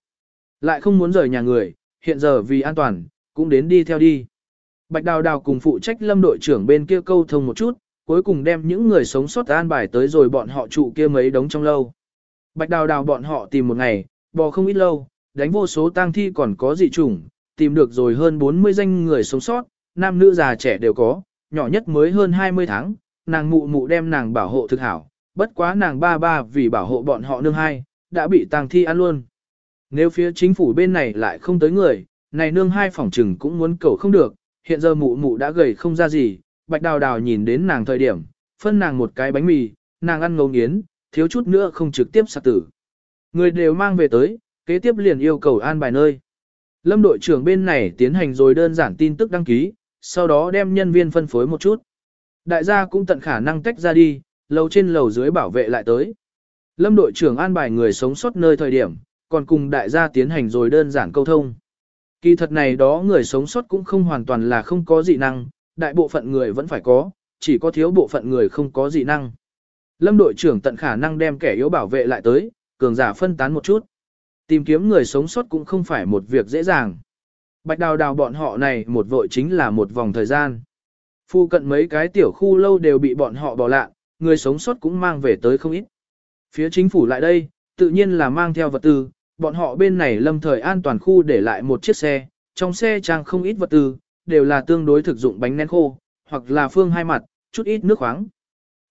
Lại không muốn rời nhà người, hiện giờ vì an toàn, cũng đến đi theo đi. Bạch Đào Đào cùng phụ trách lâm đội trưởng bên kia câu thông một chút, cuối cùng đem những người sống sót an bài tới rồi bọn họ trụ kia mấy đống trong lâu. Bạch Đào Đào bọn họ tìm một ngày, bò không ít lâu, đánh vô số tang thi còn có dị chủng, tìm được rồi hơn 40 danh người sống sót, nam nữ già trẻ đều có, nhỏ nhất mới hơn 20 tháng, nàng mụ mụ đem nàng bảo hộ thực hảo, bất quá nàng ba ba vì bảo hộ bọn họ nương hai, đã bị tang thi ăn luôn. Nếu phía chính phủ bên này lại không tới người, này nương hai phòng trừng cũng muốn cầu không được, hiện giờ mụ mụ đã gầy không ra gì, bạch đào đào nhìn đến nàng thời điểm, phân nàng một cái bánh mì, nàng ăn ngấu nghiến, thiếu chút nữa không trực tiếp sạc tử. Người đều mang về tới, kế tiếp liền yêu cầu an bài nơi. Lâm đội trưởng bên này tiến hành rồi đơn giản tin tức đăng ký, sau đó đem nhân viên phân phối một chút. Đại gia cũng tận khả năng tách ra đi, lầu trên lầu dưới bảo vệ lại tới. Lâm đội trưởng an bài người sống sót nơi thời điểm, còn cùng đại gia tiến hành rồi đơn giản câu thông. Kỳ thật này đó người sống sót cũng không hoàn toàn là không có dị năng, đại bộ phận người vẫn phải có, chỉ có thiếu bộ phận người không có dị năng. Lâm đội trưởng tận khả năng đem kẻ yếu bảo vệ lại tới, cường giả phân tán một chút. Tìm kiếm người sống sót cũng không phải một việc dễ dàng. Bạch đào đào bọn họ này một vội chính là một vòng thời gian. Phu cận mấy cái tiểu khu lâu đều bị bọn họ bỏ lạ, người sống sót cũng mang về tới không ít. Phía chính phủ lại đây, tự nhiên là mang theo vật tư, bọn họ bên này lâm thời an toàn khu để lại một chiếc xe, trong xe trang không ít vật tư, đều là tương đối thực dụng bánh nén khô, hoặc là phương hai mặt, chút ít nước khoáng.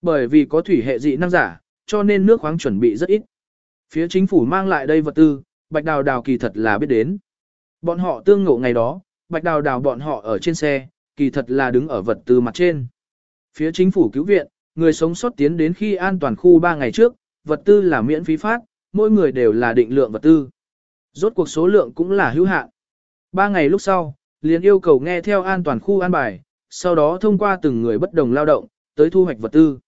Bởi vì có thủy hệ dị năng giả, cho nên nước khoáng chuẩn bị rất ít. Phía chính phủ mang lại đây vật tư, bạch đào đào kỳ thật là biết đến. Bọn họ tương ngộ ngày đó, bạch đào đào bọn họ ở trên xe, kỳ thật là đứng ở vật tư mặt trên. Phía chính phủ cứu viện, người sống sót tiến đến khi an toàn khu 3 ngày trước, vật tư là miễn phí phát, mỗi người đều là định lượng vật tư. Rốt cuộc số lượng cũng là hữu hạn. 3 ngày lúc sau, liền yêu cầu nghe theo an toàn khu an bài, sau đó thông qua từng người bất đồng lao động, tới thu hoạch vật tư.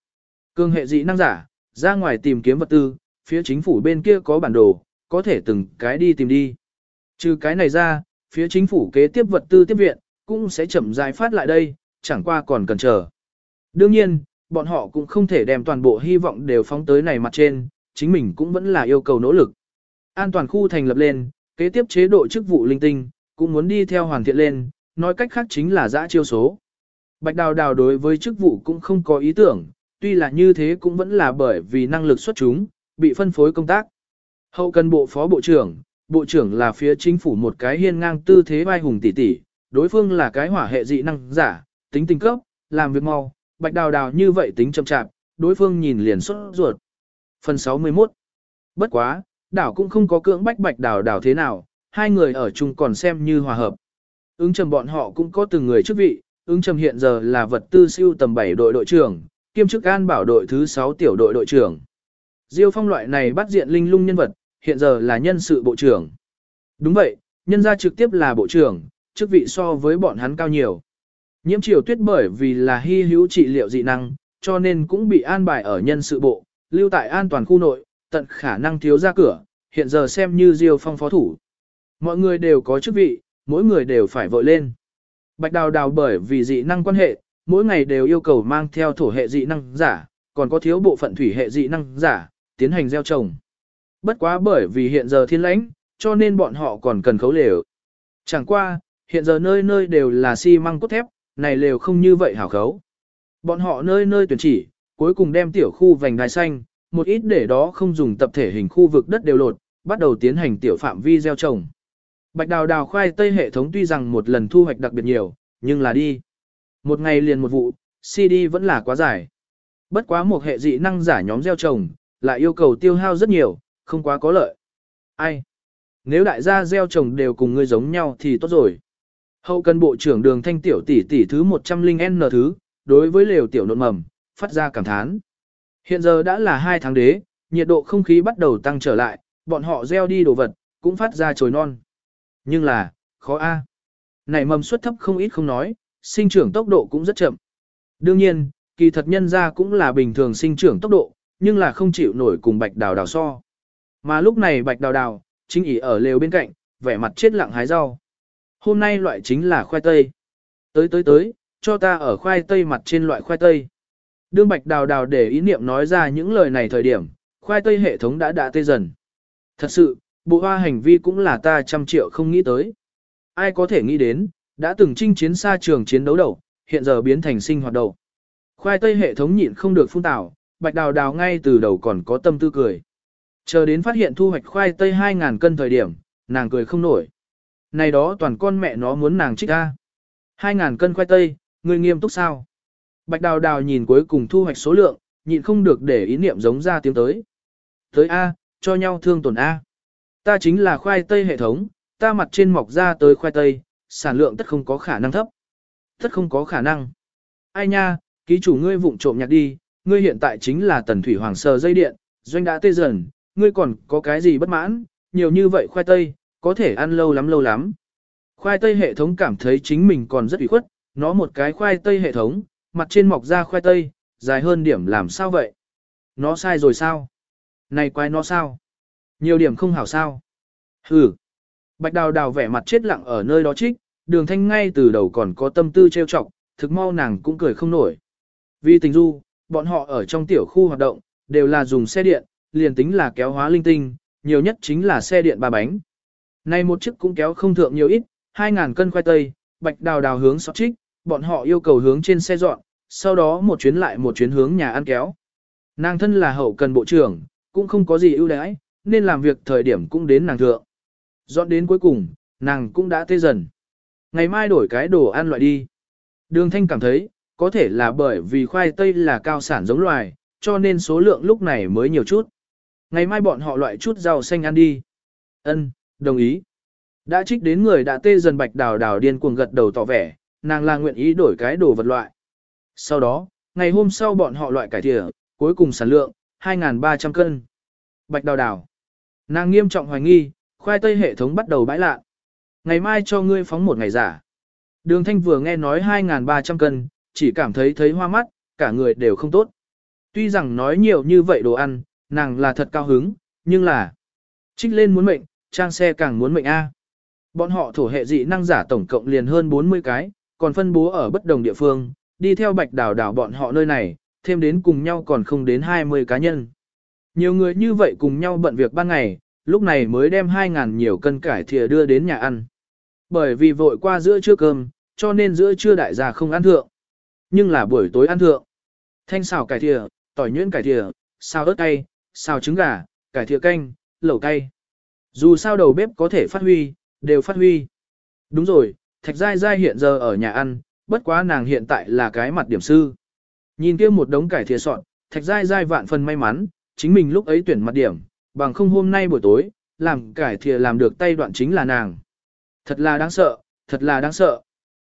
Cương hệ dị năng giả, ra ngoài tìm kiếm vật tư, phía chính phủ bên kia có bản đồ, có thể từng cái đi tìm đi. Trừ cái này ra, phía chính phủ kế tiếp vật tư tiếp viện, cũng sẽ chậm rãi phát lại đây, chẳng qua còn cần chờ. Đương nhiên, bọn họ cũng không thể đem toàn bộ hy vọng đều phóng tới này mặt trên, chính mình cũng vẫn là yêu cầu nỗ lực. An toàn khu thành lập lên, kế tiếp chế độ chức vụ linh tinh, cũng muốn đi theo hoàn thiện lên, nói cách khác chính là dã chiêu số. Bạch Đào Đào đối với chức vụ cũng không có ý tưởng, tuy là như thế cũng vẫn là bởi vì năng lực xuất chúng, bị phân phối công tác. Hậu cần bộ phó bộ trưởng, bộ trưởng là phía chính phủ một cái hiên ngang tư thế vai hùng tỷ tỷ, đối phương là cái hỏa hệ dị năng giả, tính tình cấp, làm việc mau, bạch đào đào như vậy tính chậm chạp, đối phương nhìn liền xuất ruột. Phần 61 Bất quá, đảo cũng không có cưỡng bách bạch đào đào thế nào, hai người ở chung còn xem như hòa hợp. Ứng trầm bọn họ cũng có từng người chức vị, ứng trầm hiện giờ là vật tư siêu tầm 7 đội đội trưởng, kiêm chức an bảo đội thứ 6 tiểu đội đội trưởng. Diêu phong loại này bắt diện linh lung nhân vật, hiện giờ là nhân sự bộ trưởng. Đúng vậy, nhân gia trực tiếp là bộ trưởng, chức vị so với bọn hắn cao nhiều. Nhiễm triều tuyết bởi vì là hy hữu trị liệu dị năng, cho nên cũng bị an bài ở nhân sự bộ, lưu tại an toàn khu nội, tận khả năng thiếu ra cửa, hiện giờ xem như Diêu Phong phó thủ. Mọi người đều có chức vị, mỗi người đều phải vội lên. Bạch đào đào bởi vì dị năng quan hệ, mỗi ngày đều yêu cầu mang theo thổ hệ dị năng giả, còn có thiếu bộ phận thủy hệ dị năng giả, tiến hành gieo trồng. Bất quá bởi vì hiện giờ thiên lãnh, cho nên bọn họ còn cần khấu lều. Chẳng qua, hiện giờ nơi nơi đều là xi măng cốt thép, này lều không như vậy hảo khấu. Bọn họ nơi nơi tuyển chỉ, cuối cùng đem tiểu khu vành đai xanh, một ít để đó không dùng tập thể hình khu vực đất đều lột, bắt đầu tiến hành tiểu phạm vi gieo trồng. Bạch đào đào khoai tây hệ thống tuy rằng một lần thu hoạch đặc biệt nhiều, nhưng là đi. Một ngày liền một vụ, CD vẫn là quá dài. Bất quá một hệ dị năng giả nhóm gieo trồng, lại yêu cầu tiêu hao rất nhiều, không quá có lợi. Ai? Nếu đại gia gieo trồng đều cùng ngươi giống nhau thì tốt rồi. Hậu cần bộ trưởng đường thanh tiểu tỷ tỷ thứ 100N thứ, đối với lều tiểu nộn mầm, phát ra cảm thán. Hiện giờ đã là hai tháng đế, nhiệt độ không khí bắt đầu tăng trở lại, bọn họ gieo đi đồ vật, cũng phát ra trồi non. Nhưng là, khó a. À. Này mầm suất thấp không ít không nói, sinh trưởng tốc độ cũng rất chậm. Đương nhiên, kỳ thật nhân ra cũng là bình thường sinh trưởng tốc độ, nhưng là không chịu nổi cùng bạch đào đào so. Mà lúc này bạch đào đào, chính ỉ ở lều bên cạnh, vẻ mặt chết lặng hái rau. Hôm nay loại chính là khoai tây. Tới tới tới, cho ta ở khoai tây mặt trên loại khoai tây. Đương bạch đào đào để ý niệm nói ra những lời này thời điểm, khoai tây hệ thống đã đã tê dần. Thật sự, bộ hoa hành vi cũng là ta trăm triệu không nghĩ tới. Ai có thể nghĩ đến, đã từng chinh chiến xa trường chiến đấu đầu, hiện giờ biến thành sinh hoạt đầu. Khoai tây hệ thống nhịn không được phun tảo, bạch đào đào ngay từ đầu còn có tâm tư cười. Chờ đến phát hiện thu hoạch khoai tây 2.000 cân thời điểm, nàng cười không nổi. Này đó toàn con mẹ nó muốn nàng trích ra. 2.000 cân khoai tây, người nghiêm túc sao? Bạch đào đào nhìn cuối cùng thu hoạch số lượng, nhịn không được để ý niệm giống ra tiếng tới. Tới A, cho nhau thương tổn A. Ta chính là khoai tây hệ thống, ta mặt trên mọc ra tới khoai tây, sản lượng tất không có khả năng thấp. Tất không có khả năng. Ai nha, ký chủ ngươi vụng trộm nhặt đi, ngươi hiện tại chính là tần thủy hoàng sờ dây điện, doanh đã tê dần, ngươi còn có cái gì bất mãn, nhiều như vậy khoai tây, có thể ăn lâu lắm lâu lắm. Khoai tây hệ thống cảm thấy chính mình còn rất ủy khuất, nó một cái khoai tây hệ thống, mặt trên mọc ra khoai tây, dài hơn điểm làm sao vậy? Nó sai rồi sao? Này quái nó sao? Nhiều điểm không hảo sao? Hừ. Bạch đào đào vẻ mặt chết lặng ở nơi đó trích, đường thanh ngay từ đầu còn có tâm tư trêu chọc, thực mau nàng cũng cười không nổi. Vì tình du, bọn họ ở trong tiểu khu hoạt động, đều là dùng xe điện, liền tính là kéo hóa linh tinh, nhiều nhất chính là xe điện ba bánh. Này một chiếc cũng kéo không thượng nhiều ít, 2.000 cân khoai tây, bạch đào đào hướng sọt trích, bọn họ yêu cầu hướng trên xe dọn, sau đó một chuyến lại một chuyến hướng nhà ăn kéo. Nàng thân là hậu cần bộ trưởng, cũng không có gì ưu đãi, nên làm việc thời điểm cũng đến nàng thượng. Dọn đến cuối cùng, nàng cũng đã tê dần. Ngày mai đổi cái đồ ăn loại đi. Đường thanh cảm thấy, có thể là bởi vì khoai tây là cao sản giống loài, cho nên số lượng lúc này mới nhiều chút. Ngày mai bọn họ loại chút rau xanh ăn đi. Ân, đồng ý. Đã trích đến người đã tê dần bạch đào đào điên cuồng gật đầu tỏ vẻ, nàng là nguyện ý đổi cái đồ vật loại. Sau đó, ngày hôm sau bọn họ loại cải thịa, cuối cùng sản lượng, 2.300 cân. Bạch đào đào. Nàng nghiêm trọng hoài nghi, khoai tây hệ thống bắt đầu bãi lạ. Ngày mai cho ngươi phóng một ngày giả. Đường thanh vừa nghe nói 2.300 cân, chỉ cảm thấy thấy hoa mắt, cả người đều không tốt. Tuy rằng nói nhiều như vậy đồ ăn, nàng là thật cao hứng, nhưng là trích lên muốn mệnh, trang xe càng muốn mệnh A. Bọn họ thổ hệ dị năng giả tổng cộng liền hơn 40 cái, còn phân bố ở bất đồng địa phương, đi theo bạch đảo đảo bọn họ nơi này, thêm đến cùng nhau còn không đến 20 cá nhân. Nhiều người như vậy cùng nhau bận việc ban ngày, lúc này mới đem 2.000 nhiều cân cải thìa đưa đến nhà ăn. Bởi vì vội qua giữa trưa cơm, cho nên giữa trưa đại gia không ăn thượng. Nhưng là buổi tối ăn thượng. Thanh xào cải thìa, tỏi nhuyễn cải thìa, xào ớt cay, xào trứng gà, cải thịa canh, lẩu cay. Dù sao đầu bếp có thể phát huy, đều phát huy. Đúng rồi, Thạch Giai Giai hiện giờ ở nhà ăn, bất quá nàng hiện tại là cái mặt điểm sư. Nhìn kia một đống cải thìa sọn, Thạch Giai Giai vạn phần may mắn, chính mình lúc ấy tuyển mặt điểm, bằng không hôm nay buổi tối, làm cải thìa làm được tay đoạn chính là nàng. Thật là đáng sợ, thật là đáng sợ.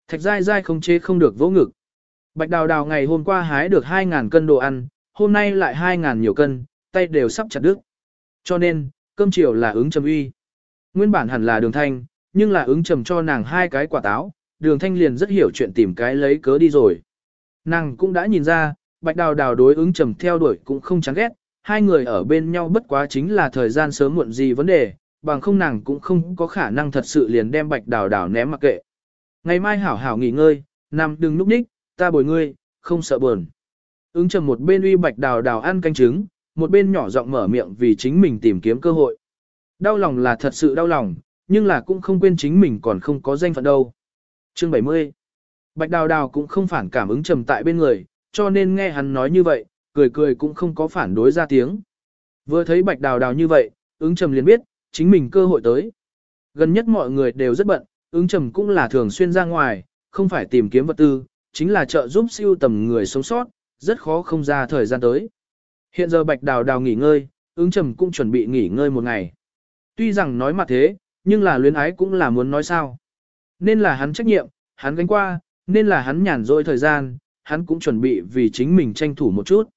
Thạch Giai Giai không chế không được vỗ ngực. Bạch Đào Đào ngày hôm qua hái được 2.000 cân đồ ăn, hôm nay lại 2.000 nhiều cân, tay đều sắp chặt đứt. Cho nên, cơm chiều là ứng trầm uy. Nguyên bản hẳn là đường thanh, nhưng là ứng trầm cho nàng hai cái quả táo, đường thanh liền rất hiểu chuyện tìm cái lấy cớ đi rồi. Nàng cũng đã nhìn ra, bạch đào đào đối ứng trầm theo đuổi cũng không chán ghét, hai người ở bên nhau bất quá chính là thời gian sớm muộn gì vấn đề, bằng không nàng cũng không có khả năng thật sự liền đem bạch đào đào ném mặc kệ. Ngày mai hảo hảo nghỉ ngơi, nằm đừng núp ních, ta bồi ngươi, không sợ buồn. Ứng trầm một bên uy bạch đào đào ăn canh trứng, một bên nhỏ giọng mở miệng vì chính mình tìm kiếm cơ hội. Đau lòng là thật sự đau lòng, nhưng là cũng không quên chính mình còn không có danh phận đâu. Chương 70 Bạch đào đào cũng không phản cảm ứng trầm tại bên người, cho nên nghe hắn nói như vậy, cười cười cũng không có phản đối ra tiếng. Vừa thấy bạch đào đào như vậy, ứng trầm liền biết, chính mình cơ hội tới. Gần nhất mọi người đều rất bận, ứng trầm cũng là thường xuyên ra ngoài, không phải tìm kiếm vật tư, chính là trợ giúp siêu tầm người sống sót, rất khó không ra thời gian tới. Hiện giờ bạch đào đào nghỉ ngơi, ứng trầm cũng chuẩn bị nghỉ ngơi một ngày. Tuy rằng nói mặt thế, nhưng là luyến ái cũng là muốn nói sao. Nên là hắn trách nhiệm, hắn gánh qua, nên là hắn nhàn rỗi thời gian, hắn cũng chuẩn bị vì chính mình tranh thủ một chút.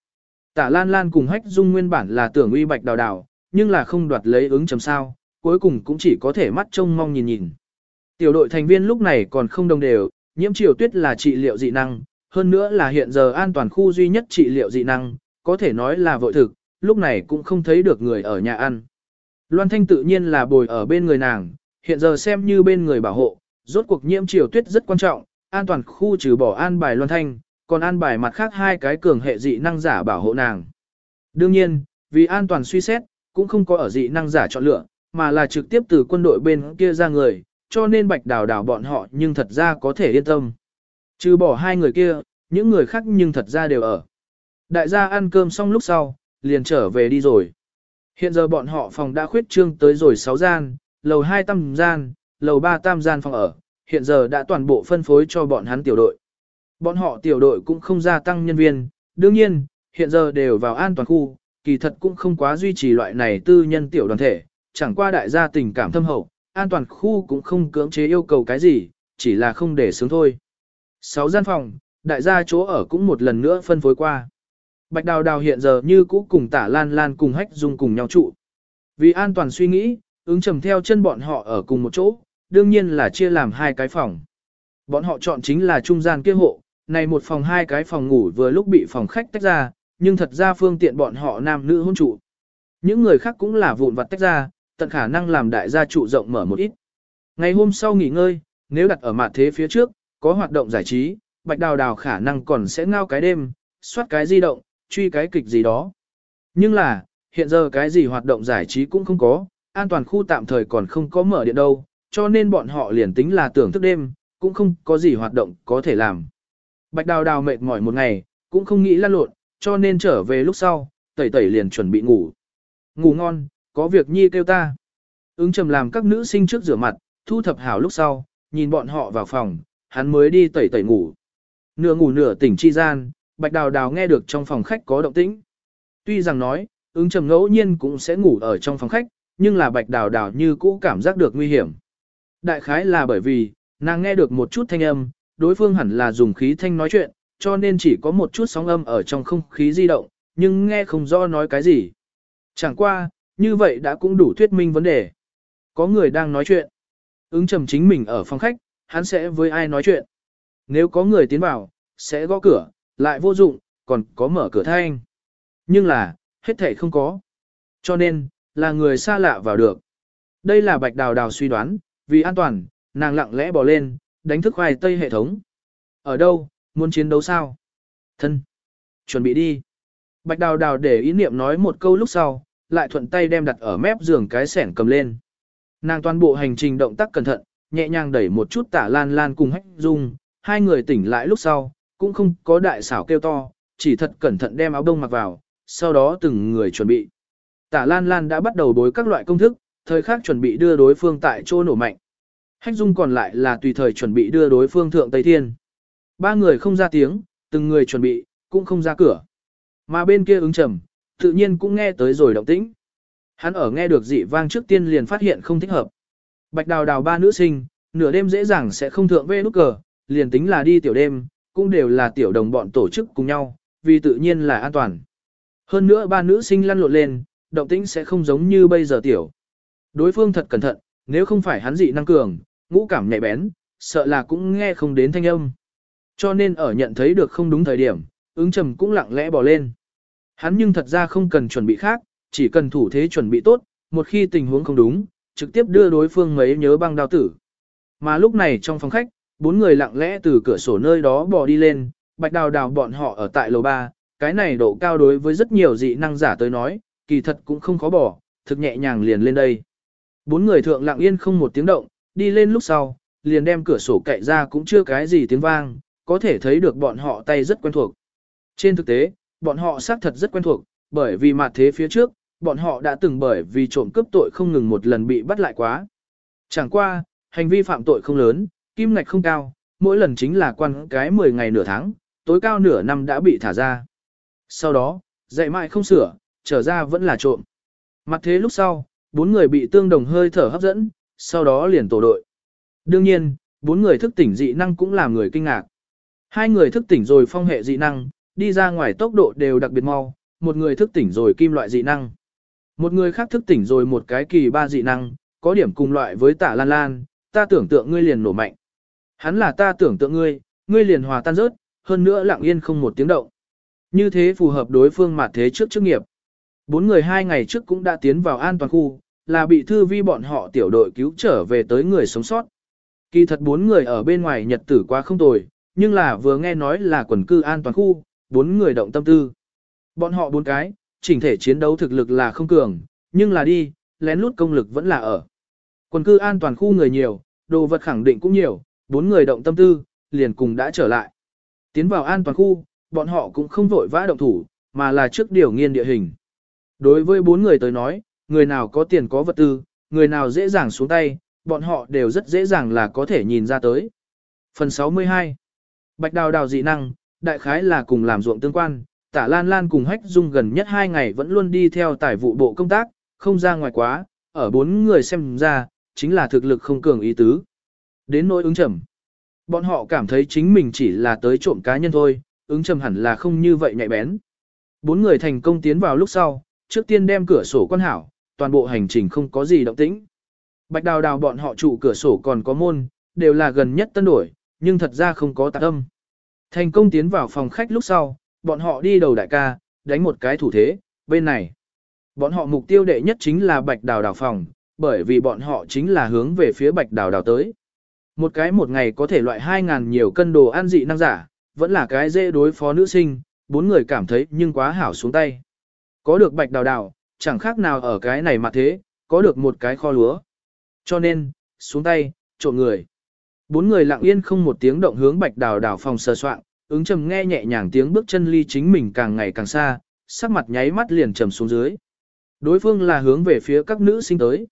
Tả Lan Lan cùng Hách Dung nguyên bản là tưởng uy bạch đào đào, nhưng là không đoạt lấy ứng trầm sao, cuối cùng cũng chỉ có thể mắt trông mong nhìn nhìn. Tiểu đội thành viên lúc này còn không đồng đều, nhiễm triều tuyết là trị liệu dị năng, hơn nữa là hiện giờ an toàn khu duy nhất trị liệu dị năng, có thể nói là vội thực, lúc này cũng không thấy được người ở nhà ăn. Loan Thanh tự nhiên là bồi ở bên người nàng, hiện giờ xem như bên người bảo hộ, rốt cuộc nhiễm triều tuyết rất quan trọng, an toàn khu trừ bỏ an bài Loan Thanh, còn an bài mặt khác hai cái cường hệ dị năng giả bảo hộ nàng. Đương nhiên, vì an toàn suy xét, cũng không có ở dị năng giả chọn lựa, mà là trực tiếp từ quân đội bên kia ra người, cho nên bạch đào đào bọn họ nhưng thật ra có thể yên tâm. Trừ bỏ hai người kia, những người khác nhưng thật ra đều ở. Đại gia ăn cơm xong lúc sau, liền trở về đi rồi. Hiện giờ bọn họ phòng đã khuyết trương tới rồi 6 gian, lầu 2 tam gian, lầu 3 tam gian phòng ở, hiện giờ đã toàn bộ phân phối cho bọn hắn tiểu đội. Bọn họ tiểu đội cũng không gia tăng nhân viên, đương nhiên, hiện giờ đều vào an toàn khu, kỳ thật cũng không quá duy trì loại này tư nhân tiểu đoàn thể, chẳng qua đại gia tình cảm thâm hậu, an toàn khu cũng không cưỡng chế yêu cầu cái gì, chỉ là không để sướng thôi. 6 gian phòng, đại gia chỗ ở cũng một lần nữa phân phối qua. Bạch Đào Đào hiện giờ như cũ cùng tả Lan Lan cùng hách dung cùng nhau trụ. Vì an toàn suy nghĩ, ứng trầm theo chân bọn họ ở cùng một chỗ, đương nhiên là chia làm hai cái phòng. Bọn họ chọn chính là trung gian kia hộ, này một phòng hai cái phòng ngủ vừa lúc bị phòng khách tách ra, nhưng thật ra phương tiện bọn họ nam nữ hôn trụ. Những người khác cũng là vụn vặt tách ra, tận khả năng làm đại gia trụ rộng mở một ít. Ngày hôm sau nghỉ ngơi, nếu đặt ở mặt thế phía trước, có hoạt động giải trí, bạch đào đào khả năng còn sẽ ngao cái đêm, soát cái di động, truy cái kịch gì đó. Nhưng là, hiện giờ cái gì hoạt động giải trí cũng không có, an toàn khu tạm thời còn không có mở điện đâu, cho nên bọn họ liền tính là tưởng thức đêm, cũng không có gì hoạt động có thể làm. Bạch đào đào mệt mỏi một ngày, cũng không nghĩ lăn lộn, cho nên trở về lúc sau, tẩy tẩy liền chuẩn bị ngủ. Ngủ ngon, có việc nhi kêu ta. Ứng trầm làm các nữ sinh trước rửa mặt, thu thập hảo lúc sau, nhìn bọn họ vào phòng, hắn mới đi tẩy tẩy ngủ. Nửa ngủ nửa tỉnh chi gian, bạch đào đào nghe được trong phòng khách có động tĩnh. Tuy rằng nói, ứng trầm ngẫu nhiên cũng sẽ ngủ ở trong phòng khách, nhưng là bạch đào đào như cũ cảm giác được nguy hiểm. Đại khái là bởi vì, nàng nghe được một chút thanh âm, đối phương hẳn là dùng khí thanh nói chuyện, cho nên chỉ có một chút sóng âm ở trong không khí di động, nhưng nghe không rõ nói cái gì. Chẳng qua, như vậy đã cũng đủ thuyết minh vấn đề. Có người đang nói chuyện. Ứng trầm chính mình ở phòng khách, hắn sẽ với ai nói chuyện. Nếu có người tiến vào, sẽ gõ cửa, lại vô dụng, còn có mở cửa thanh. Nhưng là, hết thảy không có. Cho nên, là người xa lạ vào được. Đây là bạch đào đào suy đoán, vì an toàn, nàng lặng lẽ bỏ lên, đánh thức khoai tây hệ thống. Ở đâu, muốn chiến đấu sao? Thân. Chuẩn bị đi. Bạch đào đào để ý niệm nói một câu lúc sau, lại thuận tay đem đặt ở mép giường cái sẻn cầm lên. Nàng toàn bộ hành trình động tác cẩn thận, nhẹ nhàng đẩy một chút tả lan lan cùng hách dung, hai người tỉnh lại lúc sau, cũng không có đại xảo kêu to, chỉ thật cẩn thận đem áo đông mặc vào, sau đó từng người chuẩn bị. Tả lan lan đã bắt đầu đối các loại công thức, thời khắc chuẩn bị đưa đối phương tại chỗ nổ mạnh. Hách dung còn lại là tùy thời chuẩn bị đưa đối phương thượng Tây Thiên. Ba người không ra tiếng, từng người chuẩn bị, cũng không ra cửa. Mà bên kia ứng trầm, tự nhiên cũng nghe tới rồi động tĩnh. Hắn ở nghe được dị vang trước tiên liền phát hiện không thích hợp. Bạch đào đào ba nữ sinh, nửa đêm dễ dàng sẽ không thượng về nút cờ, liền tính là đi tiểu đêm, cũng đều là tiểu đồng bọn tổ chức cùng nhau, vì tự nhiên là an toàn. Hơn nữa ba nữ sinh lăn lộn lên, động tĩnh sẽ không giống như bây giờ tiểu. Đối phương thật cẩn thận, nếu không phải hắn dị năng cường, ngũ cảm nhạy bén, sợ là cũng nghe không đến thanh âm. Cho nên ở nhận thấy được không đúng thời điểm, ứng trầm cũng lặng lẽ bỏ lên. Hắn nhưng thật ra không cần chuẩn bị khác, chỉ cần thủ thế chuẩn bị tốt, một khi tình huống không đúng, trực tiếp đưa đối phương mấy nhớ băng đao tử. Mà lúc này trong phòng khách, bốn người lặng lẽ từ cửa sổ nơi đó bò đi lên, bạch đào đào bọn họ ở tại lầu 3, cái này độ cao đối với rất nhiều dị năng giả tới nói, kỳ thật cũng không khó bỏ, thực nhẹ nhàng liền lên đây. Bốn người thượng lặng yên không một tiếng động, đi lên lúc sau, liền đem cửa sổ cậy ra cũng chưa cái gì tiếng vang, có thể thấy được bọn họ tay rất quen thuộc. Trên thực tế, bọn họ xác thật rất quen thuộc, bởi vì mặt thế phía trước, bọn họ đã từng bởi vì trộm cướp tội không ngừng một lần bị bắt lại quá. Chẳng qua, hành vi phạm tội không lớn, kim ngạch không cao, mỗi lần chính là quan cái 10 ngày nửa tháng, tối cao nửa năm đã bị thả ra. Sau đó, dạy mãi không sửa, trở ra vẫn là trộm. Mặt thế lúc sau, bốn người bị tương đồng hơi thở hấp dẫn, sau đó liền tổ đội. Đương nhiên, bốn người thức tỉnh dị năng cũng làm người kinh ngạc. Hai người thức tỉnh rồi phong hệ dị năng, đi ra ngoài tốc độ đều đặc biệt mau, một người thức tỉnh rồi kim loại dị năng. Một người khác thức tỉnh rồi một cái kỳ ba dị năng, có điểm cùng loại với tả lan lan, ta tưởng tượng ngươi liền nổ mạnh. Hắn là ta tưởng tượng ngươi, ngươi liền hòa tan rớt, hơn nữa lặng yên không một tiếng động. Như thế phù hợp đối phương mặt thế trước chức nghiệp. Bốn người hai ngày trước cũng đã tiến vào an toàn khu, là bị thư vi bọn họ tiểu đội cứu trở về tới người sống sót. Kỳ thật bốn người ở bên ngoài nhật tử quá không tồi, nhưng là vừa nghe nói là quần cư an toàn khu, bốn người động tâm tư. Bọn họ bốn cái, chỉnh thể chiến đấu thực lực là không cường, nhưng là đi, lén lút công lực vẫn là ở. Quần cư an toàn khu người nhiều, đồ vật khẳng định cũng nhiều, bốn người động tâm tư, liền cùng đã trở lại. Tiến vào an toàn khu, bọn họ cũng không vội vã động thủ, mà là trước điều nghiên địa hình. Đối với bốn người tới nói, người nào có tiền có vật tư, người nào dễ dàng xuống tay, bọn họ đều rất dễ dàng là có thể nhìn ra tới. Phần 62 Bạch đào đào dị năng, đại khái là cùng làm ruộng tương quan, tả lan lan cùng hách dung gần nhất hai ngày vẫn luôn đi theo tài vụ bộ công tác, không ra ngoài quá, ở bốn người xem ra, chính là thực lực không cường ý tứ. Đến nỗi ứng trầm. Bọn họ cảm thấy chính mình chỉ là tới trộm cá nhân thôi, ứng trầm hẳn là không như vậy nhạy bén. Bốn người thành công tiến vào lúc sau, trước tiên đem cửa sổ quan hảo, toàn bộ hành trình không có gì động tĩnh. Bạch đào đào bọn họ trụ cửa sổ còn có môn, đều là gần nhất tân đổi, nhưng thật ra không có tạc âm. Thành công tiến vào phòng khách lúc sau, bọn họ đi đầu đại ca, đánh một cái thủ thế, bên này. Bọn họ mục tiêu đệ nhất chính là bạch đào đào phòng, bởi vì bọn họ chính là hướng về phía bạch đào đào tới. Một cái một ngày có thể loại 2.000 nhiều cân đồ ăn dị năng giả, vẫn là cái dễ đối phó nữ sinh, bốn người cảm thấy nhưng quá hảo xuống tay. Có được bạch đào đào, chẳng khác nào ở cái này mà thế, có được một cái kho lúa. Cho nên, xuống tay, trộm người. Bốn người lặng yên không một tiếng động hướng bạch đào đào phòng sờ soạn, ứng trầm nghe nhẹ nhàng tiếng bước chân ly chính mình càng ngày càng xa, sắc mặt nháy mắt liền trầm xuống dưới. Đối phương là hướng về phía các nữ sinh tới.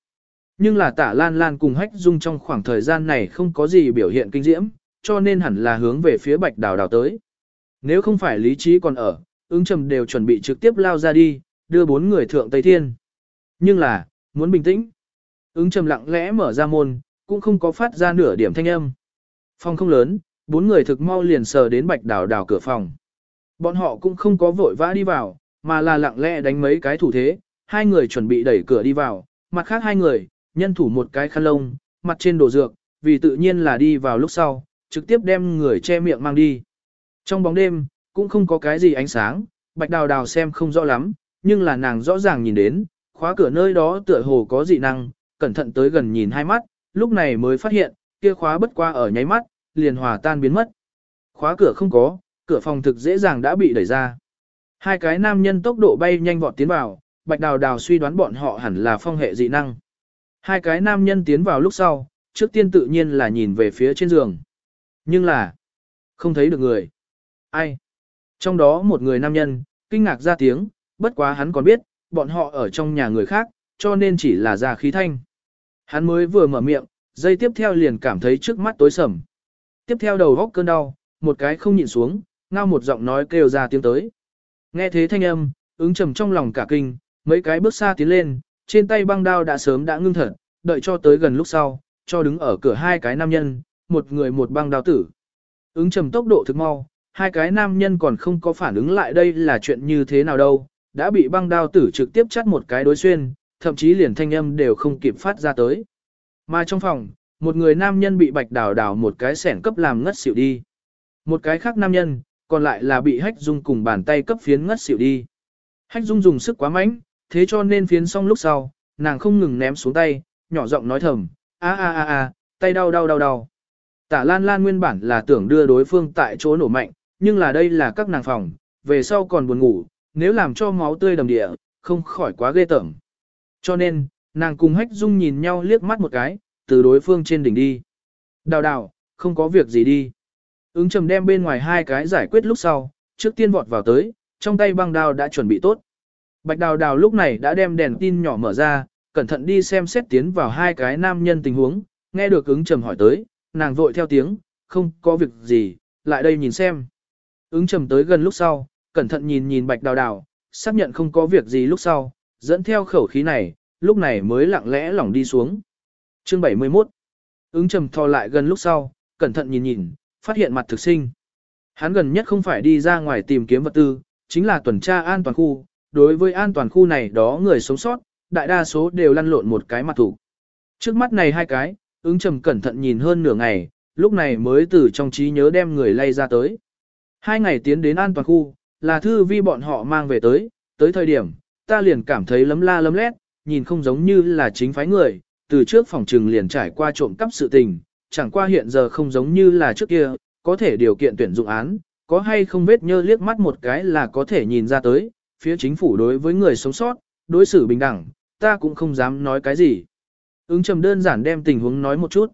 Nhưng là tả lan lan cùng hách dung trong khoảng thời gian này không có gì biểu hiện kinh diễm, cho nên hẳn là hướng về phía bạch đào đào tới. Nếu không phải lý trí còn ở, ứng trầm đều chuẩn bị trực tiếp lao ra đi, đưa bốn người thượng Tây Thiên. Nhưng là, muốn bình tĩnh. Ứng trầm lặng lẽ mở ra môn, cũng không có phát ra nửa điểm thanh âm. Phòng không lớn, bốn người thực mau liền sờ đến bạch đào đào cửa phòng. Bọn họ cũng không có vội vã đi vào, mà là lặng lẽ đánh mấy cái thủ thế, hai người chuẩn bị đẩy cửa đi vào, mặt khác hai người, nhân thủ một cái khăn lông, mặt trên đồ dược, vì tự nhiên là đi vào lúc sau, trực tiếp đem người che miệng mang đi. Trong bóng đêm, cũng không có cái gì ánh sáng, bạch đào đào xem không rõ lắm, nhưng là nàng rõ ràng nhìn đến, khóa cửa nơi đó tựa hồ có dị năng, cẩn thận tới gần nhìn hai mắt, lúc này mới phát hiện, kia khóa bất qua ở nháy mắt, liền hòa tan biến mất. Khóa cửa không có, cửa phòng thực dễ dàng đã bị đẩy ra. Hai cái nam nhân tốc độ bay nhanh vọt tiến vào, bạch đào đào suy đoán bọn họ hẳn là phong hệ dị năng. Hai cái nam nhân tiến vào lúc sau, trước tiên tự nhiên là nhìn về phía trên giường. Nhưng là, không thấy được người. Ai? Trong đó một người nam nhân, kinh ngạc ra tiếng, bất quá hắn còn biết, bọn họ ở trong nhà người khác, cho nên chỉ là ra khí thanh. Hắn mới vừa mở miệng, dây tiếp theo liền cảm thấy trước mắt tối sầm. Tiếp theo đầu góc cơn đau, một cái không nhịn xuống, ngao một giọng nói kêu ra tiếng tới. Nghe thế thanh âm, ứng trầm trong lòng cả kinh, mấy cái bước xa tiến lên, trên tay băng đao đã sớm đã ngưng thật, đợi cho tới gần lúc sau, cho đứng ở cửa hai cái nam nhân, một người một băng đao tử. Ứng trầm tốc độ thực mau, hai cái nam nhân còn không có phản ứng lại đây là chuyện như thế nào đâu, đã bị băng đao tử trực tiếp chắt một cái đối xuyên, thậm chí liền thanh âm đều không kịp phát ra tới. Mà trong phòng, một người nam nhân bị bạch đào đào một cái sẻn cấp làm ngất xỉu đi. Một cái khác nam nhân, còn lại là bị hách dung cùng bàn tay cấp phiến ngất xỉu đi. Hách dung dùng sức quá mạnh, thế cho nên phiến xong lúc sau, nàng không ngừng ném xuống tay, nhỏ giọng nói thầm, a a a a, tay đau đau đau đau. Tả Lan Lan nguyên bản là tưởng đưa đối phương tại chỗ nổ mạnh, nhưng là đây là các nàng phòng, về sau còn buồn ngủ, nếu làm cho máu tươi đầm địa, không khỏi quá ghê tởm. Cho nên, nàng cùng hách dung nhìn nhau liếc mắt một cái, từ đối phương trên đỉnh đi. Đào đào, không có việc gì đi. Ứng trầm đem bên ngoài hai cái giải quyết lúc sau, trước tiên vọt vào tới, trong tay băng đao đã chuẩn bị tốt. Bạch đào đào lúc này đã đem đèn tin nhỏ mở ra, cẩn thận đi xem xét tiến vào hai cái nam nhân tình huống, nghe được ứng trầm hỏi tới, nàng vội theo tiếng, không có việc gì, lại đây nhìn xem. Ứng trầm tới gần lúc sau, cẩn thận nhìn nhìn bạch đào đào, xác nhận không có việc gì lúc sau, dẫn theo khẩu khí này, lúc này mới lặng lẽ lỏng đi xuống. Chương 71 Ứng trầm thò lại gần lúc sau, cẩn thận nhìn nhìn, phát hiện mặt thực sinh. Hắn gần nhất không phải đi ra ngoài tìm kiếm vật tư, chính là tuần tra an toàn khu. Đối với an toàn khu này đó người sống sót, đại đa số đều lăn lộn một cái mặt thủ. Trước mắt này hai cái, ứng trầm cẩn thận nhìn hơn nửa ngày, lúc này mới từ trong trí nhớ đem người lay ra tới. Hai ngày tiến đến an toàn khu, là thư vi bọn họ mang về tới, tới thời điểm, ta liền cảm thấy lấm la lấm lét, nhìn không giống như là chính phái người, từ trước phòng trừng liền trải qua trộm cắp sự tình, chẳng qua hiện giờ không giống như là trước kia, có thể điều kiện tuyển dụng án, có hay không vết nhơ liếc mắt một cái là có thể nhìn ra tới, phía chính phủ đối với người sống sót, đối xử bình đẳng, ta cũng không dám nói cái gì. Ứng trầm đơn giản đem tình huống nói một chút.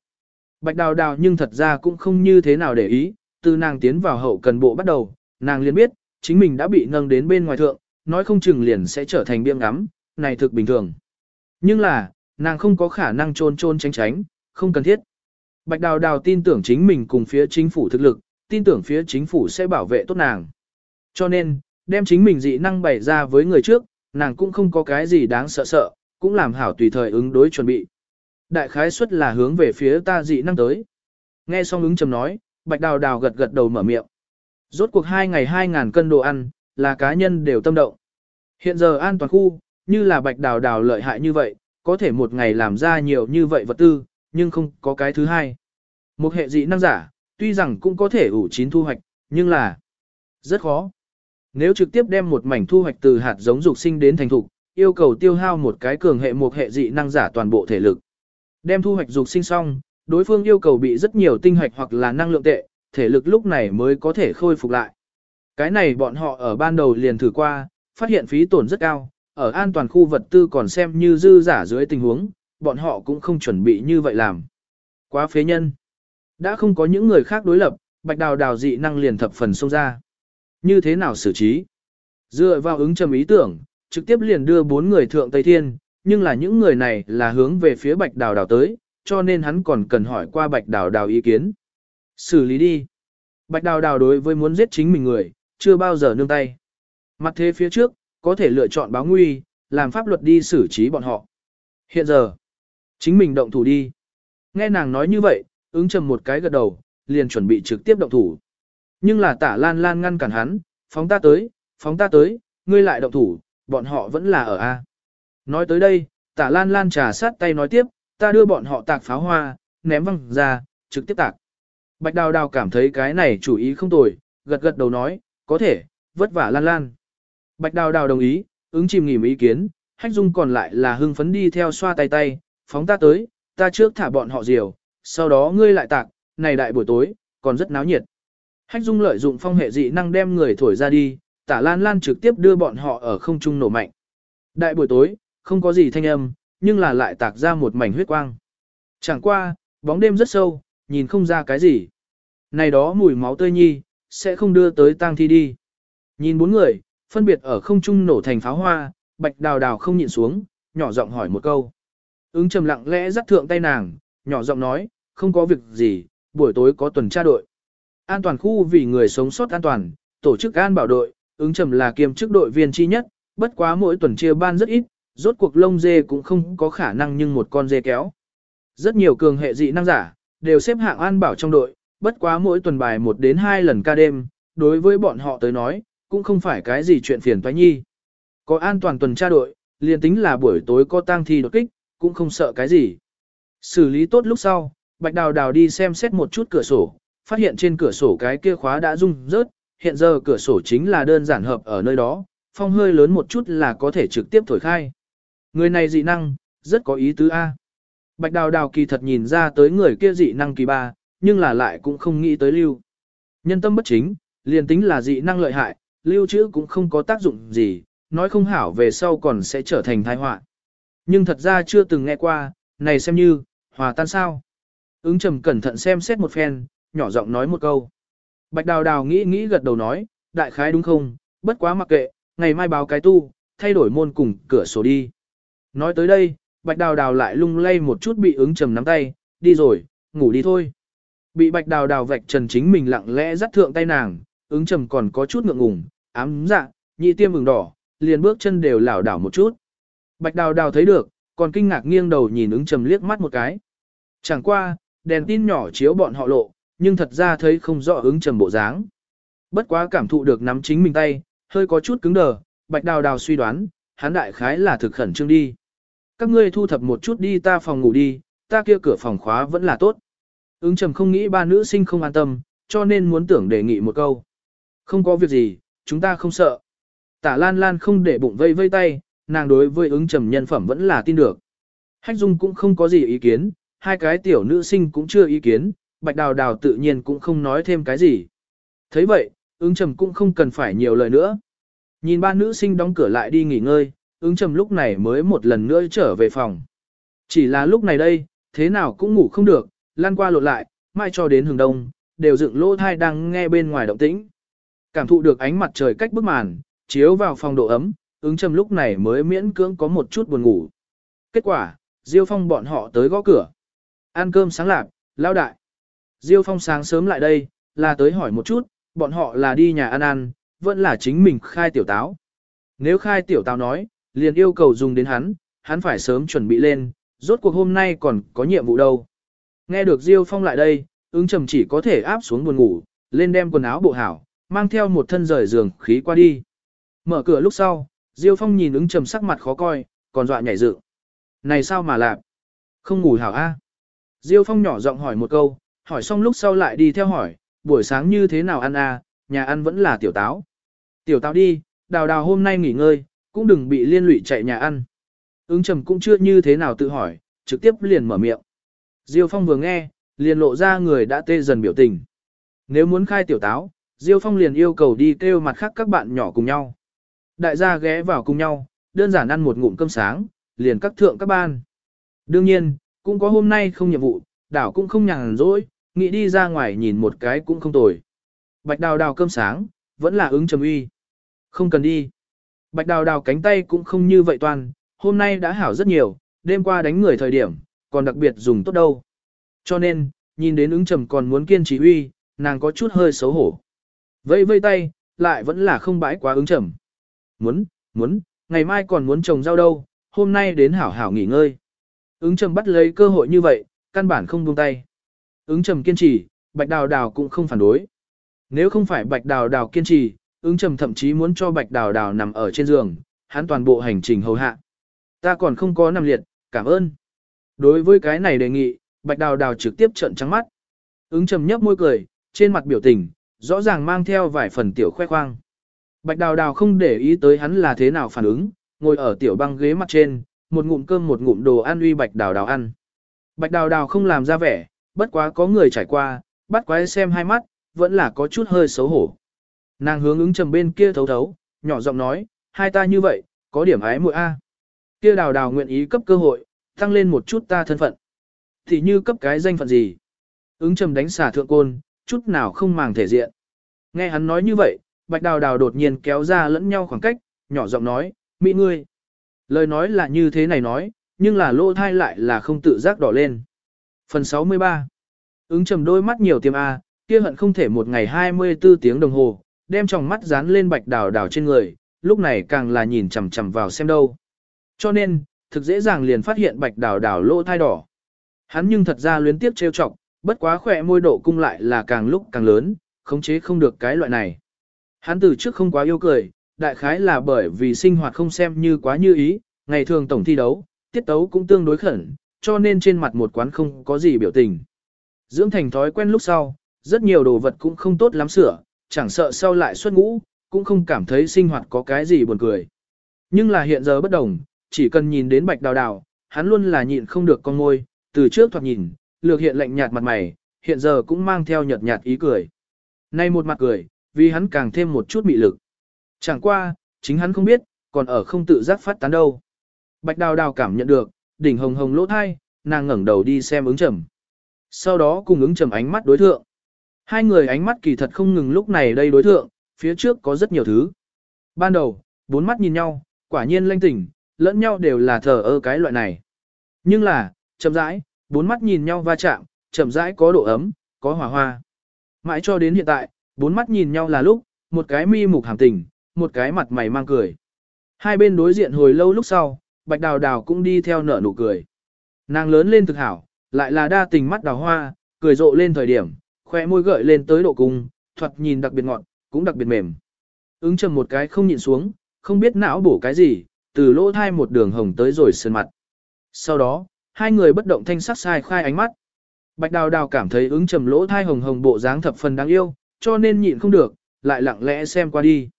Bạch đào đào nhưng thật ra cũng không như thế nào để ý, từ nàng tiến vào hậu cần bộ bắt đầu, nàng liền biết, chính mình đã bị nâng đến bên ngoài thượng, nói không chừng liền sẽ trở thành biếng ngắm, này thực bình thường. Nhưng là, nàng không có khả năng trôn trôn tránh tránh, không cần thiết. Bạch Đào Đào tin tưởng chính mình cùng phía chính phủ thực lực, tin tưởng phía chính phủ sẽ bảo vệ tốt nàng. Cho nên, đem chính mình dị năng bày ra với người trước, nàng cũng không có cái gì đáng sợ sợ, cũng làm hảo tùy thời ứng đối chuẩn bị. Đại khái suất là hướng về phía ta dị năng tới. Nghe xong ứng trầm nói, Bạch Đào Đào gật gật đầu mở miệng. Rốt cuộc hai ngày hai ngàn cân đồ ăn, là cá nhân đều tâm động. Hiện giờ an toàn khu, như là Bạch Đào Đào lợi hại như vậy, có thể một ngày làm ra nhiều như vậy vật tư, nhưng không có cái thứ hai. Một hệ dị năng giả, tuy rằng cũng có thể ủ chín thu hoạch, nhưng là rất khó. Nếu trực tiếp đem một mảnh thu hoạch từ hạt giống dục sinh đến thành thục, yêu cầu tiêu hao một cái cường hệ một hệ dị năng giả toàn bộ thể lực. Đem thu hoạch dục sinh xong, đối phương yêu cầu bị rất nhiều tinh hoạch hoặc là năng lượng tệ, thể lực lúc này mới có thể khôi phục lại. Cái này bọn họ ở ban đầu liền thử qua, phát hiện phí tổn rất cao, ở an toàn khu vật tư còn xem như dư giả dưới tình huống, bọn họ cũng không chuẩn bị như vậy làm. Quá phế nhân. Đã không có những người khác đối lập, bạch đào đào dị năng liền thập phần xông ra. Như thế nào xử trí? Dựa vào ứng trầm ý tưởng, trực tiếp liền đưa bốn người thượng Tây Thiên, nhưng là những người này là hướng về phía bạch đào đào tới, cho nên hắn còn cần hỏi qua bạch đào đào ý kiến. Xử lý đi. Bạch đào đào đối với muốn giết chính mình người, chưa bao giờ nương tay. Mặt thế phía trước, có thể lựa chọn báo nguy, làm pháp luật đi xử trí bọn họ. Hiện giờ, chính mình động thủ đi. Nghe nàng nói như vậy, ứng trầm một cái gật đầu, liền chuẩn bị trực tiếp động thủ. Nhưng là tả lan lan ngăn cản hắn, phóng ta tới, phóng ta tới, ngươi lại động thủ, bọn họ vẫn là ở A. Nói tới đây, tả lan lan trà sát tay nói tiếp, ta đưa bọn họ tạc pháo hoa, ném văng ra, trực tiếp tạc. Bạch đào đào cảm thấy cái này chủ ý không tồi, gật gật đầu nói, có thể, vất vả lan lan. Bạch đào đào đồng ý, ứng chìm nghỉ ý kiến, hách dung còn lại là hưng phấn đi theo xoa tay tay, phóng ta tới, ta trước thả bọn họ diều, sau đó ngươi lại tạc, này đại buổi tối, còn rất náo nhiệt. Hách dung lợi dụng phong hệ dị năng đem người thổi ra đi, tả lan lan trực tiếp đưa bọn họ ở không trung nổ mạnh. Đại buổi tối, không có gì thanh âm, nhưng là lại tạc ra một mảnh huyết quang. Chẳng qua, bóng đêm rất sâu, nhìn không ra cái gì. Này đó mùi máu tươi nhi, sẽ không đưa tới tang thi đi. Nhìn bốn người, phân biệt ở không trung nổ thành pháo hoa, bạch đào đào không nhịn xuống, nhỏ giọng hỏi một câu. Ứng trầm lặng lẽ dắt thượng tay nàng, nhỏ giọng nói, không có việc gì, buổi tối có tuần tra đội. An toàn khu vì người sống sót an toàn, tổ chức an bảo đội, ứng trầm là kiêm chức đội viên chi nhất, bất quá mỗi tuần chia ban rất ít, rốt cuộc lông dê cũng không có khả năng nhưng một con dê kéo. Rất nhiều cường hệ dị năng giả, đều xếp hạng an bảo trong đội, bất quá mỗi tuần bài một đến hai lần ca đêm, đối với bọn họ tới nói, cũng không phải cái gì chuyện phiền toái nhi. Có an toàn tuần tra đội, liền tính là buổi tối có tang thi đột kích, cũng không sợ cái gì. Xử lý tốt lúc sau, Bạch Đào Đào đi xem xét một chút cửa sổ, phát hiện trên cửa sổ cái kia khóa đã rung rớt, hiện giờ cửa sổ chính là đơn giản hợp ở nơi đó, phong hơi lớn một chút là có thể trực tiếp thổi khai. Người này dị năng, rất có ý tứ A. Bạch Đào Đào kỳ thật nhìn ra tới người kia dị năng kỳ ba, nhưng là lại cũng không nghĩ tới lưu. Nhân tâm bất chính, liền tính là dị năng lợi hại, lưu trữ cũng không có tác dụng gì, nói không hảo về sau còn sẽ trở thành tai họa. Nhưng thật ra chưa từng nghe qua, này xem như, hòa tan sao. Ứng trầm cẩn thận xem xét một phen, nhỏ giọng nói một câu. Bạch đào đào nghĩ nghĩ gật đầu nói, đại khái đúng không, bất quá mặc kệ, ngày mai báo cái tu, thay đổi môn cùng cửa sổ đi. Nói tới đây, bạch đào đào lại lung lay một chút bị ứng trầm nắm tay, đi rồi, ngủ đi thôi. Bị bạch đào đào vạch trần chính mình lặng lẽ dắt thượng tay nàng, ứng trầm còn có chút ngượng ngùng, ám dạ, nhị tiêm vừng đỏ, liền bước chân đều lảo đảo một chút. Bạch đào đào thấy được, còn kinh ngạc nghiêng đầu nhìn ứng trầm liếc mắt một cái. Chẳng qua, đèn tin nhỏ chiếu bọn họ lộ, nhưng thật ra thấy không rõ ứng trầm bộ dáng. Bất quá cảm thụ được nắm chính mình tay, hơi có chút cứng đờ, bạch đào đào suy đoán, hắn đại khái là thực khẩn trương đi. Các ngươi thu thập một chút đi ta phòng ngủ đi, ta kia cửa phòng khóa vẫn là tốt. Ứng trầm không nghĩ ba nữ sinh không an tâm, cho nên muốn tưởng đề nghị một câu. Không có việc gì, chúng ta không sợ. Tả Lan Lan không để bụng vây vây tay, nàng đối với ứng trầm nhân phẩm vẫn là tin được. Hách Dung cũng không có gì ý kiến, hai cái tiểu nữ sinh cũng chưa ý kiến, Bạch Đào Đào tự nhiên cũng không nói thêm cái gì. thấy vậy, ứng trầm cũng không cần phải nhiều lời nữa. Nhìn ba nữ sinh đóng cửa lại đi nghỉ ngơi, ứng trầm lúc này mới một lần nữa trở về phòng. Chỉ là lúc này đây, thế nào cũng ngủ không được, lan qua lộn lại, mai cho đến hừng đông, đều dựng lỗ thai đang nghe bên ngoài động tĩnh. Cảm thụ được ánh mặt trời cách bức màn, chiếu vào phòng độ ấm, ứng trầm lúc này mới miễn cưỡng có một chút buồn ngủ. Kết quả, Diêu Phong bọn họ tới gõ cửa. Ăn cơm sáng lạc, lao đại. Diêu Phong sáng sớm lại đây, là tới hỏi một chút, bọn họ là đi nhà ăn ăn, vẫn là chính mình khai tiểu táo. Nếu khai tiểu táo nói, liền yêu cầu dùng đến hắn, hắn phải sớm chuẩn bị lên, rốt cuộc hôm nay còn có nhiệm vụ đâu. Nghe được Diêu Phong lại đây, ứng trầm chỉ có thể áp xuống buồn ngủ, lên đem quần áo bộ hảo, mang theo một thân rời giường khí qua đi. Mở cửa lúc sau, Diêu Phong nhìn ứng trầm sắc mặt khó coi, còn dọa nhảy dựng. Này sao mà lạp? Không ngủ hảo a? Diêu Phong nhỏ giọng hỏi một câu, hỏi xong lúc sau lại đi theo hỏi, buổi sáng như thế nào ăn à? nhà ăn vẫn là tiểu táo. Tiểu táo đi, đào đào hôm nay nghỉ ngơi, cũng đừng bị liên lụy chạy nhà ăn. Ứng trầm cũng chưa như thế nào tự hỏi, trực tiếp liền mở miệng. Diêu Phong vừa nghe, liền lộ ra người đã tê dần biểu tình. Nếu muốn khai tiểu táo, Diêu Phong liền yêu cầu đi kêu mặt khác các bạn nhỏ cùng nhau. Đại gia ghé vào cùng nhau, đơn giản ăn một ngụm cơm sáng, liền các thượng các ban. Đương nhiên, cũng có hôm nay không nhiệm vụ, đảo cũng không nhàn rỗi, nghĩ đi ra ngoài nhìn một cái cũng không tồi. Bạch đào đào cơm sáng, vẫn là ứng trầm uy. Không cần đi. Bạch đào đào cánh tay cũng không như vậy toàn, hôm nay đã hảo rất nhiều, đêm qua đánh người thời điểm, còn đặc biệt dùng tốt đâu. Cho nên, nhìn đến ứng trầm còn muốn kiên trì uy, nàng có chút hơi xấu hổ. Vây vây tay, lại vẫn là không bãi quá ứng trầm. Muốn, muốn, ngày mai còn muốn trồng rau đâu, hôm nay đến hảo hảo nghỉ ngơi. Ứng trầm bắt lấy cơ hội như vậy, căn bản không buông tay. Ứng trầm kiên trì, bạch đào đào cũng không phản đối. Nếu không phải bạch đào đào kiên trì, ứng trầm thậm chí muốn cho bạch đào đào nằm ở trên giường, hắn toàn bộ hành trình hầu hạ. Ta còn không có nằm liệt, cảm ơn. Đối với cái này đề nghị, bạch đào đào trực tiếp trợn trắng mắt. Ứng trầm nhấp môi cười, trên mặt biểu tình, rõ ràng mang theo vài phần tiểu khoe khoang. Bạch đào đào không để ý tới hắn là thế nào phản ứng, ngồi ở tiểu băng ghế mặt trên, một ngụm cơm một ngụm đồ ăn uy bạch đào đào ăn. Bạch đào đào không làm ra vẻ, bất quá có người trải qua, bắt quái xem hai mắt, vẫn là có chút hơi xấu hổ. Nàng hướng ứng trầm bên kia thấu thấu, nhỏ giọng nói, hai ta như vậy, có điểm ái muội a. Kia đào đào nguyện ý cấp cơ hội, tăng lên một chút ta thân phận. Thì như cấp cái danh phận gì? Ứng trầm đánh xả thượng côn, chút nào không màng thể diện. Nghe hắn nói như vậy, bạch đào đào đột nhiên kéo ra lẫn nhau khoảng cách, nhỏ giọng nói, mỹ ngươi. Lời nói là như thế này nói, nhưng là lỗ thai lại là không tự giác đỏ lên. Phần 63 Ứng trầm đôi mắt nhiều tiêm A, kia hận không thể một ngày 24 tiếng đồng hồ, đem tròng mắt dán lên bạch đào đào trên người, lúc này càng là nhìn chằm chằm vào xem đâu. Cho nên, thực dễ dàng liền phát hiện bạch đào đào lỗ thai đỏ. Hắn nhưng thật ra luyến tiếp trêu chọc, bất quá khỏe môi độ cung lại là càng lúc càng lớn, khống chế không được cái loại này. Hắn từ trước không quá yêu cười, đại khái là bởi vì sinh hoạt không xem như quá như ý, ngày thường tổng thi đấu, tiết tấu cũng tương đối khẩn, cho nên trên mặt một quán không có gì biểu tình. Dưỡng thành thói quen lúc sau, rất nhiều đồ vật cũng không tốt lắm sửa, chẳng sợ sau lại xuất ngũ, cũng không cảm thấy sinh hoạt có cái gì buồn cười. Nhưng là hiện giờ bất đồng, chỉ cần nhìn đến bạch đào đào, hắn luôn là nhịn không được con môi, từ trước thoạt nhìn, lược hiện lạnh nhạt mặt mày, hiện giờ cũng mang theo nhợt nhạt ý cười. Nay một mặt cười, vì hắn càng thêm một chút mị lực. Chẳng qua, chính hắn không biết, còn ở không tự giác phát tán đâu. Bạch đào đào cảm nhận được, đỉnh hồng hồng lỗ thai, nàng ngẩng đầu đi xem ứng trầm. Sau đó cùng ứng trầm ánh mắt đối thượng. Hai người ánh mắt kỳ thật không ngừng lúc này đây đối thượng, phía trước có rất nhiều thứ. Ban đầu, bốn mắt nhìn nhau, quả nhiên lanh tỉnh, lẫn nhau đều là thờ ơ cái loại này. Nhưng là, chậm rãi, bốn mắt nhìn nhau va chạm, chậm rãi có độ ấm, có hỏa hoa. Mãi cho đến hiện tại, bốn mắt nhìn nhau là lúc, một cái mi mục hàm tình, một cái mặt mày mang cười. Hai bên đối diện hồi lâu lúc sau, bạch đào đào cũng đi theo nở nụ cười. Nàng lớn lên thực hảo, lại là đa tình mắt đào hoa, cười rộ lên thời điểm, khoe môi gợi lên tới độ cung, thuật nhìn đặc biệt ngọt, cũng đặc biệt mềm. Ứng trầm một cái không nhịn xuống, không biết não bổ cái gì, từ lỗ thai một đường hồng tới rồi sơn mặt. Sau đó, hai người bất động thanh sắc sai khai ánh mắt. Bạch đào đào cảm thấy ứng trầm lỗ thai hồng hồng bộ dáng thập phần đáng yêu, cho nên nhịn không được, lại lặng lẽ xem qua đi.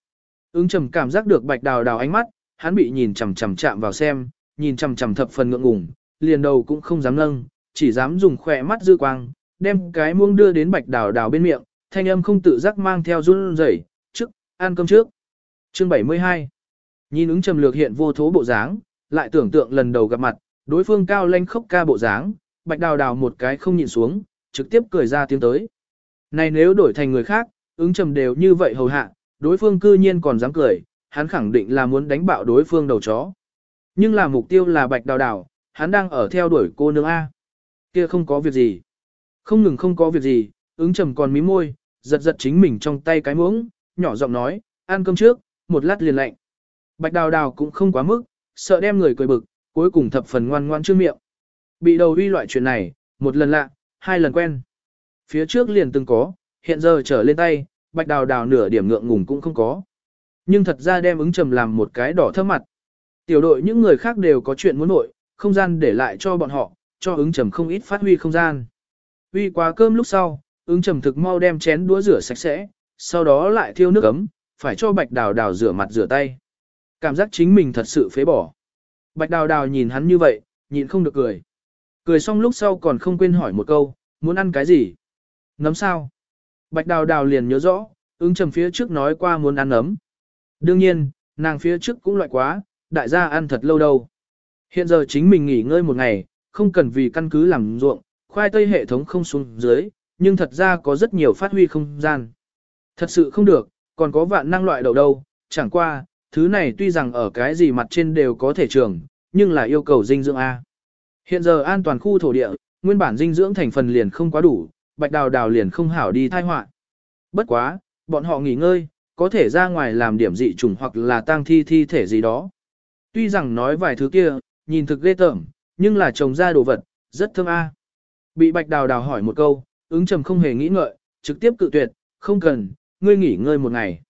Ứng trầm cảm giác được bạch đào đào ánh mắt, hắn bị nhìn chằm chằm chạm vào xem, nhìn chằm chằm thập phần ngượng ngùng, liền đầu cũng không dám nâng, chỉ dám dùng khỏe mắt dư quang, đem cái muông đưa đến bạch đào đào bên miệng, thanh âm không tự giác mang theo run rẩy, trước, ăn cơm trước. Chương 72 Nhìn ứng trầm lược hiện vô thố bộ dáng, lại tưởng tượng lần đầu gặp mặt, đối phương cao lanh khốc ca bộ dáng, bạch đào đào một cái không nhìn xuống, trực tiếp cười ra tiếng tới. Này nếu đổi thành người khác, ứng trầm đều như vậy hầu hạ, đối phương cư nhiên còn dám cười, hắn khẳng định là muốn đánh bạo đối phương đầu chó. Nhưng là mục tiêu là bạch đào đào, hắn đang ở theo đuổi cô nương A. Kia không có việc gì. Không ngừng không có việc gì, ứng trầm còn mí môi, giật giật chính mình trong tay cái muỗng, nhỏ giọng nói, ăn cơm trước, một lát liền lạnh. Bạch đào đào cũng không quá mức, sợ đem người cười bực, cuối cùng thập phần ngoan ngoan chưa miệng. Bị đầu uy loại chuyện này, một lần lạ, hai lần quen. Phía trước liền từng có, hiện giờ trở lên tay, bạch đào đào nửa điểm ngượng ngùng cũng không có. Nhưng thật ra đem ứng trầm làm một cái đỏ thơm mặt. Tiểu đội những người khác đều có chuyện muốn nội, không gian để lại cho bọn họ, cho ứng trầm không ít phát huy không gian. huy quá cơm lúc sau, ứng trầm thực mau đem chén đũa rửa sạch sẽ, sau đó lại thiêu nước ấm, phải cho bạch đào đào rửa mặt rửa tay. Cảm giác chính mình thật sự phế bỏ. Bạch đào đào nhìn hắn như vậy, nhịn không được cười. Cười xong lúc sau còn không quên hỏi một câu, muốn ăn cái gì? Nấm sao? Bạch đào đào liền nhớ rõ, ứng trầm phía trước nói qua muốn ăn nấm. Đương nhiên, nàng phía trước cũng loại quá, đại gia ăn thật lâu đâu. Hiện giờ chính mình nghỉ ngơi một ngày, không cần vì căn cứ làm ruộng, khoai tây hệ thống không xuống dưới, nhưng thật ra có rất nhiều phát huy không gian. Thật sự không được, còn có vạn năng loại đầu đâu, chẳng qua, thứ này tuy rằng ở cái gì mặt trên đều có thể trường, nhưng là yêu cầu dinh dưỡng A. Hiện giờ an toàn khu thổ địa, nguyên bản dinh dưỡng thành phần liền không quá đủ, bạch đào đào liền không hảo đi thai họa. Bất quá, bọn họ nghỉ ngơi, có thể ra ngoài làm điểm dị trùng hoặc là tang thi thi thể gì đó. Tuy rằng nói vài thứ kia, nhìn thực ghê tởm, nhưng là trồng ra đồ vật, rất thơm a. Bị bạch đào đào hỏi một câu, ứng trầm không hề nghĩ ngợi, trực tiếp cự tuyệt, không cần, ngươi nghỉ ngơi một ngày.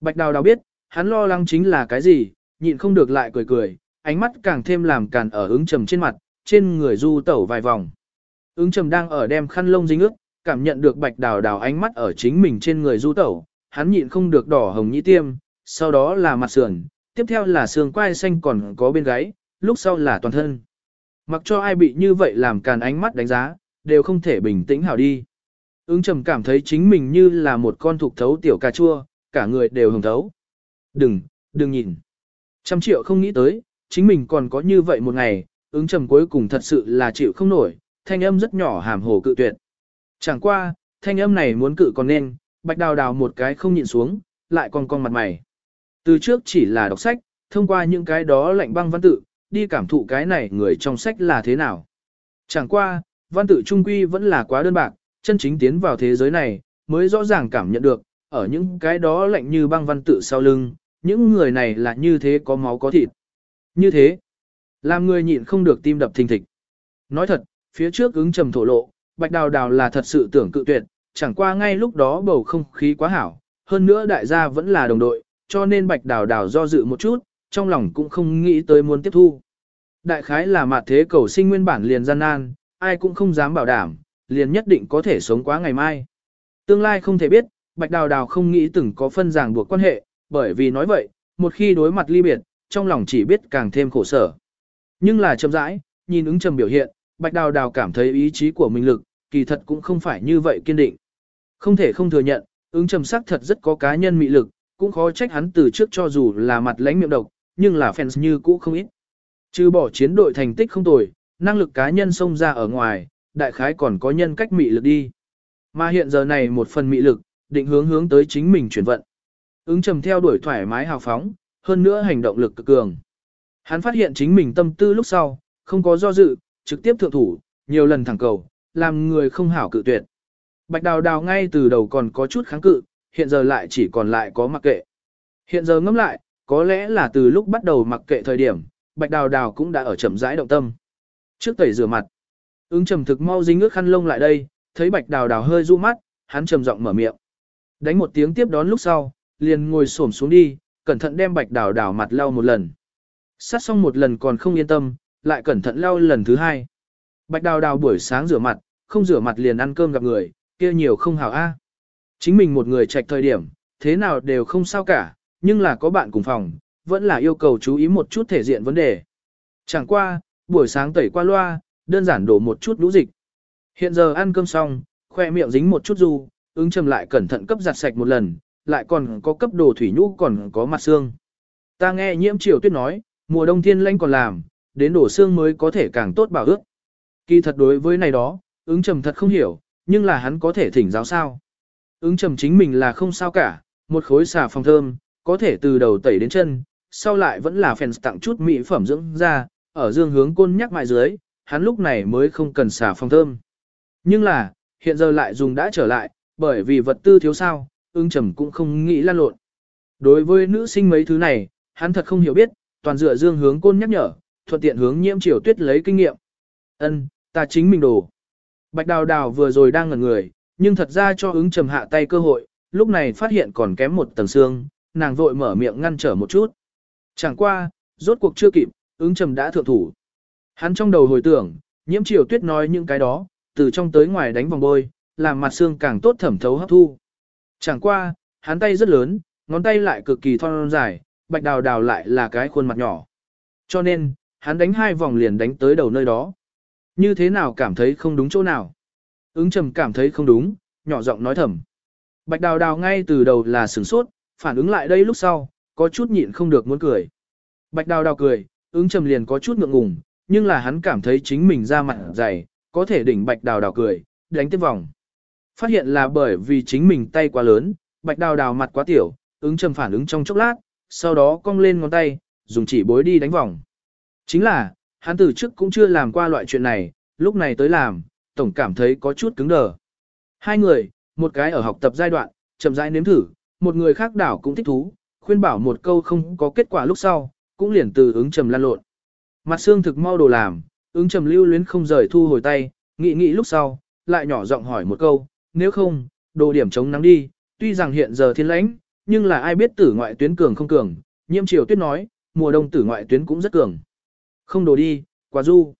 Bạch đào đào biết, hắn lo lắng chính là cái gì, nhịn không được lại cười cười, ánh mắt càng thêm làm càn ở ứng trầm trên mặt, trên người du tẩu vài vòng. Ứng trầm đang ở đem khăn lông dính ướt, cảm nhận được bạch đào đào ánh mắt ở chính mình trên người du tẩu, hắn nhịn không được đỏ hồng nhĩ tiêm, sau đó là mặt sườn, tiếp theo là xương quai xanh còn có bên gáy, lúc sau là toàn thân. Mặc cho ai bị như vậy làm càn ánh mắt đánh giá, đều không thể bình tĩnh hảo đi. Ứng trầm cảm thấy chính mình như là một con thục thấu tiểu cà chua, cả người đều hồng thấu. Đừng, đừng nhìn. Trăm triệu không nghĩ tới, chính mình còn có như vậy một ngày, ứng trầm cuối cùng thật sự là chịu không nổi, thanh âm rất nhỏ hàm hồ cự tuyệt. Chẳng qua, thanh âm này muốn cự còn nên, bạch đào đào một cái không nhịn xuống, lại còn con mặt mày. Từ trước chỉ là đọc sách, thông qua những cái đó lạnh băng văn tự, đi cảm thụ cái này người trong sách là thế nào. Chẳng qua, văn tự trung quy vẫn là quá đơn bạc, chân chính tiến vào thế giới này, mới rõ ràng cảm nhận được, ở những cái đó lạnh như băng văn tự sau lưng, những người này là như thế có máu có thịt. Như thế, làm người nhịn không được tim đập thình thịch. Nói thật, phía trước ứng trầm thổ lộ, bạch đào đào là thật sự tưởng cự tuyệt, chẳng qua ngay lúc đó bầu không khí quá hảo, hơn nữa đại gia vẫn là đồng đội, cho nên bạch đào đào do dự một chút, trong lòng cũng không nghĩ tới muốn tiếp thu. Đại khái là mặt thế cầu sinh nguyên bản liền gian nan, ai cũng không dám bảo đảm, liền nhất định có thể sống quá ngày mai. Tương lai không thể biết, bạch đào đào không nghĩ từng có phân ràng buộc quan hệ, bởi vì nói vậy, một khi đối mặt ly biệt, trong lòng chỉ biết càng thêm khổ sở. Nhưng là chậm rãi, nhìn ứng trầm biểu hiện, bạch đào đào cảm thấy ý chí của mình lực, kỳ thật cũng không phải như vậy kiên định. Không thể không thừa nhận, ứng trầm sắc thật rất có cá nhân mị lực, cũng khó trách hắn từ trước cho dù là mặt lãnh miệng độc, nhưng là fans như cũ không ít. Trừ bỏ chiến đội thành tích không tồi, năng lực cá nhân xông ra ở ngoài, đại khái còn có nhân cách mị lực đi. Mà hiện giờ này một phần mị lực, định hướng hướng tới chính mình chuyển vận. Ứng trầm theo đuổi thoải mái hào phóng, hơn nữa hành động lực cực cường. Hắn phát hiện chính mình tâm tư lúc sau, không có do dự, trực tiếp thượng thủ, nhiều lần thẳng cầu, làm người không hảo cự tuyệt. Bạch đào đào ngay từ đầu còn có chút kháng cự, hiện giờ lại chỉ còn lại có mặc kệ. Hiện giờ ngẫm lại, có lẽ là từ lúc bắt đầu mặc kệ thời điểm, bạch đào đào cũng đã ở chậm rãi động tâm. Trước tẩy rửa mặt, ứng trầm thực mau dính ước khăn lông lại đây, thấy bạch đào đào hơi du mắt, hắn trầm giọng mở miệng. Đánh một tiếng tiếp đón lúc sau, liền ngồi xổm xuống đi, cẩn thận đem bạch đào đào mặt lau một lần. Sát xong một lần còn không yên tâm, lại cẩn thận lau lần thứ hai. Bạch đào đào buổi sáng rửa mặt, không rửa mặt liền ăn cơm gặp người, kia nhiều không hảo a. Chính mình một người trạch thời điểm, thế nào đều không sao cả, nhưng là có bạn cùng phòng, vẫn là yêu cầu chú ý một chút thể diện vấn đề. Chẳng qua, buổi sáng tẩy qua loa, đơn giản đổ một chút lũ dịch. Hiện giờ ăn cơm xong, khoe miệng dính một chút du, ứng trầm lại cẩn thận cấp giặt sạch một lần, lại còn có cấp đồ thủy nhũ còn có mặt xương. Ta nghe nhiễm triều tuyết nói, mùa đông thiên lanh còn làm, đến đổ xương mới có thể càng tốt bảo ước. Kỳ thật đối với này đó, ứng trầm thật không hiểu, nhưng là hắn có thể thỉnh giáo sao. Ứng trầm chính mình là không sao cả, một khối xà phòng thơm, có thể từ đầu tẩy đến chân, sau lại vẫn là phèn tặng chút mỹ phẩm dưỡng ra, ở dương hướng côn nhắc mại dưới, hắn lúc này mới không cần xà phòng thơm. Nhưng là, hiện giờ lại dùng đã trở lại, bởi vì vật tư thiếu sao, ứng trầm cũng không nghĩ lan lộn. Đối với nữ sinh mấy thứ này, hắn thật không hiểu biết, toàn dựa dương hướng côn nhắc nhở, thuận tiện hướng nhiễm triều tuyết lấy kinh nghiệm. Ân, ta chính mình đồ. Bạch đào đào vừa rồi đang ngẩn người, nhưng thật ra cho ứng trầm hạ tay cơ hội, lúc này phát hiện còn kém một tầng xương, nàng vội mở miệng ngăn trở một chút. Chẳng qua, rốt cuộc chưa kịp, ứng trầm đã thượng thủ. Hắn trong đầu hồi tưởng, nhiễm triều tuyết nói những cái đó, từ trong tới ngoài đánh vòng bôi, làm mặt xương càng tốt thẩm thấu hấp thu. Chẳng qua, hắn tay rất lớn, ngón tay lại cực kỳ thon dài, bạch đào đào lại là cái khuôn mặt nhỏ. Cho nên, hắn đánh hai vòng liền đánh tới đầu nơi đó. Như thế nào cảm thấy không đúng chỗ nào? Ứng trầm cảm thấy không đúng, nhỏ giọng nói thầm. Bạch đào đào ngay từ đầu là sửng sốt, phản ứng lại đây lúc sau, có chút nhịn không được muốn cười. Bạch đào đào cười, ứng trầm liền có chút ngượng ngùng, nhưng là hắn cảm thấy chính mình ra mặt dày, có thể đỉnh bạch đào đào cười, đánh tiếp vòng. Phát hiện là bởi vì chính mình tay quá lớn, bạch đào đào mặt quá tiểu, ứng trầm phản ứng trong chốc lát, sau đó cong lên ngón tay, dùng chỉ bối đi đánh vòng. Chính là, hắn từ trước cũng chưa làm qua loại chuyện này, lúc này tới làm, tổng cảm thấy có chút cứng đờ. Hai người, một cái ở học tập giai đoạn, chậm rãi nếm thử, một người khác đảo cũng thích thú, khuyên bảo một câu không có kết quả lúc sau, cũng liền từ ứng trầm lan lộn. Mặt xương thực mau đồ làm, ứng trầm lưu luyến không rời thu hồi tay, nghĩ nghĩ lúc sau, lại nhỏ giọng hỏi một câu, nếu không, đồ điểm chống nắng đi, tuy rằng hiện giờ thiên lãnh, nhưng là ai biết tử ngoại tuyến cường không cường, nhiễm triều tuyết nói, mùa đông tử ngoại tuyến cũng rất cường. Không đổ đi, quá du.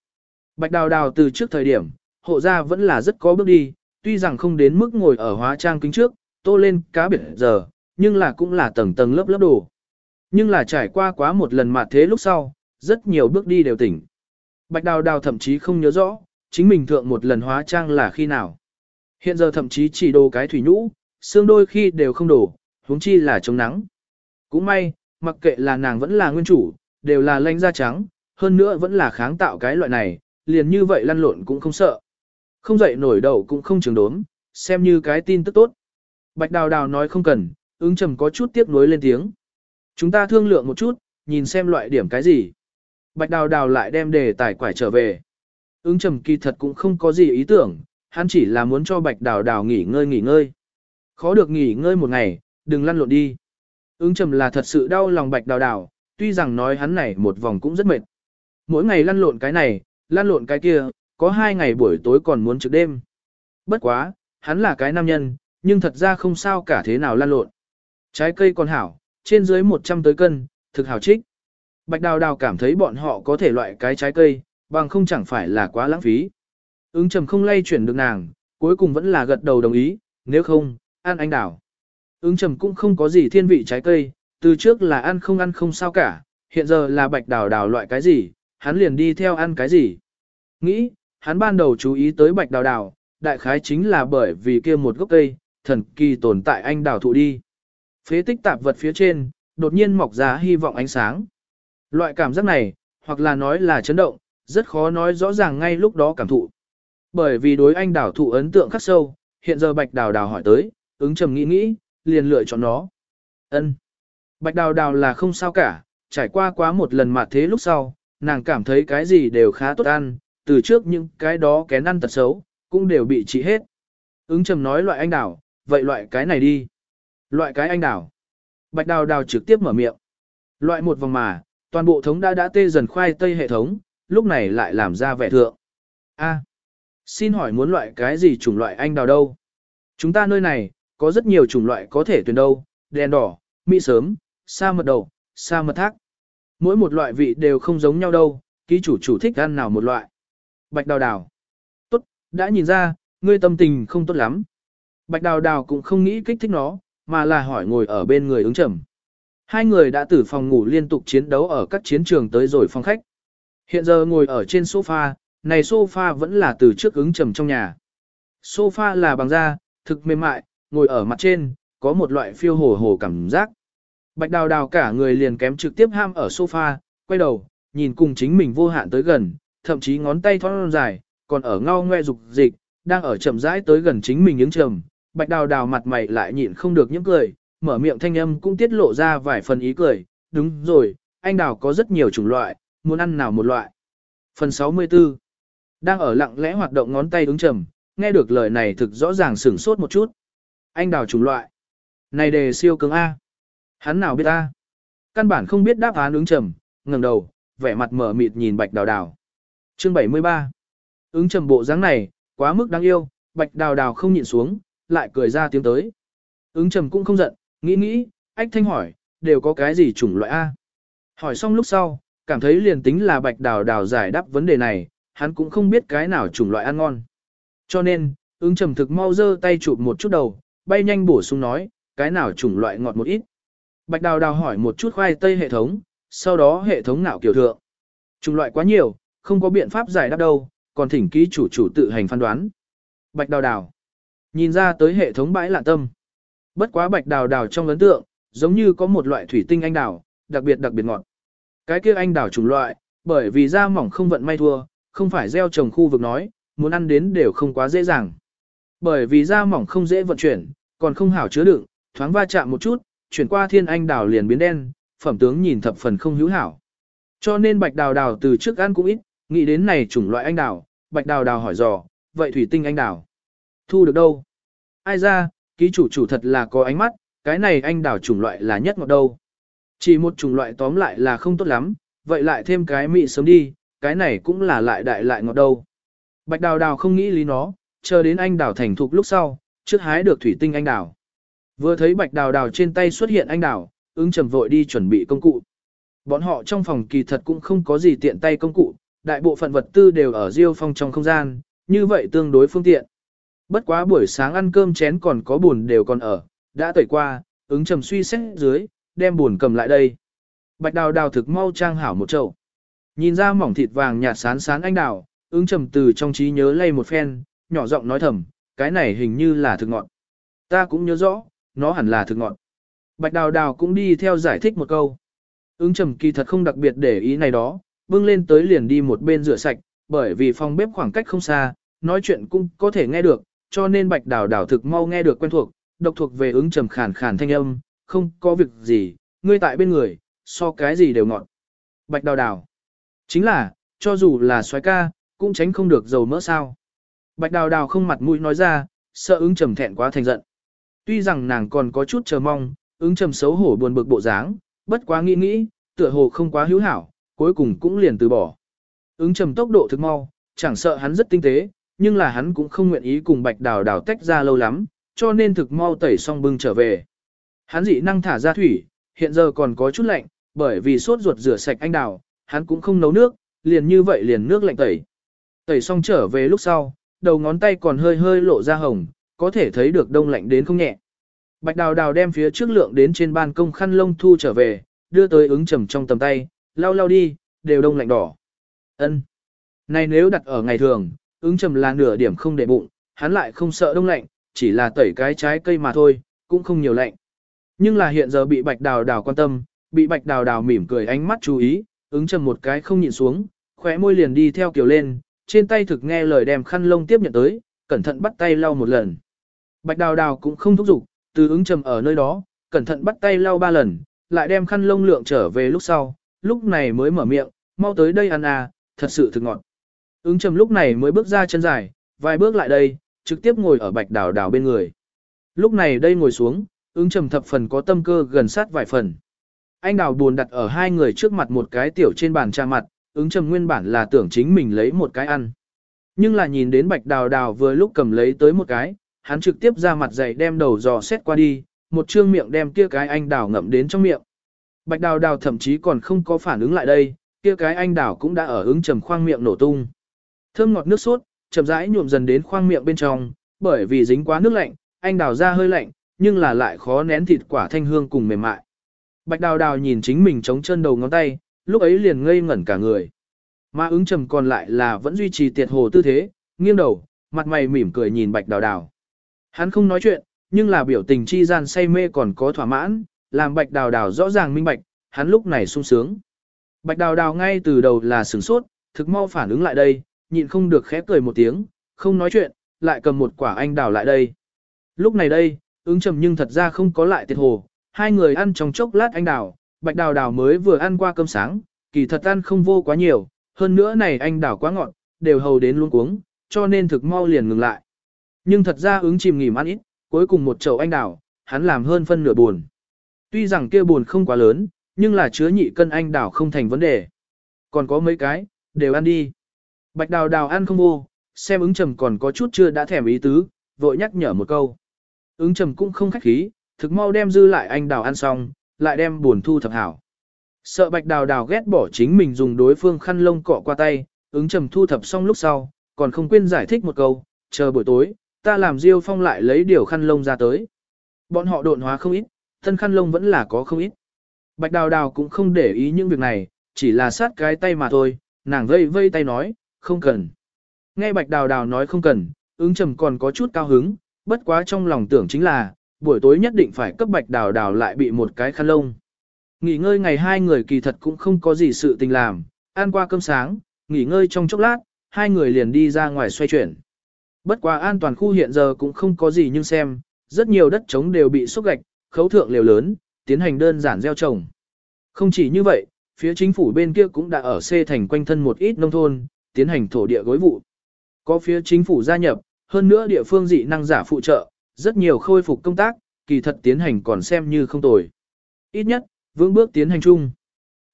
Bạch đào đào từ trước thời điểm, hộ gia vẫn là rất có bước đi, tuy rằng không đến mức ngồi ở hóa trang kính trước, tô lên cá biển giờ, nhưng là cũng là tầng tầng lớp lớp đồ. Nhưng là trải qua quá một lần mà thế lúc sau, rất nhiều bước đi đều tỉnh. Bạch đào đào thậm chí không nhớ rõ, chính mình thượng một lần hóa trang là khi nào. Hiện giờ thậm chí chỉ đồ cái thủy nhũ, xương đôi khi đều không đổ, huống chi là chống nắng. Cũng may, mặc kệ là nàng vẫn là nguyên chủ, đều là lanh da trắng, hơn nữa vẫn là kháng tạo cái loại này, liền như vậy lăn lộn cũng không sợ. Không dậy nổi đầu cũng không trường đốm, xem như cái tin tức tốt. Bạch đào đào nói không cần, ứng trầm có chút tiếc nuối lên tiếng. Chúng ta thương lượng một chút, nhìn xem loại điểm cái gì. Bạch đào đào lại đem đề tài quải trở về. Ứng trầm kỳ thật cũng không có gì ý tưởng, hắn chỉ là muốn cho bạch đào đào nghỉ ngơi nghỉ ngơi. Khó được nghỉ ngơi một ngày, đừng lăn lộn đi. Ứng trầm là thật sự đau lòng bạch đào đào, tuy rằng nói hắn này một vòng cũng rất mệt. Mỗi ngày lăn lộn cái này, lăn lộn cái kia, có hai ngày buổi tối còn muốn trực đêm. Bất quá, hắn là cái nam nhân, nhưng thật ra không sao cả thế nào lăn lộn. Trái cây còn hảo, trên dưới 100 tới cân, thực hảo trích. Bạch đào đào cảm thấy bọn họ có thể loại cái trái cây, bằng không chẳng phải là quá lãng phí. Ứng trầm không lay chuyển được nàng, cuối cùng vẫn là gật đầu đồng ý, nếu không, ăn anh đào. Ứng trầm cũng không có gì thiên vị trái cây, từ trước là ăn không ăn không sao cả, hiện giờ là bạch đào đào loại cái gì, hắn liền đi theo ăn cái gì. Nghĩ, hắn ban đầu chú ý tới bạch đào đào, đại khái chính là bởi vì kia một gốc cây, thần kỳ tồn tại anh đào thụ đi. Phế tích tạp vật phía trên, đột nhiên mọc ra hy vọng ánh sáng. Loại cảm giác này, hoặc là nói là chấn động, rất khó nói rõ ràng ngay lúc đó cảm thụ. Bởi vì đối anh đào thụ ấn tượng khắc sâu, hiện giờ bạch đào đào hỏi tới, ứng trầm nghĩ nghĩ, liền lựa chọn nó. ân Bạch đào đào là không sao cả, trải qua quá một lần mà thế lúc sau, nàng cảm thấy cái gì đều khá tốt ăn, từ trước những cái đó kén ăn tật xấu, cũng đều bị trị hết. Ứng trầm nói loại anh đào, vậy loại cái này đi. Loại cái anh đào. Bạch đào đào trực tiếp mở miệng. Loại một vòng mà, toàn bộ thống đã đã tê dần khoai tây hệ thống, lúc này lại làm ra vẻ thượng. A, xin hỏi muốn loại cái gì chủng loại anh đào đâu? Chúng ta nơi này, có rất nhiều chủng loại có thể tuyển đâu, đèn đỏ, mỹ sớm, sa mật đầu, sa mật thác. Mỗi một loại vị đều không giống nhau đâu, ký chủ chủ thích ăn nào một loại. Bạch đào đào. Tốt, đã nhìn ra, ngươi tâm tình không tốt lắm. Bạch đào đào cũng không nghĩ kích thích nó, mà là hỏi ngồi ở bên người ứng trầm. Hai người đã từ phòng ngủ liên tục chiến đấu ở các chiến trường tới rồi phòng khách. Hiện giờ ngồi ở trên sofa, này sofa vẫn là từ trước ứng trầm trong nhà. Sofa là bằng da, thực mềm mại, ngồi ở mặt trên, có một loại phiêu hồ hồ cảm giác. Bạch đào đào cả người liền kém trực tiếp ham ở sofa, quay đầu, nhìn cùng chính mình vô hạn tới gần, thậm chí ngón tay thon dài, còn ở ngao ngoe dục dịch, đang ở chậm rãi tới gần chính mình những trầm. Bạch đào đào mặt mày lại nhịn không được những cười, mở miệng thanh âm cũng tiết lộ ra vài phần ý cười. Đúng rồi, anh đào có rất nhiều chủng loại, muốn ăn nào một loại. Phần 64 Đang ở lặng lẽ hoạt động ngón tay ứng trầm, nghe được lời này thực rõ ràng sửng sốt một chút. Anh đào chủng loại. Này đề siêu cứng A. Hắn nào biết ta? Căn bản không biết đáp án ứng trầm, ngẩng đầu, vẻ mặt mở mịt nhìn bạch đào đào. Chương 73 Ứng trầm bộ dáng này, quá mức đáng yêu, bạch đào đào không nhịn xuống, lại cười ra tiếng tới. Ứng trầm cũng không giận, nghĩ nghĩ, ách thanh hỏi, đều có cái gì chủng loại A. Hỏi xong lúc sau, cảm thấy liền tính là bạch đào đào giải đáp vấn đề này, hắn cũng không biết cái nào chủng loại ăn ngon. Cho nên, ứng trầm thực mau dơ tay chụp một chút đầu, bay nhanh bổ sung nói, cái nào chủng loại ngọt một ít. Bạch đào đào hỏi một chút khoai tây hệ thống, sau đó hệ thống nào kiểu thượng. Chủng loại quá nhiều, không có biện pháp giải đáp đâu, còn thỉnh ký chủ chủ tự hành phán đoán. Bạch đào đào. Nhìn ra tới hệ thống bãi lạ tâm. Bất quá bạch đào đào trong ấn tượng, giống như có một loại thủy tinh anh đào, đặc biệt đặc biệt ngọt. Cái kia anh đào chủng loại, bởi vì da mỏng không vận may thua, không phải gieo trồng khu vực nói, muốn ăn đến đều không quá dễ dàng. Bởi vì da mỏng không dễ vận chuyển, còn không hảo chứa đựng, thoáng va chạm một chút, chuyển qua thiên anh đào liền biến đen, phẩm tướng nhìn thập phần không hữu hảo. Cho nên bạch đào đào từ trước ăn cũng ít, nghĩ đến này chủng loại anh đào, bạch đào đào hỏi dò, vậy thủy tinh anh đào, thu được đâu? Ai ra, ký chủ chủ thật là có ánh mắt, cái này anh đào chủng loại là nhất ngọt đâu. Chỉ một chủng loại tóm lại là không tốt lắm, vậy lại thêm cái mị sớm đi, cái này cũng là lại đại lại ngọt đâu. Bạch đào đào không nghĩ lý nó, chờ đến anh đào thành thục lúc sau, trước hái được thủy tinh anh đào. Vừa thấy bạch đào đào trên tay xuất hiện anh đào, ứng trầm vội đi chuẩn bị công cụ. Bọn họ trong phòng kỳ thật cũng không có gì tiện tay công cụ, đại bộ phận vật tư đều ở riêu phong trong không gian, như vậy tương đối phương tiện. Bất quá buổi sáng ăn cơm chén còn có buồn đều còn ở, đã tẩy qua, ứng trầm suy xét dưới, đem buồn cầm lại đây. Bạch đào đào thực mau trang hảo một chậu. Nhìn ra mỏng thịt vàng nhạt sán sán anh đào, ứng trầm từ trong trí nhớ lay một phen, nhỏ giọng nói thầm, cái này hình như là thực ngọn. Ta cũng nhớ rõ, nó hẳn là thực ngọn. Bạch đào đào cũng đi theo giải thích một câu. Ứng trầm kỳ thật không đặc biệt để ý này đó, bưng lên tới liền đi một bên rửa sạch, bởi vì phòng bếp khoảng cách không xa, nói chuyện cũng có thể nghe được, cho nên bạch đào đào thực mau nghe được quen thuộc, độc thuộc về ứng trầm khàn khàn thanh âm, không có việc gì, ngươi tại bên người, so cái gì đều ngọn. Bạch đào đào. Chính là, cho dù là xoái ca, cũng tránh không được dầu mỡ sao. Bạch đào đào không mặt mũi nói ra, sợ ứng trầm thẹn quá thành giận. Tuy rằng nàng còn có chút chờ mong, ứng trầm xấu hổ buồn bực bộ dáng, bất quá nghĩ nghĩ, tựa hồ không quá hữu hảo, cuối cùng cũng liền từ bỏ. Ứng trầm tốc độ thực mau, chẳng sợ hắn rất tinh tế, nhưng là hắn cũng không nguyện ý cùng bạch đào đào tách ra lâu lắm, cho nên thực mau tẩy xong bưng trở về. Hắn dị năng thả ra thủy, hiện giờ còn có chút lạnh, bởi vì sốt ruột rửa sạch anh đào, hắn cũng không nấu nước, liền như vậy liền nước lạnh tẩy. Tẩy xong trở về lúc sau, đầu ngón tay còn hơi hơi lộ ra hồng, có thể thấy được đông lạnh đến không nhẹ. Bạch đào đào đem phía trước lượng đến trên ban công khăn lông thu trở về, đưa tới ứng trầm trong tầm tay, lau lau đi, đều đông lạnh đỏ. Ân. Này nếu đặt ở ngày thường, ứng trầm là nửa điểm không để bụng, hắn lại không sợ đông lạnh, chỉ là tẩy cái trái cây mà thôi, cũng không nhiều lạnh. Nhưng là hiện giờ bị bạch đào đào quan tâm, bị bạch đào đào mỉm cười ánh mắt chú ý, ứng trầm một cái không nhịn xuống, khóe môi liền đi theo kiểu lên, trên tay thực nghe lời đem khăn lông tiếp nhận tới, cẩn thận bắt tay lau một lần. Bạch đào đào cũng không thúc giục, từ ứng trầm ở nơi đó, cẩn thận bắt tay lau ba lần, lại đem khăn lông lượng trở về lúc sau, lúc này mới mở miệng, mau tới đây ăn à, thật sự thực ngọt. Ứng trầm lúc này mới bước ra chân dài, vài bước lại đây, trực tiếp ngồi ở bạch đào đào bên người. Lúc này đây ngồi xuống, ứng trầm thập phần có tâm cơ gần sát vài phần. Anh đào buồn đặt ở hai người trước mặt một cái tiểu trên bàn trà mặt, ứng trầm nguyên bản là tưởng chính mình lấy một cái ăn. Nhưng là nhìn đến bạch đào đào vừa lúc cầm lấy tới một cái, hắn trực tiếp ra mặt dày đem đầu dò xét qua đi, một trương miệng đem kia cái anh đào ngậm đến trong miệng. Bạch đào đào thậm chí còn không có phản ứng lại đây, kia cái anh đào cũng đã ở ứng trầm khoang miệng nổ tung. Thơm ngọt nước sốt, chậm rãi nhuộm dần đến khoang miệng bên trong, bởi vì dính quá nước lạnh, anh đào ra hơi lạnh, nhưng là lại khó nén thịt quả thanh hương cùng mềm mại. Bạch đào đào nhìn chính mình chống chân đầu ngón tay, lúc ấy liền ngây ngẩn cả người. Mà ứng trầm còn lại là vẫn duy trì tiệt hồ tư thế, nghiêng đầu, mặt mày mỉm cười nhìn bạch đào đào. Hắn không nói chuyện, nhưng là biểu tình chi gian say mê còn có thỏa mãn, làm bạch đào đào rõ ràng minh bạch, hắn lúc này sung sướng. Bạch đào đào ngay từ đầu là sửng sốt, thực mau phản ứng lại đây, nhịn không được khép cười một tiếng, không nói chuyện, lại cầm một quả anh đào lại đây. Lúc này đây, ứng trầm nhưng thật ra không có lại tiệt hồ, hai người ăn trong chốc lát anh đào, bạch đào đào mới vừa ăn qua cơm sáng, kỳ thật ăn không vô quá nhiều, hơn nữa này anh đào quá ngọt, đều hầu đến luôn cuống, cho nên thực mau liền ngừng lại. Nhưng thật ra ứng chìm nghỉm ăn ít, cuối cùng một chậu anh đào, hắn làm hơn phân nửa buồn. Tuy rằng kia buồn không quá lớn, nhưng là chứa nhị cân anh đào không thành vấn đề. Còn có mấy cái, đều ăn đi. Bạch đào đào ăn không vô, xem ứng trầm còn có chút chưa đã thèm ý tứ, vội nhắc nhở một câu. Ứng trầm cũng không khách khí, thực mau đem dư lại anh đào ăn xong, lại đem buồn thu thập hảo. Sợ bạch đào đào ghét bỏ chính mình dùng đối phương khăn lông cọ qua tay, ứng trầm thu thập xong lúc sau, còn không quên giải thích một câu, chờ buổi tối, ta làm Diêu Phong lại lấy điều khăn lông ra tới. Bọn họ độn hóa không ít, thân khăn lông vẫn là có không ít. Bạch đào đào cũng không để ý những việc này, chỉ là sát cái tay mà thôi, nàng vây vây tay nói, không cần. Nghe bạch đào đào nói không cần, ứng trầm còn có chút cao hứng, bất quá trong lòng tưởng chính là, buổi tối nhất định phải cấp bạch đào đào lại bị một cái khăn lông. Nghỉ ngơi ngày hai người kỳ thật cũng không có gì sự tình làm, ăn qua cơm sáng, nghỉ ngơi trong chốc lát, hai người liền đi ra ngoài xoay chuyển. Bất quá an toàn khu hiện giờ cũng không có gì nhưng xem, rất nhiều đất trống đều bị xúc gạch, khấu thượng liều lớn, tiến hành đơn giản gieo trồng. Không chỉ như vậy, phía chính phủ bên kia cũng đã ở xê thành quanh thân một ít nông thôn, tiến hành thổ địa gối vụ. Có phía chính phủ gia nhập, hơn nữa địa phương dị năng giả phụ trợ, rất nhiều khôi phục công tác, kỳ thật tiến hành còn xem như không tồi. Ít nhất, vững bước tiến hành chung.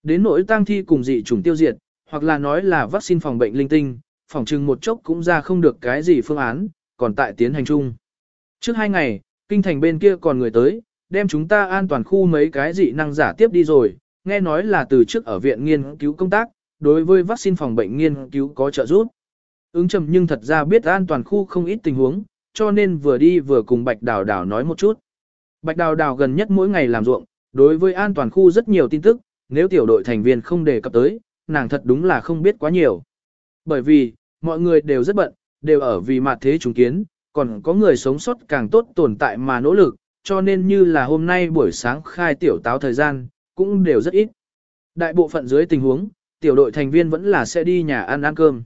Đến nỗi tang thi cùng dị chủng tiêu diệt, hoặc là nói là vaccine phòng bệnh linh tinh, phòng trừng một chốc cũng ra không được cái gì phương án, còn tại tiến hành chung. Trước hai ngày, kinh thành bên kia còn người tới, đem chúng ta an toàn khu mấy cái dị năng giả tiếp đi rồi, nghe nói là từ trước ở viện nghiên cứu công tác, đối với vaccine phòng bệnh nghiên cứu có trợ giúp. Ứng trầm nhưng thật ra biết an toàn khu không ít tình huống, cho nên vừa đi vừa cùng Bạch Đào Đào nói một chút. Bạch Đào Đào gần nhất mỗi ngày làm ruộng, đối với an toàn khu rất nhiều tin tức, nếu tiểu đội thành viên không đề cập tới, nàng thật đúng là không biết quá nhiều. Bởi vì, mọi người đều rất bận, đều ở vì mặt thế chúng kiến, còn có người sống sót càng tốt tồn tại mà nỗ lực, cho nên như là hôm nay buổi sáng khai tiểu táo thời gian, cũng đều rất ít. Đại bộ phận dưới tình huống, tiểu đội thành viên vẫn là sẽ đi nhà ăn ăn cơm.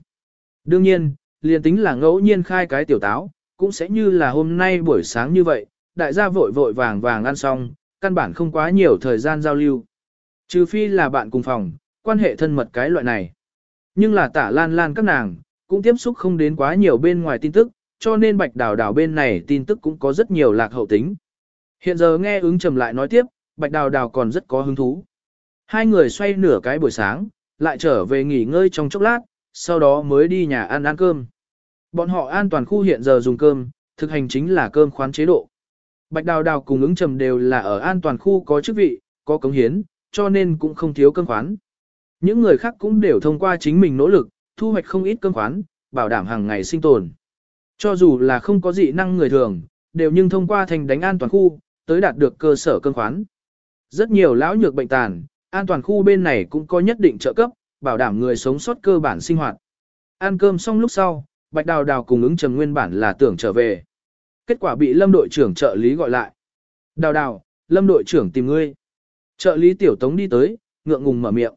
Đương nhiên, liền tính là ngẫu nhiên khai cái tiểu táo, cũng sẽ như là hôm nay buổi sáng như vậy, đại gia vội vội vàng vàng ăn xong, căn bản không quá nhiều thời gian giao lưu. Trừ phi là bạn cùng phòng, quan hệ thân mật cái loại này. Nhưng là tả lan lan các nàng, cũng tiếp xúc không đến quá nhiều bên ngoài tin tức, cho nên bạch đào đào bên này tin tức cũng có rất nhiều lạc hậu tính. Hiện giờ nghe ứng trầm lại nói tiếp, bạch đào đào còn rất có hứng thú. Hai người xoay nửa cái buổi sáng, lại trở về nghỉ ngơi trong chốc lát, sau đó mới đi nhà ăn ăn cơm. Bọn họ an toàn khu hiện giờ dùng cơm, thực hành chính là cơm khoán chế độ. Bạch đào đào cùng ứng trầm đều là ở an toàn khu có chức vị, có cống hiến, cho nên cũng không thiếu cơm khoán. Những người khác cũng đều thông qua chính mình nỗ lực, thu hoạch không ít cơm khoán, bảo đảm hàng ngày sinh tồn. Cho dù là không có dị năng người thường, đều nhưng thông qua thành đánh an toàn khu, tới đạt được cơ sở cơm khoán. Rất nhiều lão nhược bệnh tàn, an toàn khu bên này cũng có nhất định trợ cấp, bảo đảm người sống sót cơ bản sinh hoạt. Ăn cơm xong lúc sau, Bạch Đào Đào cùng ứng trầm nguyên bản là tưởng trở về. Kết quả bị Lâm đội trưởng trợ lý gọi lại. Đào Đào, Lâm đội trưởng tìm ngươi. Trợ lý Tiểu Tống đi tới, ngượng ngùng mở miệng.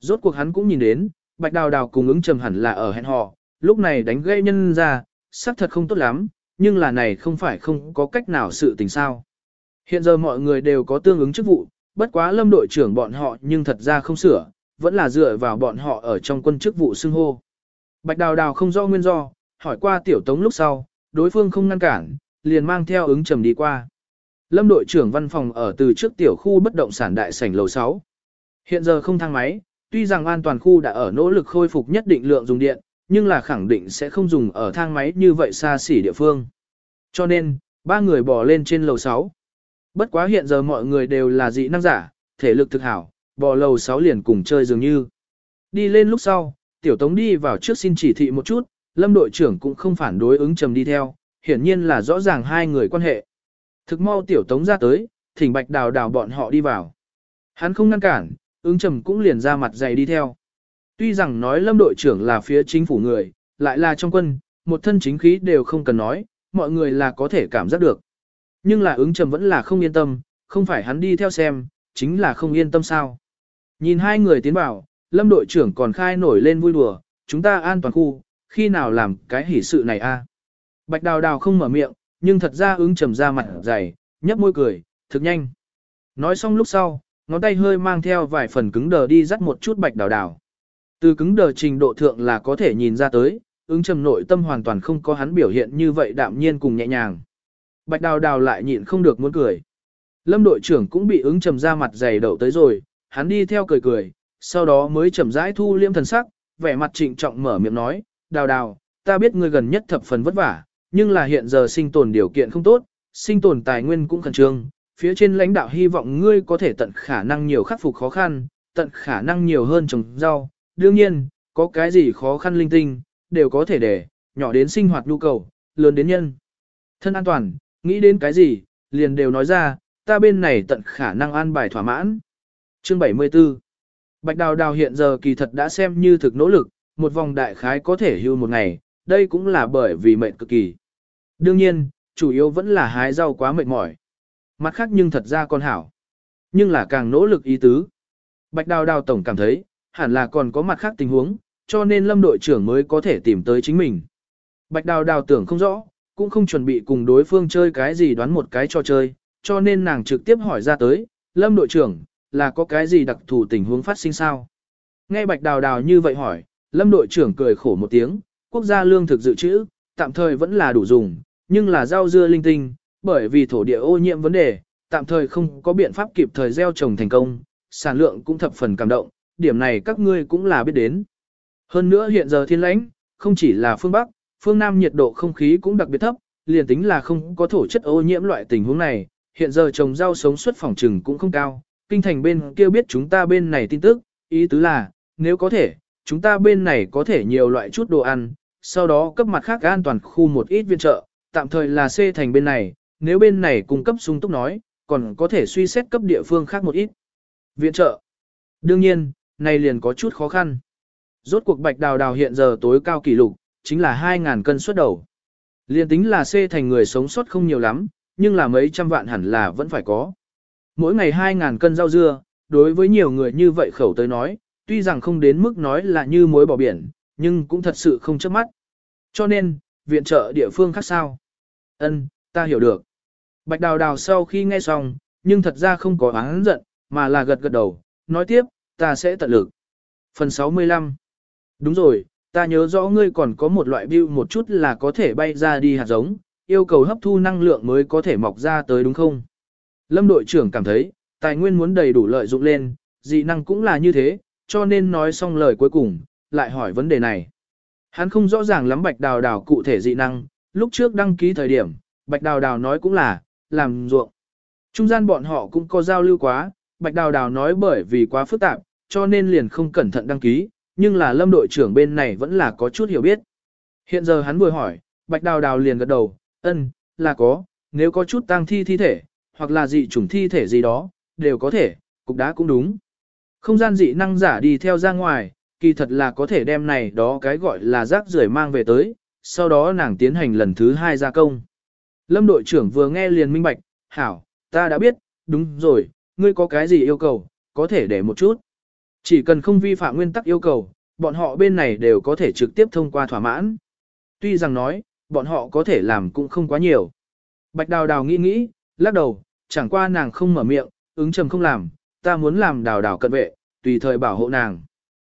Rốt cuộc hắn cũng nhìn đến, Bạch Đào Đào cùng ứng trầm hẳn là ở hẹn hò, lúc này đánh gây nhân ra, xác thật không tốt lắm, nhưng là này không phải không có cách nào sự tình sao. Hiện giờ mọi người đều có tương ứng chức vụ, bất quá lâm đội trưởng bọn họ nhưng thật ra không sửa, vẫn là dựa vào bọn họ ở trong quân chức vụ xưng hô. Bạch Đào Đào không rõ nguyên do, hỏi qua tiểu tống lúc sau, đối phương không ngăn cản, liền mang theo ứng trầm đi qua. Lâm đội trưởng văn phòng ở từ trước tiểu khu bất động sản đại sảnh lầu 6. Hiện giờ không thang máy, tuy rằng an toàn khu đã ở nỗ lực khôi phục nhất định lượng dùng điện, nhưng là khẳng định sẽ không dùng ở thang máy như vậy xa xỉ địa phương. Cho nên, ba người bỏ lên trên lầu 6. Bất quá hiện giờ mọi người đều là dị năng giả, thể lực thực hảo, bò lầu 6 liền cùng chơi dường như. Đi lên lúc sau, tiểu tống đi vào trước xin chỉ thị một chút, lâm đội trưởng cũng không phản đối ứng trầm đi theo, hiển nhiên là rõ ràng hai người quan hệ. Thực mau tiểu tống ra tới, thỉnh bạch đào đào bọn họ đi vào. Hắn không ngăn cản, ứng trầm cũng liền ra mặt dày đi theo. Tuy rằng nói lâm đội trưởng là phía chính phủ người, lại là trong quân, một thân chính khí đều không cần nói, mọi người là có thể cảm giác được. Nhưng là ứng trầm vẫn là không yên tâm, không phải hắn đi theo xem, chính là không yên tâm sao. Nhìn hai người tiến vào, lâm đội trưởng còn khai nổi lên vui đùa, chúng ta an toàn khu, khi nào làm cái hỷ sự này a? À? Bạch đào đào không mở miệng, nhưng thật ra ứng trầm ra mặt dày, nhấp môi cười, thực nhanh. Nói xong lúc sau, ngón tay hơi mang theo vài phần cứng đờ đi dắt một chút bạch đào đào. Từ cứng đờ trình độ thượng là có thể nhìn ra tới, ứng trầm nội tâm hoàn toàn không có hắn biểu hiện như vậy đạm nhiên cùng nhẹ nhàng. Bạch đào đào lại nhịn không được muốn cười. Lâm đội trưởng cũng bị ứng trầm ra mặt dày đậu tới rồi, hắn đi theo cười cười, sau đó mới chậm rãi thu liêm thần sắc, vẻ mặt trịnh trọng mở miệng nói, đào đào, ta biết ngươi gần nhất thập phần vất vả, nhưng là hiện giờ sinh tồn điều kiện không tốt, sinh tồn tài nguyên cũng khẩn trương, phía trên lãnh đạo hy vọng ngươi có thể tận khả năng nhiều khắc phục khó khăn, tận khả năng nhiều hơn trồng rau, đương nhiên, có cái gì khó khăn linh tinh, đều có thể để, nhỏ đến sinh hoạt nhu cầu, lớn đến nhân. Thân an toàn, nghĩ đến cái gì, liền đều nói ra, ta bên này tận khả năng an bài thỏa mãn. Chương 74 Bạch Đào Đào hiện giờ kỳ thật đã xem như thực nỗ lực, một vòng đại khái có thể hưu một ngày, đây cũng là bởi vì mệt cực kỳ. Đương nhiên, chủ yếu vẫn là hái rau quá mệt mỏi. Mặt khác nhưng thật ra con hảo. Nhưng là càng nỗ lực ý tứ. Bạch Đào Đào tổng cảm thấy, hẳn là còn có mặt khác tình huống, cho nên lâm đội trưởng mới có thể tìm tới chính mình. Bạch Đào Đào tưởng không rõ, cũng không chuẩn bị cùng đối phương chơi cái gì đoán một cái trò chơi, cho nên nàng trực tiếp hỏi ra tới, lâm đội trưởng, là có cái gì đặc thù tình huống phát sinh sao? Nghe Bạch Đào Đào như vậy hỏi, lâm đội trưởng cười khổ một tiếng, quốc gia lương thực dự trữ, tạm thời vẫn là đủ dùng, nhưng là rau dưa linh tinh, bởi vì thổ địa ô nhiễm vấn đề, tạm thời không có biện pháp kịp thời gieo trồng thành công, sản lượng cũng thập phần cảm động, điểm này các ngươi cũng là biết đến. Hơn nữa hiện giờ thiên lãnh, không chỉ là phương Bắc, phương Nam nhiệt độ không khí cũng đặc biệt thấp, liền tính là không có thổ chất ô nhiễm loại tình huống này, hiện giờ trồng rau sống xuất phòng trừng cũng không cao. Kinh thành bên kia biết chúng ta bên này tin tức, ý tứ là, nếu có thể, chúng ta bên này có thể nhiều loại chút đồ ăn, sau đó cấp mặt khác an toàn khu một ít viện trợ, tạm thời là C thành bên này, nếu bên này cung cấp sung túc nói, còn có thể suy xét cấp địa phương khác một ít. Viện trợ. Đương nhiên, này liền có chút khó khăn. Rốt cuộc bạch đào đào hiện giờ tối cao kỷ lục, chính là 2.000 cân xuất đầu. Liên tính là C thành người sống sót không nhiều lắm, nhưng là mấy trăm vạn hẳn là vẫn phải có. Mỗi ngày 2.000 cân rau dưa, đối với nhiều người như vậy khẩu tới nói, tuy rằng không đến mức nói là như muối bỏ biển, nhưng cũng thật sự không chớp mắt. Cho nên, viện trợ địa phương khác sao? Ân, ta hiểu được. Bạch đào đào sau khi nghe xong, nhưng thật ra không có oán giận, mà là gật gật đầu, nói tiếp, ta sẽ tận lực. Phần 65 Đúng rồi, ta nhớ rõ ngươi còn có một loại bưu một chút là có thể bay ra đi hạt giống, yêu cầu hấp thu năng lượng mới có thể mọc ra tới đúng không? Lâm đội trưởng cảm thấy, tài nguyên muốn đầy đủ lợi dụng lên, dị năng cũng là như thế, cho nên nói xong lời cuối cùng, lại hỏi vấn đề này. Hắn không rõ ràng lắm bạch đào đào cụ thể dị năng, lúc trước đăng ký thời điểm, bạch đào đào nói cũng là, làm ruộng. Trung gian bọn họ cũng có giao lưu quá, bạch đào đào nói bởi vì quá phức tạp, cho nên liền không cẩn thận đăng ký, nhưng là lâm đội trưởng bên này vẫn là có chút hiểu biết. Hiện giờ hắn vừa hỏi, bạch đào đào liền gật đầu, ân, là có, nếu có chút tang thi thi thể, hoặc là dị chủng thi thể gì đó, đều có thể, cục đá cũng đúng. Không gian dị năng giả đi theo ra ngoài, kỳ thật là có thể đem này đó cái gọi là rác rưởi mang về tới, sau đó nàng tiến hành lần thứ hai gia công. Lâm đội trưởng vừa nghe liền minh bạch, hảo, ta đã biết, đúng rồi, ngươi có cái gì yêu cầu, có thể để một chút. Chỉ cần không vi phạm nguyên tắc yêu cầu, bọn họ bên này đều có thể trực tiếp thông qua thỏa mãn. Tuy rằng nói, bọn họ có thể làm cũng không quá nhiều. Bạch đào đào nghĩ nghĩ, lắc đầu, chẳng qua nàng không mở miệng, ứng trầm không làm, ta muốn làm đào đào cận vệ, tùy thời bảo hộ nàng.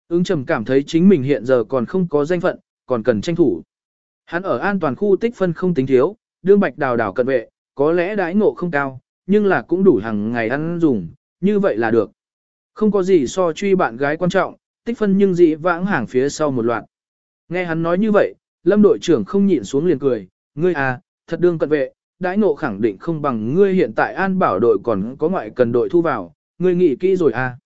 Ứng trầm cảm thấy chính mình hiện giờ còn không có danh phận, còn cần tranh thủ. Hắn ở an toàn khu tích phân không tính thiếu, đương bạch đào đào cận vệ, có lẽ đãi ngộ không cao, nhưng là cũng đủ hàng ngày ăn dùng, như vậy là được. Không có gì so truy bạn gái quan trọng, tích phân nhưng dị vãng hàng phía sau một loạt. Nghe hắn nói như vậy, lâm đội trưởng không nhịn xuống liền cười, ngươi à, thật đương cận vệ, đãi ngộ khẳng định không bằng ngươi hiện tại an bảo đội còn có ngoại cần đội thu vào, ngươi nghĩ kỹ rồi à.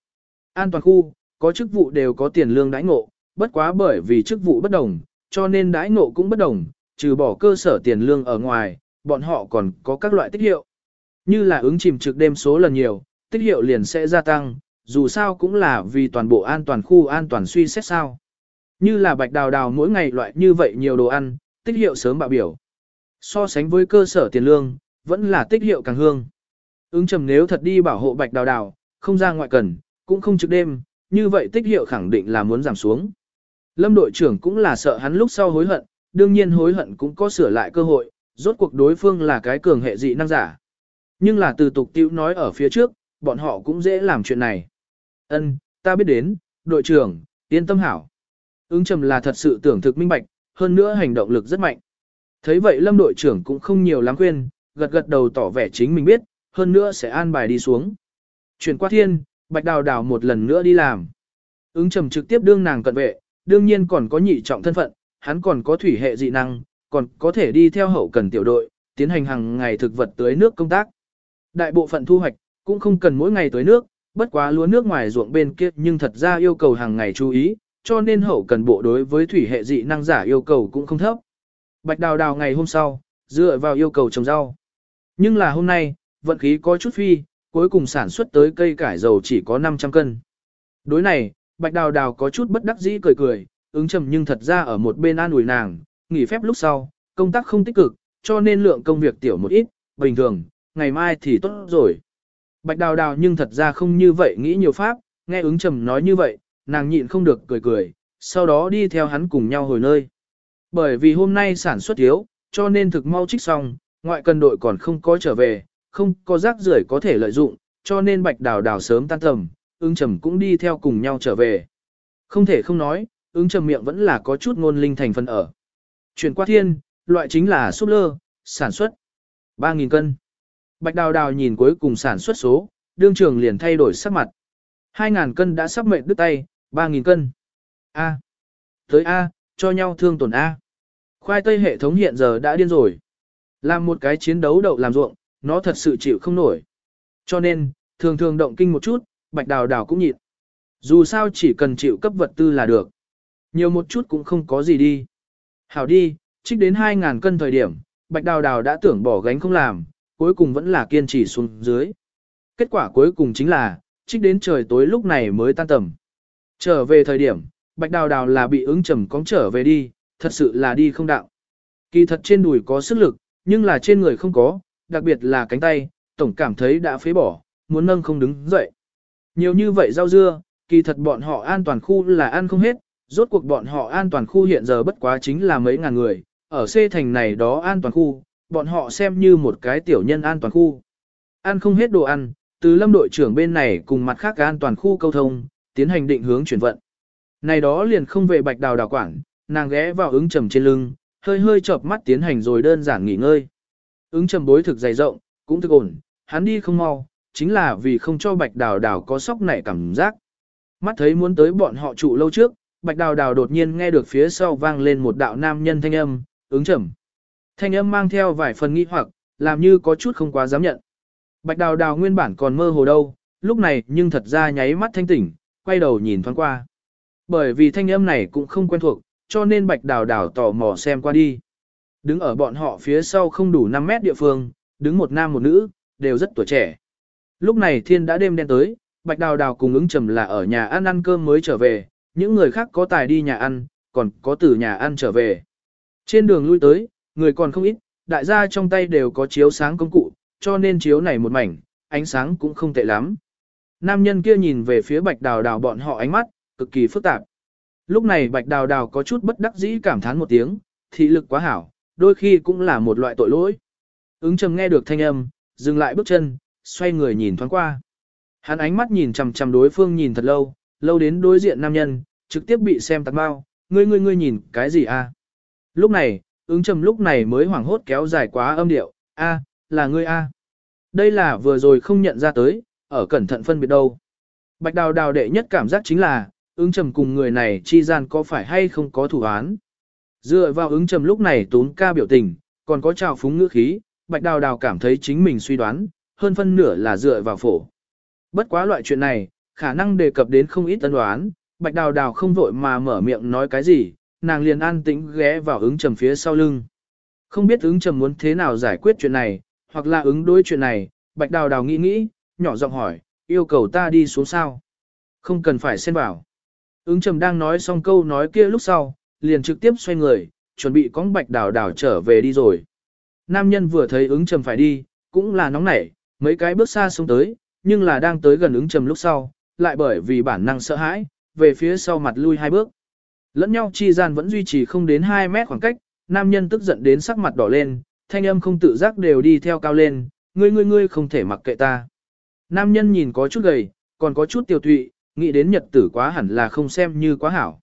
An toàn khu, có chức vụ đều có tiền lương đãi ngộ, bất quá bởi vì chức vụ bất đồng, cho nên đãi ngộ cũng bất đồng, trừ bỏ cơ sở tiền lương ở ngoài, bọn họ còn có các loại tích hiệu. Như là ứng chìm trực đêm số lần nhiều, tích hiệu liền sẽ gia tăng, dù sao cũng là vì toàn bộ an toàn khu an toàn suy xét sao. Như là bạch đào đào mỗi ngày loại như vậy nhiều đồ ăn, tích hiệu sớm bạo biểu. So sánh với cơ sở tiền lương, vẫn là tích hiệu càng hương. Ứng trầm nếu thật đi bảo hộ bạch đào đào, không ra ngoại cần, cũng không trực đêm, như vậy tích hiệu khẳng định là muốn giảm xuống. Lâm đội trưởng cũng là sợ hắn lúc sau hối hận, đương nhiên hối hận cũng có sửa lại cơ hội, rốt cuộc đối phương là cái cường hệ dị năng giả. Nhưng là từ tục tiêu nói ở phía trước, bọn họ cũng dễ làm chuyện này. Ân, ta biết đến, đội trưởng, yên tâm hảo. Ứng trầm là thật sự tưởng thực minh bạch, hơn nữa hành động lực rất mạnh. Thấy vậy lâm đội trưởng cũng không nhiều lắm khuyên, gật gật đầu tỏ vẻ chính mình biết, hơn nữa sẽ an bài đi xuống. Chuyển qua thiên, bạch đào đào một lần nữa đi làm. Ứng trầm trực tiếp đương nàng cận vệ, đương nhiên còn có nhị trọng thân phận, hắn còn có thủy hệ dị năng, còn có thể đi theo hậu cần tiểu đội, tiến hành hàng ngày thực vật tưới nước công tác. Đại bộ phận thu hoạch, cũng không cần mỗi ngày tưới nước, bất quá lúa nước ngoài ruộng bên kia nhưng thật ra yêu cầu hàng ngày chú ý, cho nên hậu cần bộ đối với thủy hệ dị năng giả yêu cầu cũng không thấp. Bạch đào đào ngày hôm sau, dựa vào yêu cầu trồng rau. Nhưng là hôm nay, vận khí có chút phi, cuối cùng sản xuất tới cây cải dầu chỉ có 500 cân. Đối này, bạch đào đào có chút bất đắc dĩ cười cười, ứng trầm nhưng thật ra ở một bên an ủi nàng, nghỉ phép lúc sau, công tác không tích cực, cho nên lượng công việc tiểu một ít, bình thường, ngày mai thì tốt rồi. Bạch đào đào nhưng thật ra không như vậy nghĩ nhiều pháp, nghe ứng trầm nói như vậy, nàng nhịn không được cười cười, sau đó đi theo hắn cùng nhau hồi nơi. Bởi vì hôm nay sản xuất thiếu, cho nên thực mau trích xong, ngoại cần đội còn không có trở về, không có rác rưởi có thể lợi dụng, cho nên bạch đào đào sớm tan tầm, ứng trầm cũng đi theo cùng nhau trở về. Không thể không nói, ứng trầm miệng vẫn là có chút ngôn linh thành phần ở. Chuyển qua thiên, loại chính là súp lơ, sản xuất 3.000 cân. Bạch đào đào nhìn cuối cùng sản xuất số, đương trường liền thay đổi sắc mặt. 2.000 cân đã sắp mệnh đứt tay, 3.000 cân. A. Tới A, cho nhau thương tổn A. Khoai tây hệ thống hiện giờ đã điên rồi. Làm một cái chiến đấu đậu làm ruộng, nó thật sự chịu không nổi. Cho nên, thường thường động kinh một chút, bạch đào đào cũng nhịn. Dù sao chỉ cần chịu cấp vật tư là được. Nhiều một chút cũng không có gì đi. Hảo đi, trích đến 2.000 cân thời điểm, bạch đào đào đã tưởng bỏ gánh không làm, cuối cùng vẫn là kiên trì xuống dưới. Kết quả cuối cùng chính là, trích đến trời tối lúc này mới tan tầm. Trở về thời điểm, bạch đào đào là bị ứng trầm cóng trở về đi, thật sự là đi không đạo. Kỳ thật trên đùi có sức lực, nhưng là trên người không có, đặc biệt là cánh tay, tổng cảm thấy đã phế bỏ, muốn nâng không đứng dậy. Nhiều như vậy rau dưa, kỳ thật bọn họ an toàn khu là ăn không hết, rốt cuộc bọn họ an toàn khu hiện giờ bất quá chính là mấy ngàn người, ở C thành này đó an toàn khu, bọn họ xem như một cái tiểu nhân an toàn khu. Ăn không hết đồ ăn, từ lâm đội trưởng bên này cùng mặt khác an toàn khu câu thông, tiến hành định hướng chuyển vận. Này đó liền không về bạch đào đào quảng, nàng ghé vào ứng trầm trên lưng, hơi hơi chợp mắt tiến hành rồi đơn giản nghỉ ngơi. Ứng trầm bối thực dày rộng, cũng thực ổn, hắn đi không mau, chính là vì không cho bạch đào đào có sóc nảy cảm giác. Mắt thấy muốn tới bọn họ trụ lâu trước, bạch đào đào đột nhiên nghe được phía sau vang lên một đạo nam nhân thanh âm, ứng trầm. Thanh âm mang theo vài phần nghi hoặc, làm như có chút không quá dám nhận. Bạch đào đào nguyên bản còn mơ hồ đâu, lúc này nhưng thật ra nháy mắt thanh tỉnh, quay đầu nhìn thoáng qua. Bởi vì thanh âm này cũng không quen thuộc, cho nên bạch đào đào tò mò xem qua đi. Đứng ở bọn họ phía sau không đủ 5 mét địa phương, đứng một nam một nữ, đều rất tuổi trẻ. Lúc này thiên đã đêm đen tới, bạch đào đào cùng ứng trầm là ở nhà ăn ăn cơm mới trở về, những người khác có tài đi nhà ăn, còn có từ nhà ăn trở về. Trên đường lui tới, người còn không ít, đại gia trong tay đều có chiếu sáng công cụ, cho nên chiếu này một mảnh, ánh sáng cũng không tệ lắm. Nam nhân kia nhìn về phía bạch đào đào bọn họ ánh mắt, cực kỳ phức tạp. Lúc này bạch đào đào có chút bất đắc dĩ cảm thán một tiếng, thị lực quá hảo, đôi khi cũng là một loại tội lỗi. Ứng trầm nghe được thanh âm, dừng lại bước chân, xoay người nhìn thoáng qua. Hắn ánh mắt nhìn chằm chằm đối phương nhìn thật lâu, lâu đến đối diện nam nhân, trực tiếp bị xem tạc bao, ngươi ngươi ngươi nhìn cái gì a? Lúc này, ứng trầm lúc này mới hoảng hốt kéo dài quá âm điệu, a, là ngươi a. Đây là vừa rồi không nhận ra tới, ở cẩn thận phân biệt đâu. Bạch đào đào đệ nhất cảm giác chính là, ứng trầm cùng người này chi gian có phải hay không có thủ án. Dựa vào ứng trầm lúc này tốn ca biểu tình, còn có trào phúng ngữ khí, bạch đào đào cảm thấy chính mình suy đoán, hơn phân nửa là dựa vào phổ. Bất quá loại chuyện này, khả năng đề cập đến không ít tân đoán, bạch đào đào không vội mà mở miệng nói cái gì, nàng liền an tĩnh ghé vào ứng trầm phía sau lưng. Không biết ứng trầm muốn thế nào giải quyết chuyện này, hoặc là ứng đối chuyện này, bạch đào đào nghĩ nghĩ, nhỏ giọng hỏi, yêu cầu ta đi xuống sao? Không cần phải xen vào. Ứng trầm đang nói xong câu nói kia lúc sau, liền trực tiếp xoay người, chuẩn bị con bạch đào đào trở về đi rồi. Nam nhân vừa thấy ứng trầm phải đi, cũng là nóng nảy, mấy cái bước xa xuống tới, nhưng là đang tới gần ứng trầm lúc sau, lại bởi vì bản năng sợ hãi, về phía sau mặt lui hai bước. Lẫn nhau chi gian vẫn duy trì không đến 2 mét khoảng cách, nam nhân tức giận đến sắc mặt đỏ lên, thanh âm không tự giác đều đi theo cao lên, ngươi ngươi ngươi không thể mặc kệ ta. Nam nhân nhìn có chút gầy, còn có chút tiêu tụy, nghĩ đến nhật tử quá hẳn là không xem như quá hảo.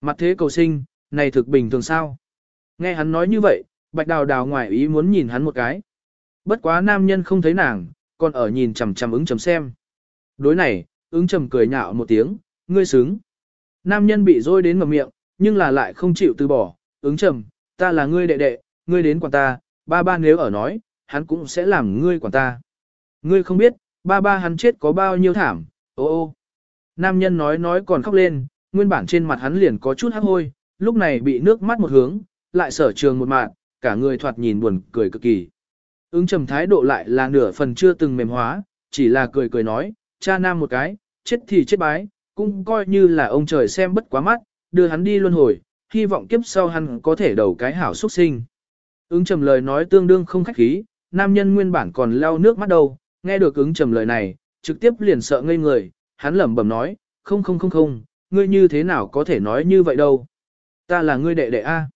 Mặt thế cầu sinh, này thực bình thường sao? Nghe hắn nói như vậy, bạch đào đào ngoài ý muốn nhìn hắn một cái. Bất quá nam nhân không thấy nàng, còn ở nhìn chằm chằm ứng chấm xem. Đối này, ứng trầm cười nhạo một tiếng, ngươi xứng. Nam nhân bị dôi đến ngầm miệng, nhưng là lại không chịu từ bỏ, ứng trầm, ta là ngươi đệ đệ, ngươi đến quản ta, ba ba nếu ở nói, hắn cũng sẽ làm ngươi quản ta. Ngươi không biết, ba ba hắn chết có bao nhiêu thảm, ô ô. Nam nhân nói nói còn khóc lên, nguyên bản trên mặt hắn liền có chút hắc hôi, lúc này bị nước mắt một hướng, lại sở trường một mạng, cả người thoạt nhìn buồn cười cực kỳ. Ứng trầm thái độ lại là nửa phần chưa từng mềm hóa, chỉ là cười cười nói, cha nam một cái, chết thì chết bái, cũng coi như là ông trời xem bất quá mắt, đưa hắn đi luân hồi, hy vọng kiếp sau hắn có thể đầu cái hảo xuất sinh. Ứng trầm lời nói tương đương không khách khí, nam nhân nguyên bản còn leo nước mắt đầu, nghe được ứng trầm lời này, trực tiếp liền sợ ngây người, hắn lẩm bẩm nói, không không không không, ngươi như thế nào có thể nói như vậy đâu. Ta là ngươi đệ đệ A.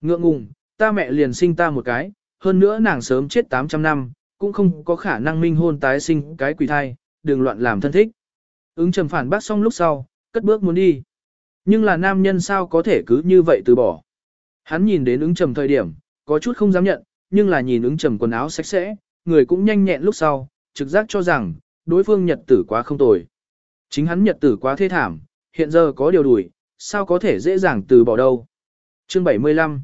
Ngượng ngùng, ta mẹ liền sinh ta một cái, hơn nữa nàng sớm chết 800 năm, cũng không có khả năng minh hôn tái sinh cái quỷ thai, đừng loạn làm thân thích. Ứng trầm phản bác xong lúc sau, cất bước muốn đi. Nhưng là nam nhân sao có thể cứ như vậy từ bỏ. Hắn nhìn đến ứng trầm thời điểm, có chút không dám nhận, nhưng là nhìn ứng trầm quần áo sạch sẽ, người cũng nhanh nhẹn lúc sau, trực giác cho rằng, đối phương nhật tử quá không tồi. Chính hắn nhật tử quá thê thảm, hiện giờ có điều đuổi, sao có thể dễ dàng từ bỏ đâu. Chương 75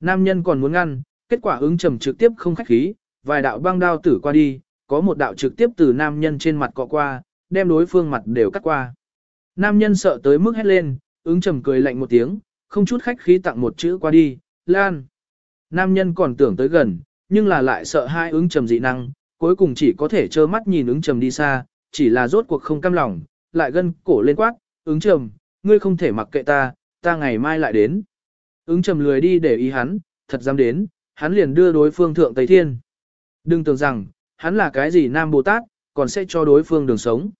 Nam nhân còn muốn ngăn, kết quả ứng trầm trực tiếp không khách khí, vài đạo băng đao tử qua đi, có một đạo trực tiếp từ nam nhân trên mặt cọ qua, đem đối phương mặt đều cắt qua. Nam nhân sợ tới mức hét lên, ứng trầm cười lạnh một tiếng, không chút khách khí tặng một chữ qua đi, lan. Nam nhân còn tưởng tới gần, nhưng là lại sợ hai ứng trầm dị năng, cuối cùng chỉ có thể trơ mắt nhìn ứng trầm đi xa, chỉ là rốt cuộc không cam lòng, lại gân cổ lên quát, ứng trầm, ngươi không thể mặc kệ ta, ta ngày mai lại đến. Ứng trầm lười đi để ý hắn, thật dám đến, hắn liền đưa đối phương thượng Tây Thiên. Đừng tưởng rằng, hắn là cái gì Nam Bồ Tát, còn sẽ cho đối phương đường sống.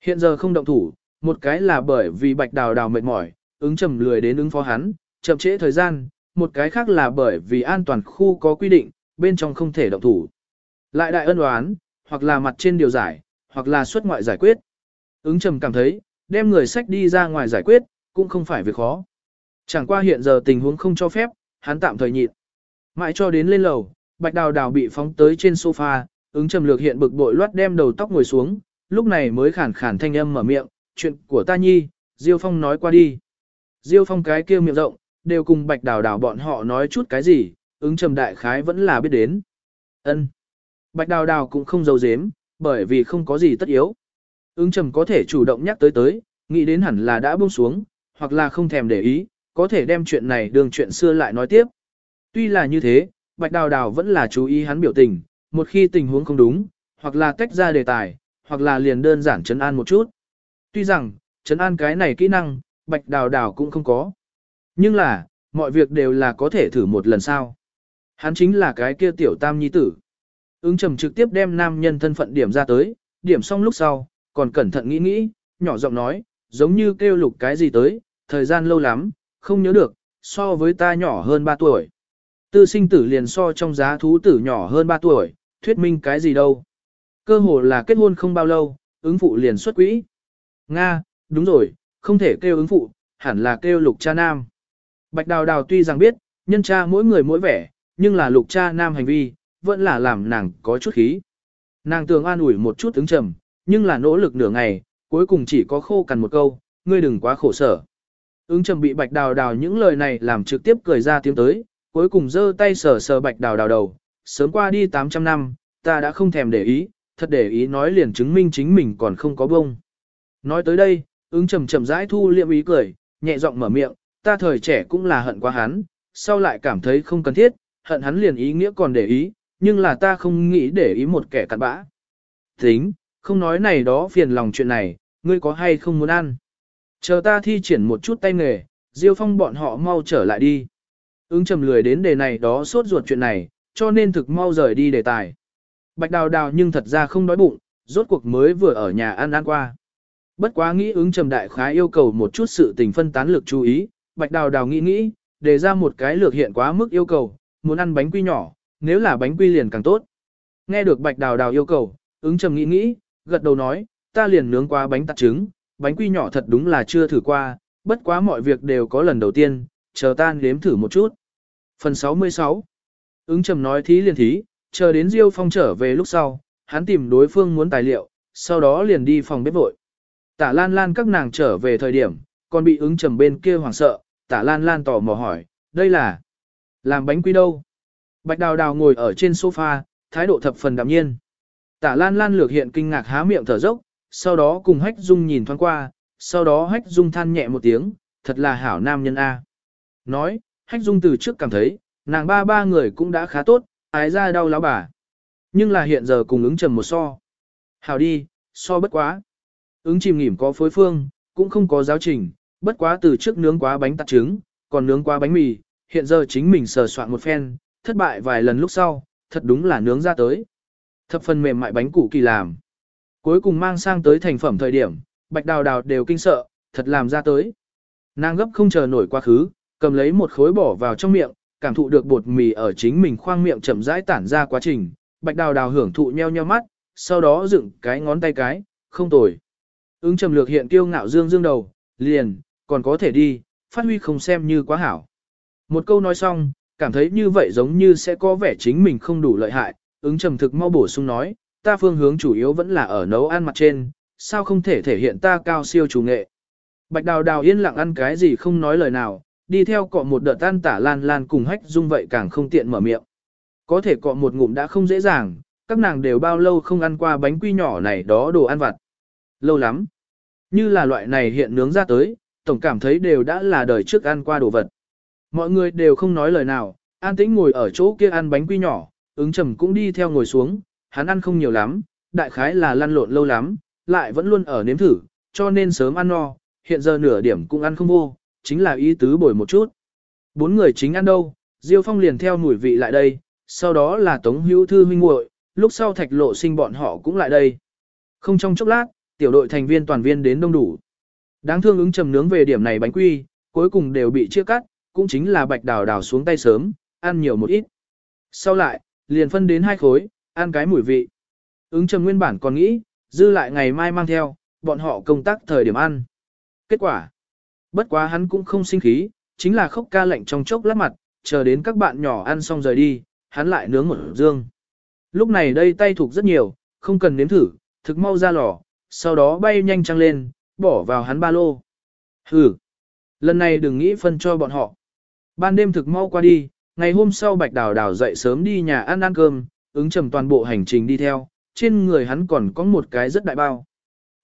Hiện giờ không động thủ, một cái là bởi vì bạch đào đào mệt mỏi, ứng trầm lười đến ứng phó hắn, chậm trễ thời gian, một cái khác là bởi vì an toàn khu có quy định, bên trong không thể động thủ. Lại đại ân oán, hoặc là mặt trên điều giải, hoặc là xuất ngoại giải quyết. Ứng trầm cảm thấy, đem người sách đi ra ngoài giải quyết, cũng không phải việc khó. Chẳng qua hiện giờ tình huống không cho phép, hắn tạm thời nhịn. Mãi cho đến lên lầu, bạch đào đào bị phóng tới trên sofa, ứng trầm lược hiện bực bội loát đem đầu tóc ngồi xuống, lúc này mới khản khản thanh âm mở miệng, chuyện của ta nhi, Diêu Phong nói qua đi. Diêu Phong cái kia miệng rộng, đều cùng bạch đào đào bọn họ nói chút cái gì, ứng trầm đại khái vẫn là biết đến. ân Bạch đào đào cũng không giấu dếm, bởi vì không có gì tất yếu. Ứng trầm có thể chủ động nhắc tới tới, nghĩ đến hẳn là đã buông xuống, hoặc là không thèm để ý, có thể đem chuyện này đường chuyện xưa lại nói tiếp. Tuy là như thế, Bạch Đào Đào vẫn là chú ý hắn biểu tình, một khi tình huống không đúng, hoặc là tách ra đề tài, hoặc là liền đơn giản chấn an một chút. Tuy rằng, chấn an cái này kỹ năng, Bạch Đào Đào cũng không có. Nhưng là, mọi việc đều là có thể thử một lần sau. Hắn chính là cái kia tiểu tam nhi tử. Ứng trầm trực tiếp đem nam nhân thân phận điểm ra tới, điểm xong lúc sau, còn cẩn thận nghĩ nghĩ, nhỏ giọng nói, giống như kêu lục cái gì tới, thời gian lâu lắm, không nhớ được, so với ta nhỏ hơn 3 tuổi. Tư sinh tử liền so trong giá thú tử nhỏ hơn 3 tuổi, thuyết minh cái gì đâu. Cơ hồ là kết hôn không bao lâu, ứng phụ liền xuất quỹ. Nga, đúng rồi, không thể kêu ứng phụ, hẳn là kêu lục cha nam. Bạch đào đào tuy rằng biết, nhân cha mỗi người mỗi vẻ, nhưng là lục cha nam hành vi, vẫn là làm nàng có chút khí. Nàng tường an ủi một chút ứng trầm, nhưng là nỗ lực nửa ngày, cuối cùng chỉ có khô cằn một câu, ngươi đừng quá khổ sở. Ứng trầm bị bạch đào đào những lời này làm trực tiếp cười ra tiếng tới, cuối cùng giơ tay sờ sờ bạch đào đào đầu, sớm qua đi 800 năm, ta đã không thèm để ý, thật để ý nói liền chứng minh chính mình còn không có bông. Nói tới đây, ứng trầm chậm rãi thu liệm ý cười, nhẹ giọng mở miệng, ta thời trẻ cũng là hận quá hắn, sau lại cảm thấy không cần thiết, hận hắn liền ý nghĩa còn để ý, nhưng là ta không nghĩ để ý một kẻ cặn bã. Tính, không nói này đó phiền lòng chuyện này, ngươi có hay không muốn ăn. Chờ ta thi triển một chút tay nghề, Diêu Phong bọn họ mau trở lại đi. Ứng trầm lười đến đề này đó sốt ruột chuyện này, cho nên thực mau rời đi đề tài. Bạch đào đào nhưng thật ra không đói bụng, rốt cuộc mới vừa ở nhà ăn ăn qua. Bất quá nghĩ ứng trầm đại khái yêu cầu một chút sự tình phân tán lực chú ý, bạch đào đào nghĩ nghĩ, đề ra một cái lược hiện quá mức yêu cầu, muốn ăn bánh quy nhỏ, nếu là bánh quy liền càng tốt. Nghe được bạch đào đào yêu cầu, ứng trầm nghĩ nghĩ, gật đầu nói, ta liền nướng qua bánh tạt trứng, bánh quy nhỏ thật đúng là chưa thử qua, bất quá mọi việc đều có lần đầu tiên, chờ ta nếm thử một chút. Phần 66 Ứng trầm nói thí liền thí, chờ đến Diêu Phong trở về lúc sau, hắn tìm đối phương muốn tài liệu, sau đó liền đi phòng bếp vội. Tả Lan Lan các nàng trở về thời điểm, còn bị ứng trầm bên kia hoảng sợ, Tả Lan Lan tò mò hỏi, đây là làm bánh quy đâu? Bạch Đào Đào ngồi ở trên sofa, thái độ thập phần đạm nhiên. Tả Lan Lan lược hiện kinh ngạc há miệng thở dốc, sau đó cùng Hách Dung nhìn thoáng qua, sau đó Hách Dung than nhẹ một tiếng, thật là hảo nam nhân A. Nói, Hách Dung từ trước cảm thấy, nàng ba ba người cũng đã khá tốt, ái ra đau lão bà. Nhưng là hiện giờ cùng ứng trầm một so. Hảo đi, so bất quá. Ứng chìm nghỉm có phối phương, cũng không có giáo trình, bất quá từ trước nướng quá bánh tạt trứng, còn nướng quá bánh mì, hiện giờ chính mình sờ soạn một phen, thất bại vài lần lúc sau, thật đúng là nướng ra tới. Thập phần mềm mại bánh củ kỳ làm. Cuối cùng mang sang tới thành phẩm thời điểm, bạch đào đào đều kinh sợ, thật làm ra tới. Nàng gấp không chờ nổi quá khứ, cầm lấy một khối bỏ vào trong miệng, cảm thụ được bột mì ở chính mình khoang miệng chậm rãi tản ra quá trình. Bạch đào đào hưởng thụ nheo nheo mắt, sau đó dựng cái ngón tay cái, không tồi. Ứng trầm lược hiện kiêu ngạo dương dương đầu, liền, còn có thể đi, phát huy không xem như quá hảo. Một câu nói xong, cảm thấy như vậy giống như sẽ có vẻ chính mình không đủ lợi hại, ứng trầm thực mau bổ sung nói, ta phương hướng chủ yếu vẫn là ở nấu ăn mặt trên, sao không thể thể hiện ta cao siêu chủ nghệ. Bạch đào đào yên lặng ăn cái gì không nói lời nào, đi theo cọ một đợt tan tả lan lan cùng hách dung vậy càng không tiện mở miệng. Có thể cọ một ngụm đã không dễ dàng, các nàng đều bao lâu không ăn qua bánh quy nhỏ này đó đồ ăn vặt. Lâu lắm. Như là loại này hiện nướng ra tới, tổng cảm thấy đều đã là đời trước ăn qua đồ vật. Mọi người đều không nói lời nào, an tĩnh ngồi ở chỗ kia ăn bánh quy nhỏ, ứng trầm cũng đi theo ngồi xuống, hắn ăn không nhiều lắm, đại khái là lăn lộn lâu lắm, lại vẫn luôn ở nếm thử, cho nên sớm ăn no, hiện giờ nửa điểm cũng ăn không vô, chính là ý tứ bồi một chút. Bốn người chính ăn đâu, Diêu Phong liền theo mùi vị lại đây, sau đó là Tống Hữu Thư huynh muội, lúc sau Thạch Lộ Sinh bọn họ cũng lại đây. Không trong chốc lát, tiểu đội thành viên toàn viên đến đông đủ. Đáng thương ứng trầm nướng về điểm này bánh quy, cuối cùng đều bị chia cắt, cũng chính là bạch đào đào xuống tay sớm, ăn nhiều một ít. Sau lại, liền phân đến hai khối, ăn cái mùi vị. Ứng trầm nguyên bản còn nghĩ, dư lại ngày mai mang theo, bọn họ công tác thời điểm ăn. Kết quả, bất quá hắn cũng không sinh khí, chính là khóc ca lạnh trong chốc lát mặt, chờ đến các bạn nhỏ ăn xong rời đi, hắn lại nướng một dương. Lúc này đây tay thuộc rất nhiều, không cần nếm thử, thực mau ra lò, sau đó bay nhanh trăng lên, bỏ vào hắn ba lô. Hừ, lần này đừng nghĩ phân cho bọn họ. Ban đêm thực mau qua đi, ngày hôm sau Bạch Đào Đào dậy sớm đi nhà ăn ăn cơm, ứng trầm toàn bộ hành trình đi theo, trên người hắn còn có một cái rất đại bao.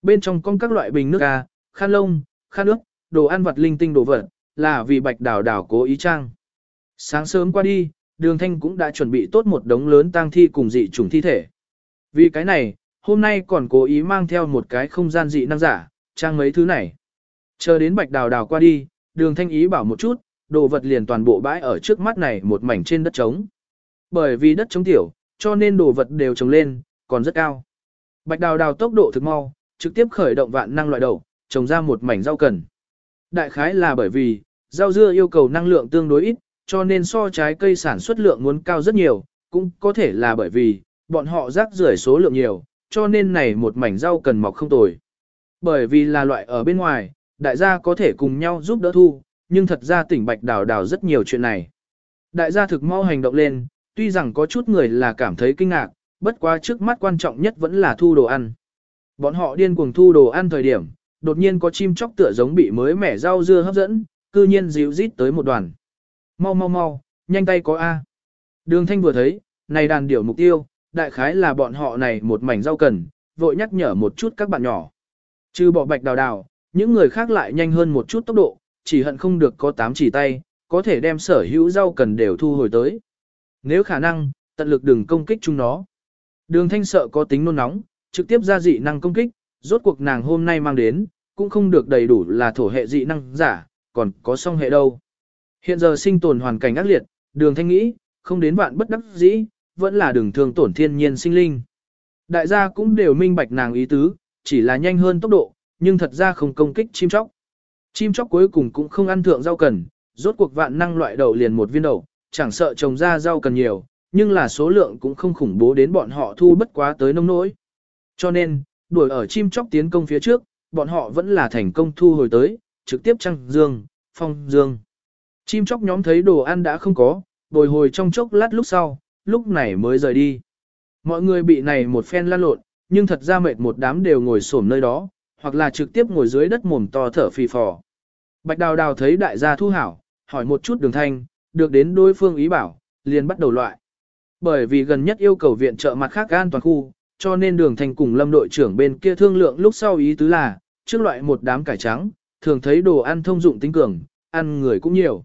Bên trong có các loại bình nước ga, khăn lông, khăn nước, đồ ăn vặt linh tinh đồ vật, là vì Bạch Đào Đào cố ý trang. Sáng sớm qua đi, Đường Thanh cũng đã chuẩn bị tốt một đống lớn tang thi cùng dị trùng thi thể. Vì cái này, hôm nay còn cố ý mang theo một cái không gian dị năng giả, trang mấy thứ này. Chờ đến Bạch Đào Đào qua đi, Đường Thanh ý bảo một chút, đồ vật liền toàn bộ bãi ở trước mắt này một mảnh trên đất trống. Bởi vì đất trống tiểu, cho nên đồ vật đều trồng lên, còn rất cao. Bạch đào đào tốc độ thực mau, trực tiếp khởi động vạn năng loại đầu trồng ra một mảnh rau cần. Đại khái là bởi vì, rau dưa yêu cầu năng lượng tương đối ít, cho nên so trái cây sản xuất lượng muốn cao rất nhiều, cũng có thể là bởi vì, bọn họ rác rưởi số lượng nhiều, cho nên này một mảnh rau cần mọc không tồi. Bởi vì là loại ở bên ngoài, đại gia có thể cùng nhau giúp đỡ thu, nhưng thật ra tỉnh Bạch Đào đào rất nhiều chuyện này. Đại gia thực mau hành động lên, tuy rằng có chút người là cảm thấy kinh ngạc, bất quá trước mắt quan trọng nhất vẫn là thu đồ ăn. Bọn họ điên cuồng thu đồ ăn thời điểm, đột nhiên có chim chóc tựa giống bị mới mẻ rau dưa hấp dẫn, cư nhiên dịu rít tới một đoàn. Mau mau mau, nhanh tay có A. Đường thanh vừa thấy, này đàn điểu mục tiêu, đại khái là bọn họ này một mảnh rau cần, vội nhắc nhở một chút các bạn nhỏ. Trừ bỏ bạch đào đào, những người khác lại nhanh hơn một chút tốc độ, chỉ hận không được có tám chỉ tay, có thể đem sở hữu rau cần đều thu hồi tới. Nếu khả năng, tận lực đừng công kích chúng nó. Đường thanh sợ có tính nôn nóng, trực tiếp ra dị năng công kích, rốt cuộc nàng hôm nay mang đến, cũng không được đầy đủ là thổ hệ dị năng giả, còn có song hệ đâu. Hiện giờ sinh tồn hoàn cảnh ác liệt, đường thanh nghĩ, không đến vạn bất đắc dĩ, vẫn là đường thường tổn thiên nhiên sinh linh. Đại gia cũng đều minh bạch nàng ý tứ, chỉ là nhanh hơn tốc độ, nhưng thật ra không công kích chim chóc. Chim chóc cuối cùng cũng không ăn thượng rau cần, rốt cuộc vạn năng loại đậu liền một viên đậu, chẳng sợ trồng ra rau cần nhiều, nhưng là số lượng cũng không khủng bố đến bọn họ thu bất quá tới nông nỗi. Cho nên, đuổi ở chim chóc tiến công phía trước, bọn họ vẫn là thành công thu hồi tới, trực tiếp trăng dương, phong dương. Chim chóc nhóm thấy đồ ăn đã không có, bồi hồi trong chốc lát lúc sau, lúc này mới rời đi. Mọi người bị này một phen lan lộn, nhưng thật ra mệt một đám đều ngồi xổm nơi đó, hoặc là trực tiếp ngồi dưới đất mồm to thở phì phò. Bạch đào đào thấy đại gia thu hảo, hỏi một chút đường thanh, được đến đối phương ý bảo, liền bắt đầu loại. Bởi vì gần nhất yêu cầu viện trợ mặt khác an toàn khu, cho nên đường thành cùng lâm đội trưởng bên kia thương lượng lúc sau ý tứ là, trước loại một đám cải trắng, thường thấy đồ ăn thông dụng tính cường, ăn người cũng nhiều.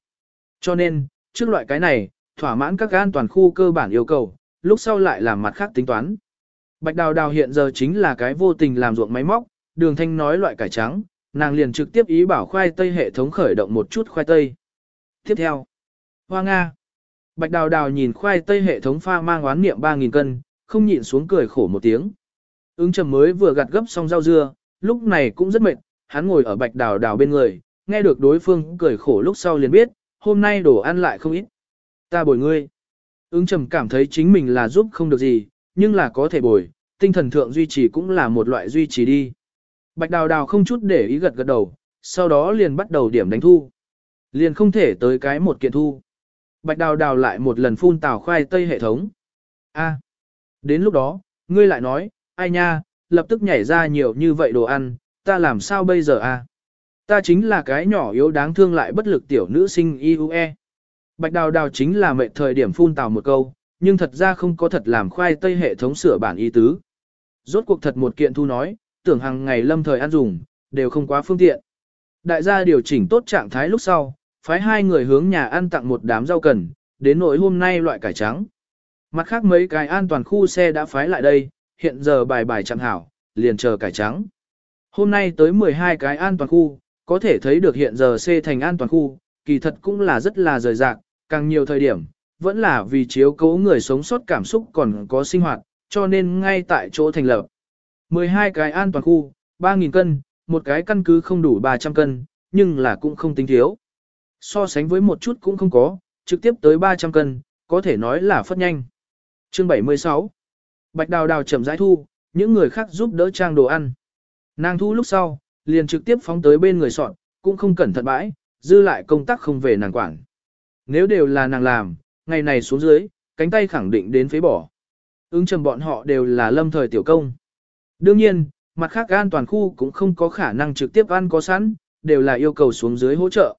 Cho nên, trước loại cái này, thỏa mãn các an toàn khu cơ bản yêu cầu, lúc sau lại làm mặt khác tính toán. Bạch đào đào hiện giờ chính là cái vô tình làm ruộng máy móc, đường thanh nói loại cải trắng, nàng liền trực tiếp ý bảo khoai tây hệ thống khởi động một chút khoai tây. Tiếp theo, hoa Nga. Bạch đào đào nhìn khoai tây hệ thống pha mang oán niệm 3.000 cân, không nhịn xuống cười khổ một tiếng. Ứng trầm mới vừa gặt gấp xong rau dưa, lúc này cũng rất mệt, hắn ngồi ở bạch đào đào bên người, nghe được đối phương cười khổ lúc sau liền biết, hôm nay đồ ăn lại không ít. Ta bồi ngươi. Ứng trầm cảm thấy chính mình là giúp không được gì, nhưng là có thể bồi, tinh thần thượng duy trì cũng là một loại duy trì đi. Bạch đào đào không chút để ý gật gật đầu, sau đó liền bắt đầu điểm đánh thu. Liền không thể tới cái một kiện thu. Bạch đào đào lại một lần phun tào khoai tây hệ thống. A. Đến lúc đó, ngươi lại nói, ai nha, lập tức nhảy ra nhiều như vậy đồ ăn, ta làm sao bây giờ a? Ta chính là cái nhỏ yếu đáng thương lại bất lực tiểu nữ sinh IUE. Bạch đào đào chính là mệnh thời điểm phun tào một câu, nhưng thật ra không có thật làm khoai tây hệ thống sửa bản ý tứ. Rốt cuộc thật một kiện thu nói, tưởng hàng ngày lâm thời ăn dùng, đều không quá phương tiện. Đại gia điều chỉnh tốt trạng thái lúc sau, phái hai người hướng nhà ăn tặng một đám rau cần, đến nỗi hôm nay loại cải trắng. Mặt khác mấy cái an toàn khu xe đã phái lại đây, hiện giờ bài bài chẳng hảo, liền chờ cải trắng. Hôm nay tới 12 cái an toàn khu, có thể thấy được hiện giờ C thành an toàn khu, kỳ thật cũng là rất là rời rạc, càng nhiều thời điểm, vẫn là vì chiếu cố người sống sót cảm xúc còn có sinh hoạt, cho nên ngay tại chỗ thành lập. 12 cái an toàn khu, 3.000 cân, một cái căn cứ không đủ 300 cân, nhưng là cũng không tính thiếu. So sánh với một chút cũng không có, trực tiếp tới 300 cân, có thể nói là phất nhanh. Chương 76 Bạch đào đào chậm rãi thu, những người khác giúp đỡ trang đồ ăn. Nàng thu lúc sau, liền trực tiếp phóng tới bên người soạn, cũng không cẩn thận bãi, dư lại công tác không về nàng quản. Nếu đều là nàng làm, ngày này xuống dưới, cánh tay khẳng định đến phế bỏ. Ứng trầm bọn họ đều là lâm thời tiểu công. Đương nhiên, mặt khác an toàn khu cũng không có khả năng trực tiếp ăn có sẵn, đều là yêu cầu xuống dưới hỗ trợ.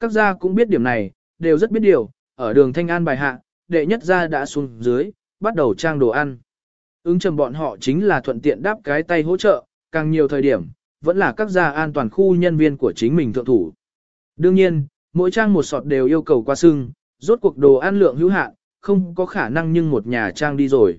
Các gia cũng biết điểm này, đều rất biết điều, ở đường Thanh An bài hạ, đệ nhất gia đã xuống dưới, bắt đầu trang đồ ăn. Ứng trầm bọn họ chính là thuận tiện đáp cái tay hỗ trợ, càng nhiều thời điểm, vẫn là các gia an toàn khu nhân viên của chính mình thượng thủ. Đương nhiên, mỗi trang một sọt đều yêu cầu qua sưng, rốt cuộc đồ ăn lượng hữu hạn, không có khả năng nhưng một nhà trang đi rồi.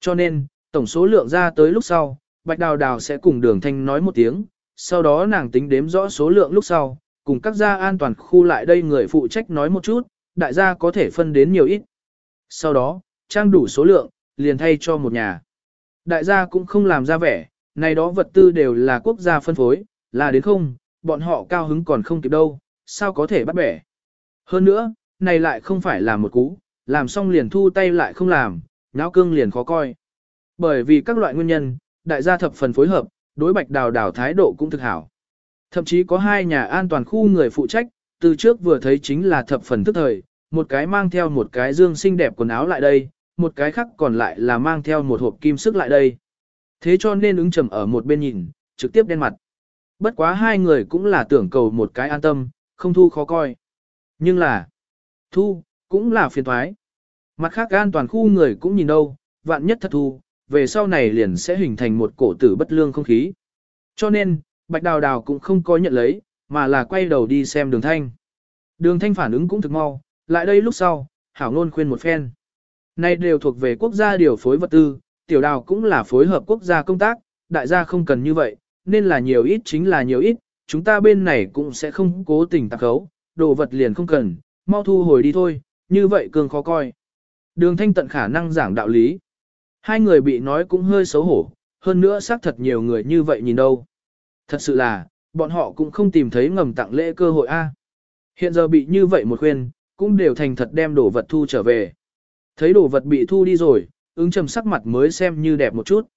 Cho nên, tổng số lượng ra tới lúc sau, Bạch Đào Đào sẽ cùng Đường Thanh nói một tiếng, sau đó nàng tính đếm rõ số lượng lúc sau, cùng các gia an toàn khu lại đây người phụ trách nói một chút, đại gia có thể phân đến nhiều ít. Sau đó, trang đủ số lượng, liền thay cho một nhà. Đại gia cũng không làm ra vẻ, này đó vật tư đều là quốc gia phân phối, là đến không, bọn họ cao hứng còn không kịp đâu, sao có thể bắt bẻ. Hơn nữa, này lại không phải là một cú, làm xong liền thu tay lại không làm, náo cương liền khó coi. Bởi vì các loại nguyên nhân, đại gia thập phần phối hợp, đối bạch đào đào thái độ cũng thực hảo. Thậm chí có hai nhà an toàn khu người phụ trách, từ trước vừa thấy chính là thập phần thức thời, một cái mang theo một cái dương xinh đẹp quần áo lại đây, một cái khác còn lại là mang theo một hộp kim sức lại đây. Thế cho nên ứng trầm ở một bên nhìn, trực tiếp đen mặt. Bất quá hai người cũng là tưởng cầu một cái an tâm, không thu khó coi. Nhưng là, thu, cũng là phiền thoái. Mặt khác an toàn khu người cũng nhìn đâu, vạn nhất thật thu, về sau này liền sẽ hình thành một cổ tử bất lương không khí. Cho nên, Bạch Đào Đào cũng không có nhận lấy, mà là quay đầu đi xem đường thanh. Đường thanh phản ứng cũng thực mau, lại đây lúc sau, hảo Nôn khuyên một phen. Này đều thuộc về quốc gia điều phối vật tư, tiểu đào cũng là phối hợp quốc gia công tác, đại gia không cần như vậy, nên là nhiều ít chính là nhiều ít, chúng ta bên này cũng sẽ không cố tình tạc khấu, đồ vật liền không cần, mau thu hồi đi thôi, như vậy cường khó coi. Đường thanh tận khả năng giảng đạo lý. Hai người bị nói cũng hơi xấu hổ, hơn nữa xác thật nhiều người như vậy nhìn đâu. Thật sự là, bọn họ cũng không tìm thấy ngầm tặng lễ cơ hội A. Hiện giờ bị như vậy một khuyên, cũng đều thành thật đem đồ vật thu trở về. Thấy đồ vật bị thu đi rồi, ứng trầm sắc mặt mới xem như đẹp một chút.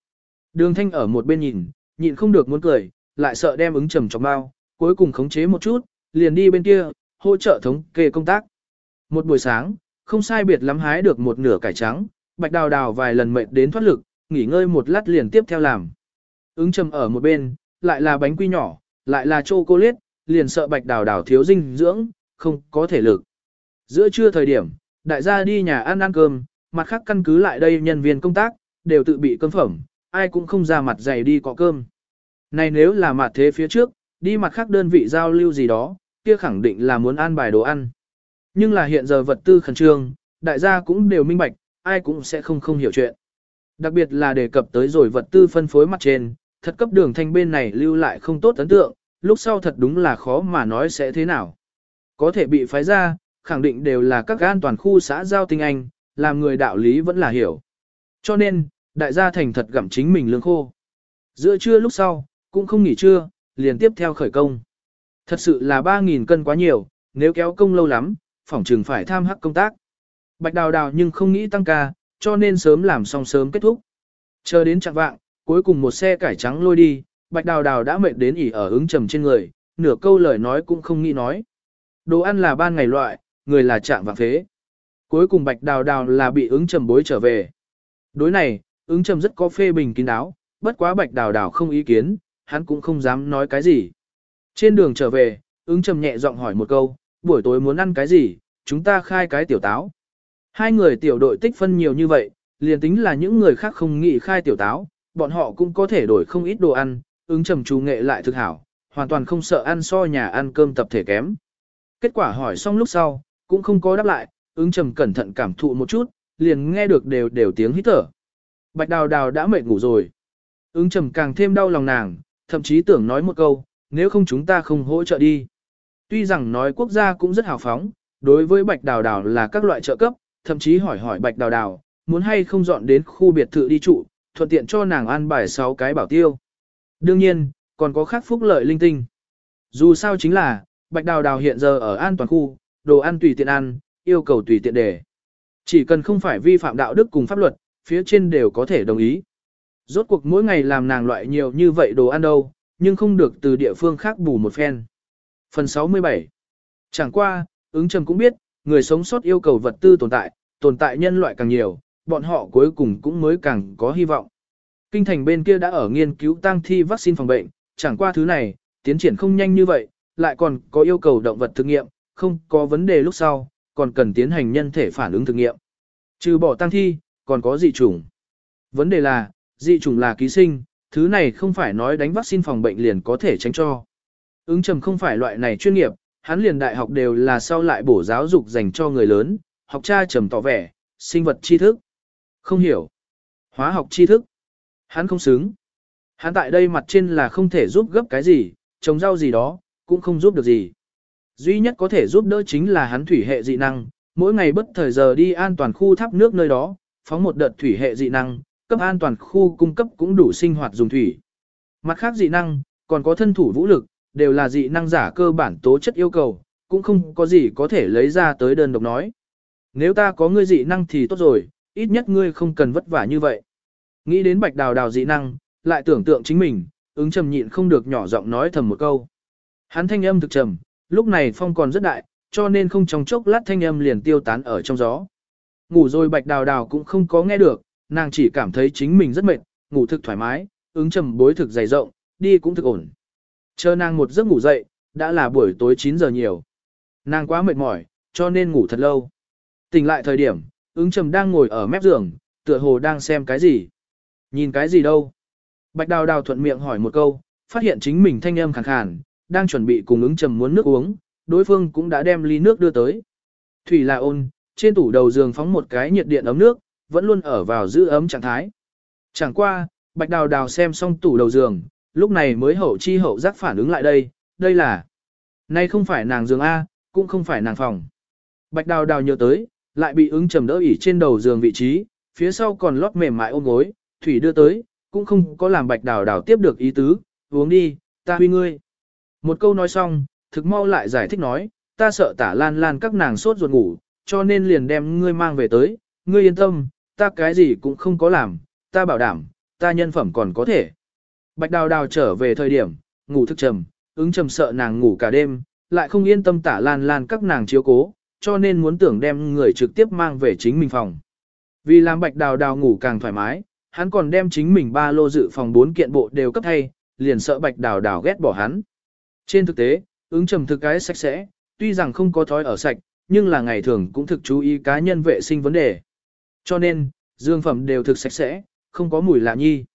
Đường thanh ở một bên nhìn, nhịn không được muốn cười, lại sợ đem ứng trầm trong bao, cuối cùng khống chế một chút, liền đi bên kia, hỗ trợ thống kê công tác. Một buổi sáng, không sai biệt lắm hái được một nửa cải trắng, bạch đào đào vài lần mệt đến thoát lực, nghỉ ngơi một lát liền tiếp theo làm. Ứng trầm ở một bên, lại là bánh quy nhỏ, lại là chocolate, liền sợ bạch đào đào thiếu dinh dưỡng, không có thể lực. Giữa trưa thời điểm, đại gia đi nhà ăn ăn cơm, mặt khác căn cứ lại đây nhân viên công tác, đều tự bị cơm phẩm, ai cũng không ra mặt dày đi có cơm. Này nếu là mặt thế phía trước, đi mặt khác đơn vị giao lưu gì đó, kia khẳng định là muốn ăn bài đồ ăn. Nhưng là hiện giờ vật tư khẩn trương, đại gia cũng đều minh bạch, ai cũng sẽ không không hiểu chuyện. Đặc biệt là đề cập tới rồi vật tư phân phối mặt trên, thật cấp đường thanh bên này lưu lại không tốt ấn tượng, lúc sau thật đúng là khó mà nói sẽ thế nào. Có thể bị phái ra, khẳng định đều là các an toàn khu xã giao tinh anh, làm người đạo lý vẫn là hiểu. Cho nên, đại gia thành thật gặm chính mình lương khô. Giữa trưa lúc sau, cũng không nghỉ trưa, liền tiếp theo khởi công. Thật sự là 3.000 cân quá nhiều, nếu kéo công lâu lắm, phỏng trường phải tham hắc công tác. Bạch đào đào nhưng không nghĩ tăng ca, cho nên sớm làm xong sớm kết thúc. Chờ đến chặng vạng, cuối cùng một xe cải trắng lôi đi, bạch đào đào đã mệt đến ỉ ở ứng trầm trên người, nửa câu lời nói cũng không nghĩ nói. Đồ ăn là ban ngày loại, người là trạng vạng phế. Cuối cùng bạch đào đào là bị ứng trầm bối trở về. Đối này, ứng trầm rất có phê bình kín đáo, bất quá bạch đào đào không ý kiến, hắn cũng không dám nói cái gì. Trên đường trở về, ứng trầm nhẹ giọng hỏi một câu, buổi tối muốn ăn cái gì, chúng ta khai cái tiểu táo. Hai người tiểu đội tích phân nhiều như vậy, liền tính là những người khác không nghĩ khai tiểu táo, bọn họ cũng có thể đổi không ít đồ ăn, ứng trầm chú nghệ lại thực hảo, hoàn toàn không sợ ăn so nhà ăn cơm tập thể kém. Kết quả hỏi xong lúc sau, cũng không có đáp lại, ứng trầm cẩn thận cảm thụ một chút, liền nghe được đều đều tiếng hít thở. Bạch đào đào đã mệt ngủ rồi. Ứng trầm càng thêm đau lòng nàng, thậm chí tưởng nói một câu, nếu không chúng ta không hỗ trợ đi. Tuy rằng nói quốc gia cũng rất hào phóng, đối với bạch đào đào là các loại trợ cấp, thậm chí hỏi hỏi bạch đào đào, muốn hay không dọn đến khu biệt thự đi trụ, thuận tiện cho nàng ăn bài 6 cái bảo tiêu. Đương nhiên, còn có khác phúc lợi linh tinh. Dù sao chính là, bạch đào đào hiện giờ ở an toàn khu, đồ ăn tùy tiện ăn, yêu cầu tùy tiện để. Chỉ cần không phải vi phạm đạo đức cùng pháp luật, phía trên đều có thể đồng ý. Rốt cuộc mỗi ngày làm nàng loại nhiều như vậy đồ ăn đâu, nhưng không được từ địa phương khác bù một phen. Phần 67 Chẳng qua, ứng trầm cũng biết, người sống sót yêu cầu vật tư tồn tại, tồn tại nhân loại càng nhiều, bọn họ cuối cùng cũng mới càng có hy vọng. Kinh thành bên kia đã ở nghiên cứu tăng thi vaccine phòng bệnh, chẳng qua thứ này, tiến triển không nhanh như vậy, lại còn có yêu cầu động vật thực nghiệm, không có vấn đề lúc sau, còn cần tiến hành nhân thể phản ứng thực nghiệm. Trừ bỏ tăng thi, còn có dị chủng. Vấn đề là, dị chủng là ký sinh, thứ này không phải nói đánh vaccine phòng bệnh liền có thể tránh cho. Ứng trầm không phải loại này chuyên nghiệp, hắn liền đại học đều là sau lại bổ giáo dục dành cho người lớn, học cha trầm tỏ vẻ, sinh vật tri thức. Không hiểu. Hóa học tri thức. Hắn không xứng. Hắn tại đây mặt trên là không thể giúp gấp cái gì, trồng rau gì đó, cũng không giúp được gì. Duy nhất có thể giúp đỡ chính là hắn thủy hệ dị năng, mỗi ngày bất thời giờ đi an toàn khu thắp nước nơi đó, phóng một đợt thủy hệ dị năng, cấp an toàn khu cung cấp cũng đủ sinh hoạt dùng thủy. Mặt khác dị năng, còn có thân thủ vũ lực, đều là dị năng giả cơ bản tố chất yêu cầu, cũng không có gì có thể lấy ra tới đơn độc nói. Nếu ta có ngươi dị năng thì tốt rồi, ít nhất ngươi không cần vất vả như vậy. Nghĩ đến bạch đào đào dị năng, lại tưởng tượng chính mình, ứng trầm nhịn không được nhỏ giọng nói thầm một câu. Hắn thanh âm thực trầm, lúc này phong còn rất đại, cho nên không trong chốc lát thanh âm liền tiêu tán ở trong gió. Ngủ rồi bạch đào đào cũng không có nghe được, nàng chỉ cảm thấy chính mình rất mệt, ngủ thực thoải mái, ứng trầm bối thực dày rộng, đi cũng thực ổn. Chờ nàng một giấc ngủ dậy, đã là buổi tối 9 giờ nhiều. Nàng quá mệt mỏi, cho nên ngủ thật lâu. Tỉnh lại thời điểm, ứng trầm đang ngồi ở mép giường, tựa hồ đang xem cái gì. Nhìn cái gì đâu? Bạch đào đào thuận miệng hỏi một câu, phát hiện chính mình thanh âm khàn khàn, đang chuẩn bị cùng ứng trầm muốn nước uống, đối phương cũng đã đem ly nước đưa tới. Thủy là ôn, trên tủ đầu giường phóng một cái nhiệt điện ấm nước, vẫn luôn ở vào giữ ấm trạng thái. Chẳng qua, bạch đào đào xem xong tủ đầu giường, lúc này mới hậu chi hậu giác phản ứng lại đây, đây là... Nay không phải nàng giường A, cũng không phải nàng phòng. Bạch đào đào nhớ tới, lại bị ứng trầm đỡ ỉ trên đầu giường vị trí, phía sau còn lót mềm mại ôm gối, thủy đưa tới, cũng không có làm bạch đào đào tiếp được ý tứ, uống đi, ta huy ngươi. Một câu nói xong, thực mau lại giải thích nói, ta sợ tả lan lan các nàng sốt ruột ngủ, cho nên liền đem ngươi mang về tới, ngươi yên tâm, ta cái gì cũng không có làm, ta bảo đảm, ta nhân phẩm còn có thể. Bạch đào đào trở về thời điểm, ngủ thức trầm, ứng trầm sợ nàng ngủ cả đêm, lại không yên tâm tả lan lan các nàng chiếu cố, cho nên muốn tưởng đem người trực tiếp mang về chính mình phòng. Vì làm bạch đào đào ngủ càng thoải mái, hắn còn đem chính mình ba lô dự phòng bốn kiện bộ đều cấp thay, liền sợ bạch đào đào ghét bỏ hắn. Trên thực tế, ứng trầm thực cái sạch sẽ, tuy rằng không có thói ở sạch, nhưng là ngày thường cũng thực chú ý cá nhân vệ sinh vấn đề. Cho nên, dương phẩm đều thực sạch sẽ, không có mùi lạ nhi.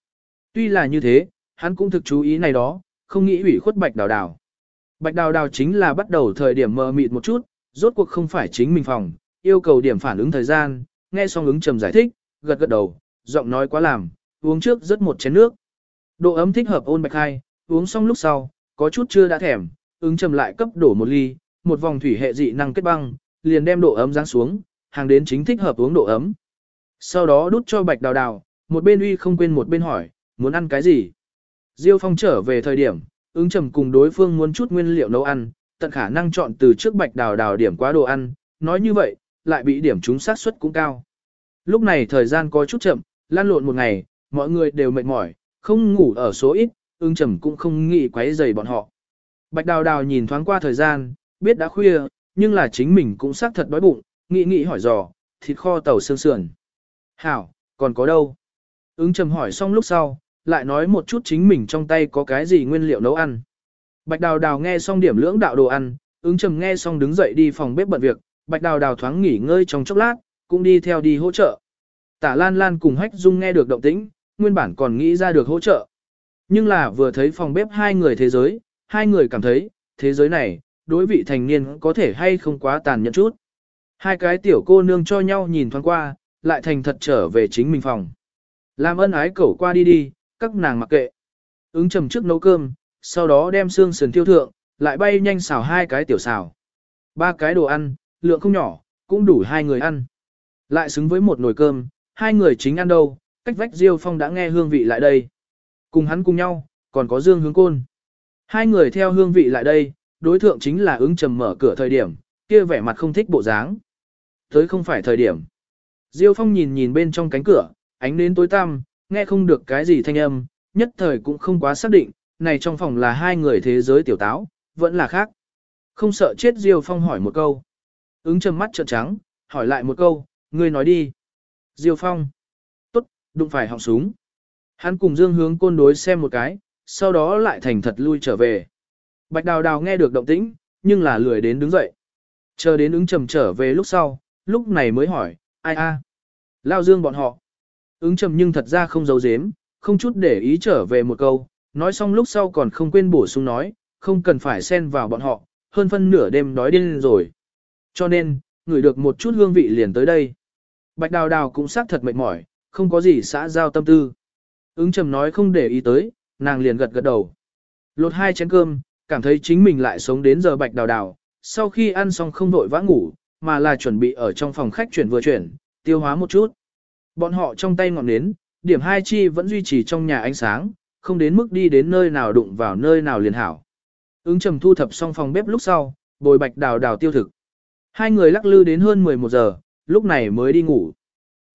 Tuy là như thế, hắn cũng thực chú ý này đó, không nghĩ ủy khuất bạch đào đào. Bạch đào đào chính là bắt đầu thời điểm mờ mịt một chút, rốt cuộc không phải chính mình phòng, yêu cầu điểm phản ứng thời gian, nghe xong ứng trầm giải thích, gật gật đầu, giọng nói quá làm, uống trước rất một chén nước. Độ ấm thích hợp ôn bạch hai, uống xong lúc sau, có chút chưa đã thèm, ứng trầm lại cấp đổ một ly, một vòng thủy hệ dị năng kết băng, liền đem độ ấm giáng xuống, hàng đến chính thích hợp uống độ ấm. Sau đó đút cho bạch đào đào, một bên uy không quên một bên hỏi, muốn ăn cái gì? Diêu Phong trở về thời điểm, ứng trầm cùng đối phương muốn chút nguyên liệu nấu ăn, tận khả năng chọn từ trước bạch đào đào điểm quá đồ ăn, nói như vậy, lại bị điểm trúng sát suất cũng cao. Lúc này thời gian có chút chậm, lan lộn một ngày, mọi người đều mệt mỏi, không ngủ ở số ít, ưng trầm cũng không nghĩ quấy rầy bọn họ. Bạch đào đào nhìn thoáng qua thời gian, biết đã khuya, nhưng là chính mình cũng xác thật đói bụng, nghĩ nghĩ hỏi dò, thịt kho tàu xương sườn. Hảo, còn có đâu? Ứng trầm hỏi xong lúc sau, lại nói một chút chính mình trong tay có cái gì nguyên liệu nấu ăn. Bạch đào đào nghe xong điểm lưỡng đạo đồ ăn, ứng trầm nghe xong đứng dậy đi phòng bếp bận việc, bạch đào đào thoáng nghỉ ngơi trong chốc lát, cũng đi theo đi hỗ trợ. Tả Lan Lan cùng Hách Dung nghe được động tĩnh, nguyên bản còn nghĩ ra được hỗ trợ. Nhưng là vừa thấy phòng bếp hai người thế giới, hai người cảm thấy, thế giới này, đối vị thành niên có thể hay không quá tàn nhẫn chút. Hai cái tiểu cô nương cho nhau nhìn thoáng qua, lại thành thật trở về chính mình phòng. Làm ân ái cẩu qua đi đi, các nàng mặc kệ. Ứng trầm trước nấu cơm, sau đó đem xương sườn tiêu thượng, lại bay nhanh xào hai cái tiểu xào. Ba cái đồ ăn, lượng không nhỏ, cũng đủ hai người ăn. Lại xứng với một nồi cơm, hai người chính ăn đâu, cách vách Diêu Phong đã nghe hương vị lại đây. Cùng hắn cùng nhau, còn có Dương Hướng Côn. Hai người theo hương vị lại đây, đối thượng chính là ứng trầm mở cửa thời điểm, kia vẻ mặt không thích bộ dáng. Tới không phải thời điểm. Diêu Phong nhìn nhìn bên trong cánh cửa, ánh đến tối tăm, nghe không được cái gì thanh âm, nhất thời cũng không quá xác định, này trong phòng là hai người thế giới tiểu táo, vẫn là khác. Không sợ chết Diêu Phong hỏi một câu. Ứng trầm mắt trợn trắng, hỏi lại một câu, ngươi nói đi. Diêu Phong. Tốt, đụng phải họng súng. Hắn cùng Dương hướng côn đối xem một cái, sau đó lại thành thật lui trở về. Bạch Đào Đào nghe được động tĩnh, nhưng là lười đến đứng dậy. Chờ đến ứng trầm trở về lúc sau, lúc này mới hỏi, ai a? Lao Dương bọn họ. Ứng trầm nhưng thật ra không giấu giếm, không chút để ý trở về một câu, nói xong lúc sau còn không quên bổ sung nói, không cần phải xen vào bọn họ, hơn phân nửa đêm đói điên rồi. Cho nên, ngửi được một chút hương vị liền tới đây. Bạch Đào Đào cũng xác thật mệt mỏi, không có gì xã giao tâm tư. Ứng trầm nói không để ý tới, nàng liền gật gật đầu. Lột hai chén cơm, cảm thấy chính mình lại sống đến giờ Bạch Đào Đào, sau khi ăn xong không vội vã ngủ, mà là chuẩn bị ở trong phòng khách chuyển vừa chuyển, tiêu hóa một chút. Bọn họ trong tay ngọn nến, điểm hai chi vẫn duy trì trong nhà ánh sáng, không đến mức đi đến nơi nào đụng vào nơi nào liền hảo. Ứng trầm thu thập xong phòng bếp lúc sau, bồi bạch đào đào tiêu thực. Hai người lắc lư đến hơn 11 giờ, lúc này mới đi ngủ.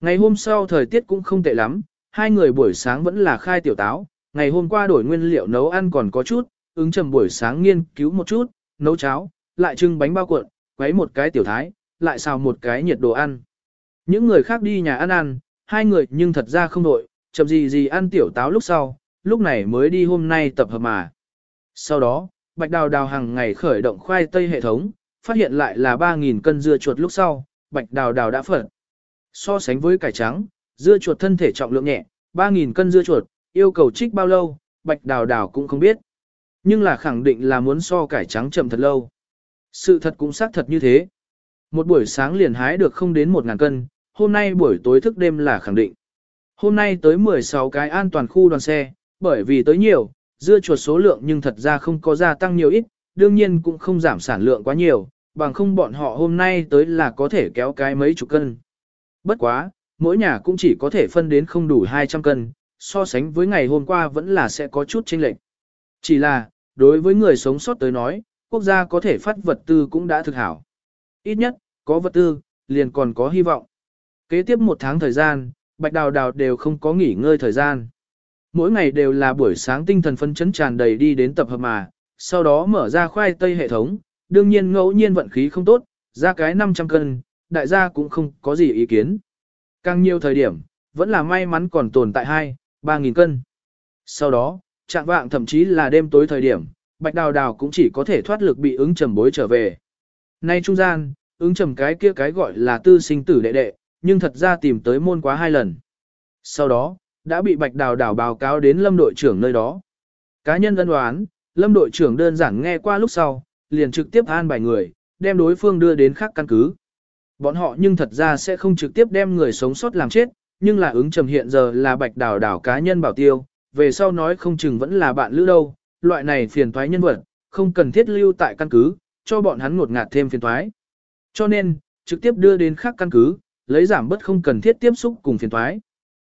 Ngày hôm sau thời tiết cũng không tệ lắm, hai người buổi sáng vẫn là khai tiểu táo, ngày hôm qua đổi nguyên liệu nấu ăn còn có chút, ứng trầm buổi sáng nghiên cứu một chút, nấu cháo, lại trưng bánh bao cuộn, quấy một cái tiểu thái, lại xào một cái nhiệt đồ ăn. Những người khác đi nhà ăn ăn, hai người nhưng thật ra không đội, chậm gì gì ăn tiểu táo lúc sau, lúc này mới đi hôm nay tập hợp mà. Sau đó, Bạch Đào Đào hàng ngày khởi động khoai tây hệ thống, phát hiện lại là 3.000 cân dưa chuột lúc sau, Bạch Đào Đào đã phật. So sánh với cải trắng, dưa chuột thân thể trọng lượng nhẹ, 3.000 cân dưa chuột, yêu cầu trích bao lâu, Bạch Đào Đào cũng không biết. Nhưng là khẳng định là muốn so cải trắng chậm thật lâu. Sự thật cũng xác thật như thế. Một buổi sáng liền hái được không đến 1.000 cân, hôm nay buổi tối thức đêm là khẳng định. Hôm nay tới 16 cái an toàn khu đoàn xe, bởi vì tới nhiều, dưa chuột số lượng nhưng thật ra không có gia tăng nhiều ít, đương nhiên cũng không giảm sản lượng quá nhiều, bằng không bọn họ hôm nay tới là có thể kéo cái mấy chục cân. Bất quá, mỗi nhà cũng chỉ có thể phân đến không đủ 200 cân, so sánh với ngày hôm qua vẫn là sẽ có chút chênh lệch. Chỉ là, đối với người sống sót tới nói, quốc gia có thể phát vật tư cũng đã thực hảo. Ít nhất, có vật tư, liền còn có hy vọng. Kế tiếp một tháng thời gian, Bạch Đào Đào đều không có nghỉ ngơi thời gian. Mỗi ngày đều là buổi sáng tinh thần phân chấn tràn đầy đi đến tập hợp mà, sau đó mở ra khoai tây hệ thống, đương nhiên ngẫu nhiên vận khí không tốt, ra cái 500 cân, đại gia cũng không có gì ý kiến. Càng nhiều thời điểm, vẫn là may mắn còn tồn tại 2, 3.000 cân. Sau đó, trạng vạng thậm chí là đêm tối thời điểm, Bạch Đào Đào cũng chỉ có thể thoát lực bị ứng trầm bối trở về. Nay trung gian, ứng trầm cái kia cái gọi là tư sinh tử đệ đệ, nhưng thật ra tìm tới môn quá hai lần. Sau đó, đã bị Bạch Đào Đào báo cáo đến lâm đội trưởng nơi đó. Cá nhân ân đoán, lâm đội trưởng đơn giản nghe qua lúc sau, liền trực tiếp an bài người, đem đối phương đưa đến khác căn cứ. Bọn họ nhưng thật ra sẽ không trực tiếp đem người sống sót làm chết, nhưng là ứng trầm hiện giờ là Bạch đảo đảo cá nhân bảo tiêu, về sau nói không chừng vẫn là bạn lữ đâu, loại này phiền toái nhân vật, không cần thiết lưu tại căn cứ, cho bọn hắn ngột ngạt thêm phiền toái. Cho nên, trực tiếp đưa đến khác căn cứ, lấy giảm bất không cần thiết tiếp xúc cùng phiền toái.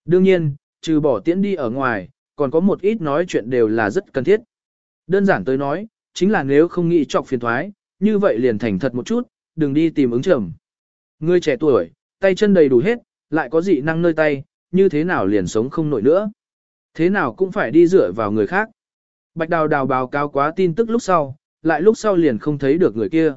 Đương nhiên, trừ bỏ tiễn đi ở ngoài, còn có một ít nói chuyện đều là rất cần thiết. Đơn giản tới nói, chính là nếu không nghĩ chọc phiền thoái, như vậy liền thành thật một chút, đừng đi tìm ứng trầm. Ngươi trẻ tuổi, tay chân đầy đủ hết, lại có dị năng nơi tay, như thế nào liền sống không nổi nữa. Thế nào cũng phải đi dựa vào người khác. Bạch đào đào báo cáo quá tin tức lúc sau, lại lúc sau liền không thấy được người kia.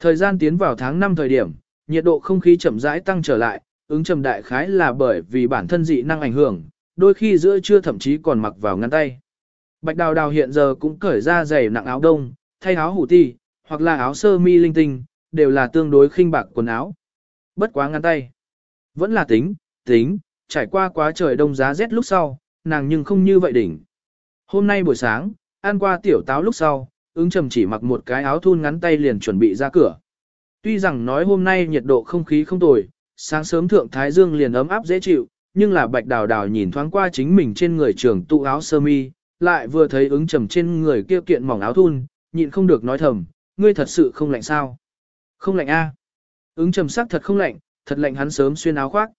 Thời gian tiến vào tháng 5 thời điểm, nhiệt độ không khí chậm rãi tăng trở lại, ứng trầm đại khái là bởi vì bản thân dị năng ảnh hưởng, đôi khi giữa trưa thậm chí còn mặc vào ngăn tay. Bạch đào đào hiện giờ cũng cởi ra giày nặng áo đông, thay áo hủ ti, hoặc là áo sơ mi linh tinh, đều là tương đối khinh bạc quần áo. Bất quá ngăn tay. Vẫn là tính, tính, trải qua quá trời đông giá rét lúc sau, nàng nhưng không như vậy đỉnh. Hôm nay buổi sáng, ăn qua tiểu táo lúc sau, ứng trầm chỉ mặc một cái áo thun ngắn tay liền chuẩn bị ra cửa. Tuy rằng nói hôm nay nhiệt độ không khí không tồi, sáng sớm thượng Thái Dương liền ấm áp dễ chịu, nhưng là bạch đào đào nhìn thoáng qua chính mình trên người trường tụ áo sơ mi, lại vừa thấy ứng trầm trên người kia kiện mỏng áo thun, nhịn không được nói thầm, ngươi thật sự không lạnh sao? Không lạnh a? Ứng trầm sắc thật không lạnh, thật lạnh hắn sớm xuyên áo khoác.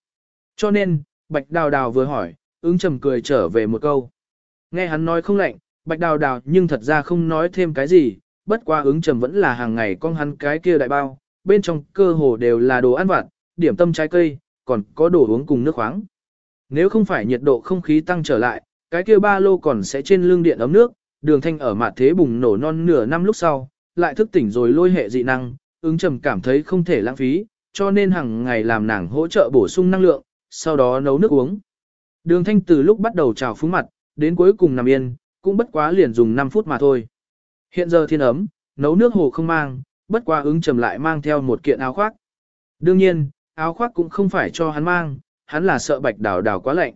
Cho nên, bạch đào đào vừa hỏi, ứng trầm cười trở về một câu. Nghe hắn nói không lạnh, bạch đào đào nhưng thật ra không nói thêm cái gì, bất qua ứng trầm vẫn là hàng ngày con hắn cái kia đại bao, bên trong cơ hồ đều là đồ ăn vặt, điểm tâm trái cây, còn có đồ uống cùng nước khoáng. Nếu không phải nhiệt độ không khí tăng trở lại, cái kia ba lô còn sẽ trên lưng điện ấm nước, đường thanh ở mặt thế bùng nổ non nửa năm lúc sau, lại thức tỉnh rồi lôi hệ dị năng, ứng trầm cảm thấy không thể lãng phí, cho nên hàng ngày làm nàng hỗ trợ bổ sung năng lượng, sau đó nấu nước uống. Đường thanh từ lúc bắt đầu trào phúng mặt, đến cuối cùng nằm yên, cũng bất quá liền dùng 5 phút mà thôi. Hiện giờ thiên ấm, nấu nước hồ không mang, bất quá ứng trầm lại mang theo một kiện áo khoác. Đương nhiên, áo khoác cũng không phải cho hắn mang, hắn là sợ bạch đào đào quá lạnh.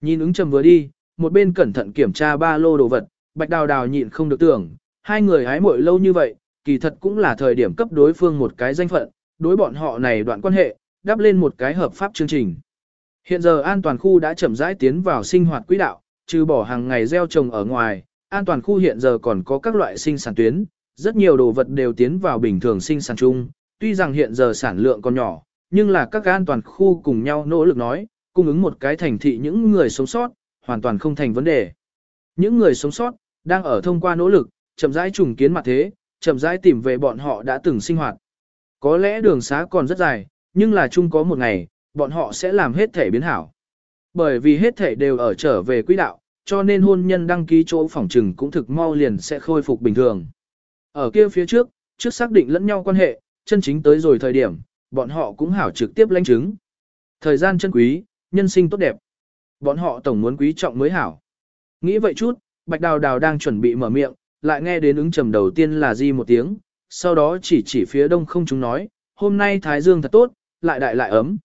Nhìn ứng trầm vừa đi, một bên cẩn thận kiểm tra ba lô đồ vật, bạch đào đào nhịn không được tưởng, hai người hái muội lâu như vậy, kỳ thật cũng là thời điểm cấp đối phương một cái danh phận, đối bọn họ này đoạn quan hệ, đáp lên một cái hợp pháp chương trình. Hiện giờ an toàn khu đã chậm rãi tiến vào sinh hoạt quỹ đạo, trừ bỏ hàng ngày gieo trồng ở ngoài, an toàn khu hiện giờ còn có các loại sinh sản tuyến, rất nhiều đồ vật đều tiến vào bình thường sinh sản chung, tuy rằng hiện giờ sản lượng còn nhỏ, nhưng là các an toàn khu cùng nhau nỗ lực nói, cung ứng một cái thành thị những người sống sót, hoàn toàn không thành vấn đề. Những người sống sót, đang ở thông qua nỗ lực, chậm rãi trùng kiến mặt thế, chậm rãi tìm về bọn họ đã từng sinh hoạt. Có lẽ đường xá còn rất dài, nhưng là chung có một ngày, bọn họ sẽ làm hết thể biến hảo. Bởi vì hết thể đều ở trở về quỹ đạo, cho nên hôn nhân đăng ký chỗ phòng trừng cũng thực mau liền sẽ khôi phục bình thường. Ở kia phía trước, trước xác định lẫn nhau quan hệ, chân chính tới rồi thời điểm, bọn họ cũng hảo trực tiếp lãnh chứng. Thời gian chân quý, nhân sinh tốt đẹp. Bọn họ tổng muốn quý trọng mới hảo. Nghĩ vậy chút, Bạch Đào Đào đang chuẩn bị mở miệng, lại nghe đến ứng trầm đầu tiên là di một tiếng, sau đó chỉ chỉ phía đông không chúng nói, hôm nay Thái Dương thật tốt, lại đại lại ấm.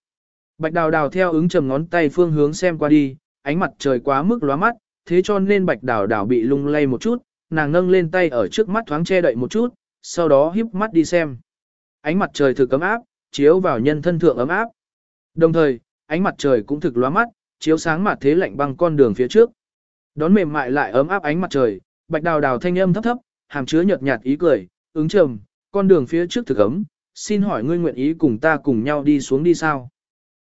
Bạch Đào Đào theo ứng trầm ngón tay phương hướng xem qua đi, ánh mặt trời quá mức lóa mắt, thế cho nên Bạch Đào Đào bị lung lay một chút, nàng nâng lên tay ở trước mắt thoáng che đậy một chút, sau đó híp mắt đi xem. Ánh mặt trời thực ấm áp, chiếu vào nhân thân thượng ấm áp. Đồng thời, ánh mặt trời cũng thực lóa mắt, chiếu sáng mặt thế lạnh băng con đường phía trước. Đón mềm mại lại ấm áp ánh mặt trời, bạch đào đào thanh âm thấp thấp, hàm chứa nhợt nhạt ý cười, ứng trầm, con đường phía trước thực ấm, xin hỏi ngươi nguyện ý cùng ta cùng nhau đi xuống đi sao?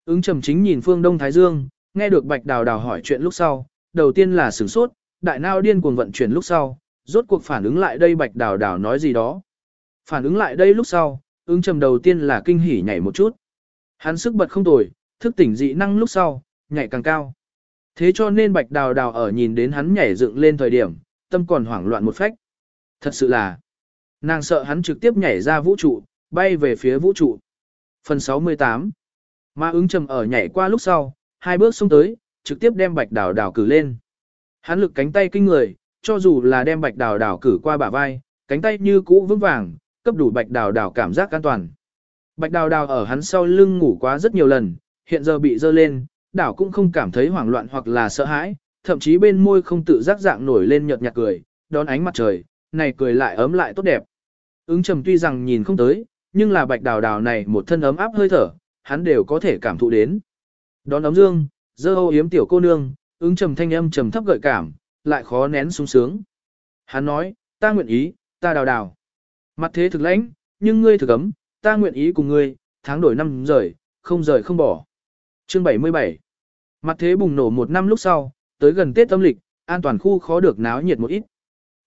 Ứng trầm chính nhìn phương Đông Thái Dương, nghe được bạch đào đào hỏi chuyện lúc sau, đầu tiên là sửng sốt, đại nao điên cuồng vận chuyển lúc sau, rốt cuộc phản ứng lại đây bạch đào đào nói gì đó. Phản ứng lại đây lúc sau, ứng trầm đầu tiên là kinh hỉ nhảy một chút. Hắn sức bật không tồi, thức tỉnh dị năng lúc sau, nhảy càng cao. Thế cho nên bạch đào đào ở nhìn đến hắn nhảy dựng lên thời điểm, tâm còn hoảng loạn một phách. Thật sự là, nàng sợ hắn trực tiếp nhảy ra vũ trụ, bay về phía vũ trụ. Phần 68 Mà ứng trầm ở nhảy qua lúc sau, hai bước xông tới, trực tiếp đem bạch đào đào cử lên. Hắn lực cánh tay kinh người, cho dù là đem bạch đào đào cử qua bả vai, cánh tay như cũ vững vàng, cấp đủ bạch đào đào cảm giác an toàn. Bạch đào đào ở hắn sau lưng ngủ quá rất nhiều lần, hiện giờ bị dơ lên, đảo cũng không cảm thấy hoảng loạn hoặc là sợ hãi, thậm chí bên môi không tự giác dạng nổi lên nhợt nhạt cười, đón ánh mặt trời, này cười lại ấm lại tốt đẹp. Ứng trầm tuy rằng nhìn không tới, nhưng là bạch đào đào này một thân ấm áp hơi thở, hắn đều có thể cảm thụ đến. Đón ấm dương, dơ hô yếm tiểu cô nương, ứng trầm thanh âm trầm thấp gợi cảm, lại khó nén sung sướng. Hắn nói, ta nguyện ý, ta đào đào. Mặt thế thực lãnh, nhưng ngươi thực ấm, ta nguyện ý cùng ngươi, tháng đổi năm rời, không rời không bỏ. Chương 77 Mặt thế bùng nổ một năm lúc sau, tới gần Tết âm lịch, an toàn khu khó được náo nhiệt một ít.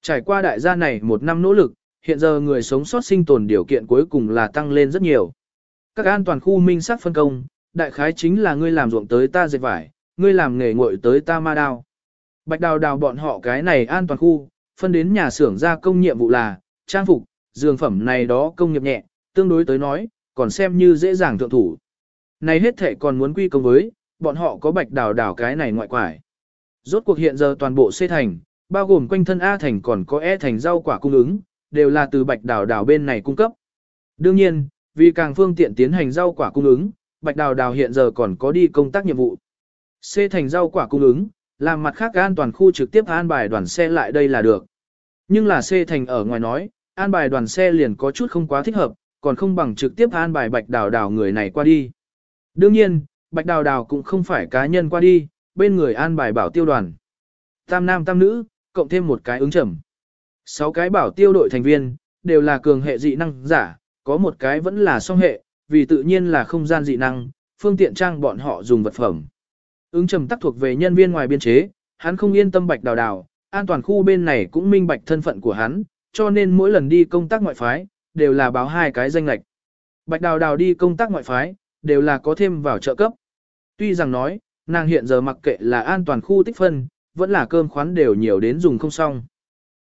Trải qua đại gia này một năm nỗ lực, hiện giờ người sống sót sinh tồn điều kiện cuối cùng là tăng lên rất nhiều. Các an toàn khu minh sắc phân công, đại khái chính là ngươi làm ruộng tới ta dệt vải, ngươi làm nghề ngội tới ta ma đao. Bạch đào đào bọn họ cái này an toàn khu, phân đến nhà xưởng gia công nhiệm vụ là, trang phục, dường phẩm này đó công nghiệp nhẹ, tương đối tới nói, còn xem như dễ dàng thượng thủ. Này hết thể còn muốn quy công với, bọn họ có bạch đào đào cái này ngoại quải. Rốt cuộc hiện giờ toàn bộ C thành, bao gồm quanh thân A thành còn có E thành rau quả cung ứng, đều là từ bạch đào đào bên này cung cấp. Đương nhiên, vì càng phương tiện tiến hành rau quả cung ứng, bạch đào đào hiện giờ còn có đi công tác nhiệm vụ. C thành rau quả cung ứng, làm mặt khác an toàn khu trực tiếp an bài đoàn xe lại đây là được. Nhưng là C thành ở ngoài nói, an bài đoàn xe liền có chút không quá thích hợp, còn không bằng trực tiếp an bài bạch đào đào người này qua đi. Đương nhiên, Bạch Đào Đào cũng không phải cá nhân qua đi, bên người an bài bảo tiêu đoàn. Tam nam tam nữ, cộng thêm một cái ứng trầm. Sáu cái bảo tiêu đội thành viên, đều là cường hệ dị năng giả, có một cái vẫn là song hệ, vì tự nhiên là không gian dị năng, phương tiện trang bọn họ dùng vật phẩm. Ứng trầm tắc thuộc về nhân viên ngoài biên chế, hắn không yên tâm bạch đào đào, an toàn khu bên này cũng minh bạch thân phận của hắn, cho nên mỗi lần đi công tác ngoại phái, đều là báo hai cái danh lạch. Bạch đào đào đi công tác ngoại phái, đều là có thêm vào trợ cấp. Tuy rằng nói, nàng hiện giờ mặc kệ là an toàn khu tích phân, vẫn là cơm khoán đều nhiều đến dùng không xong.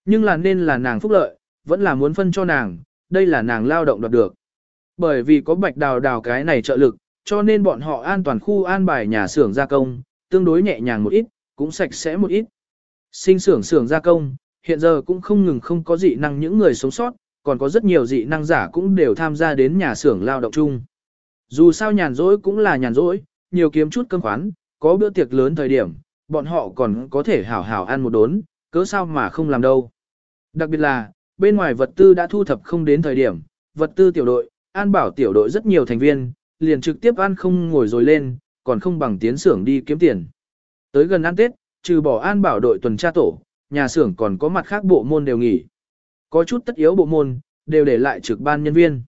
Nhưng là nên là nàng phúc lợi, vẫn là muốn phân cho nàng, đây là nàng lao động đoạt được. Bởi vì có bạch đào đào cái này trợ lực, cho nên bọn họ an toàn khu an bài nhà xưởng gia công, tương đối nhẹ nhàng một ít, cũng sạch sẽ một ít. Sinh xưởng xưởng gia công, hiện giờ cũng không ngừng không có dị năng những người sống sót, còn có rất nhiều dị năng giả cũng đều tham gia đến nhà xưởng lao động chung. Dù sao nhàn rỗi cũng là nhàn rỗi, nhiều kiếm chút cơm khoán, có bữa tiệc lớn thời điểm, bọn họ còn có thể hảo hảo ăn một đốn, cớ sao mà không làm đâu. Đặc biệt là, bên ngoài vật tư đã thu thập không đến thời điểm, vật tư tiểu đội, an bảo tiểu đội rất nhiều thành viên, liền trực tiếp ăn không ngồi rồi lên, còn không bằng tiến xưởng đi kiếm tiền. Tới gần ăn Tết, trừ bỏ an bảo đội tuần tra tổ, nhà xưởng còn có mặt khác bộ môn đều nghỉ. Có chút tất yếu bộ môn, đều để lại trực ban nhân viên.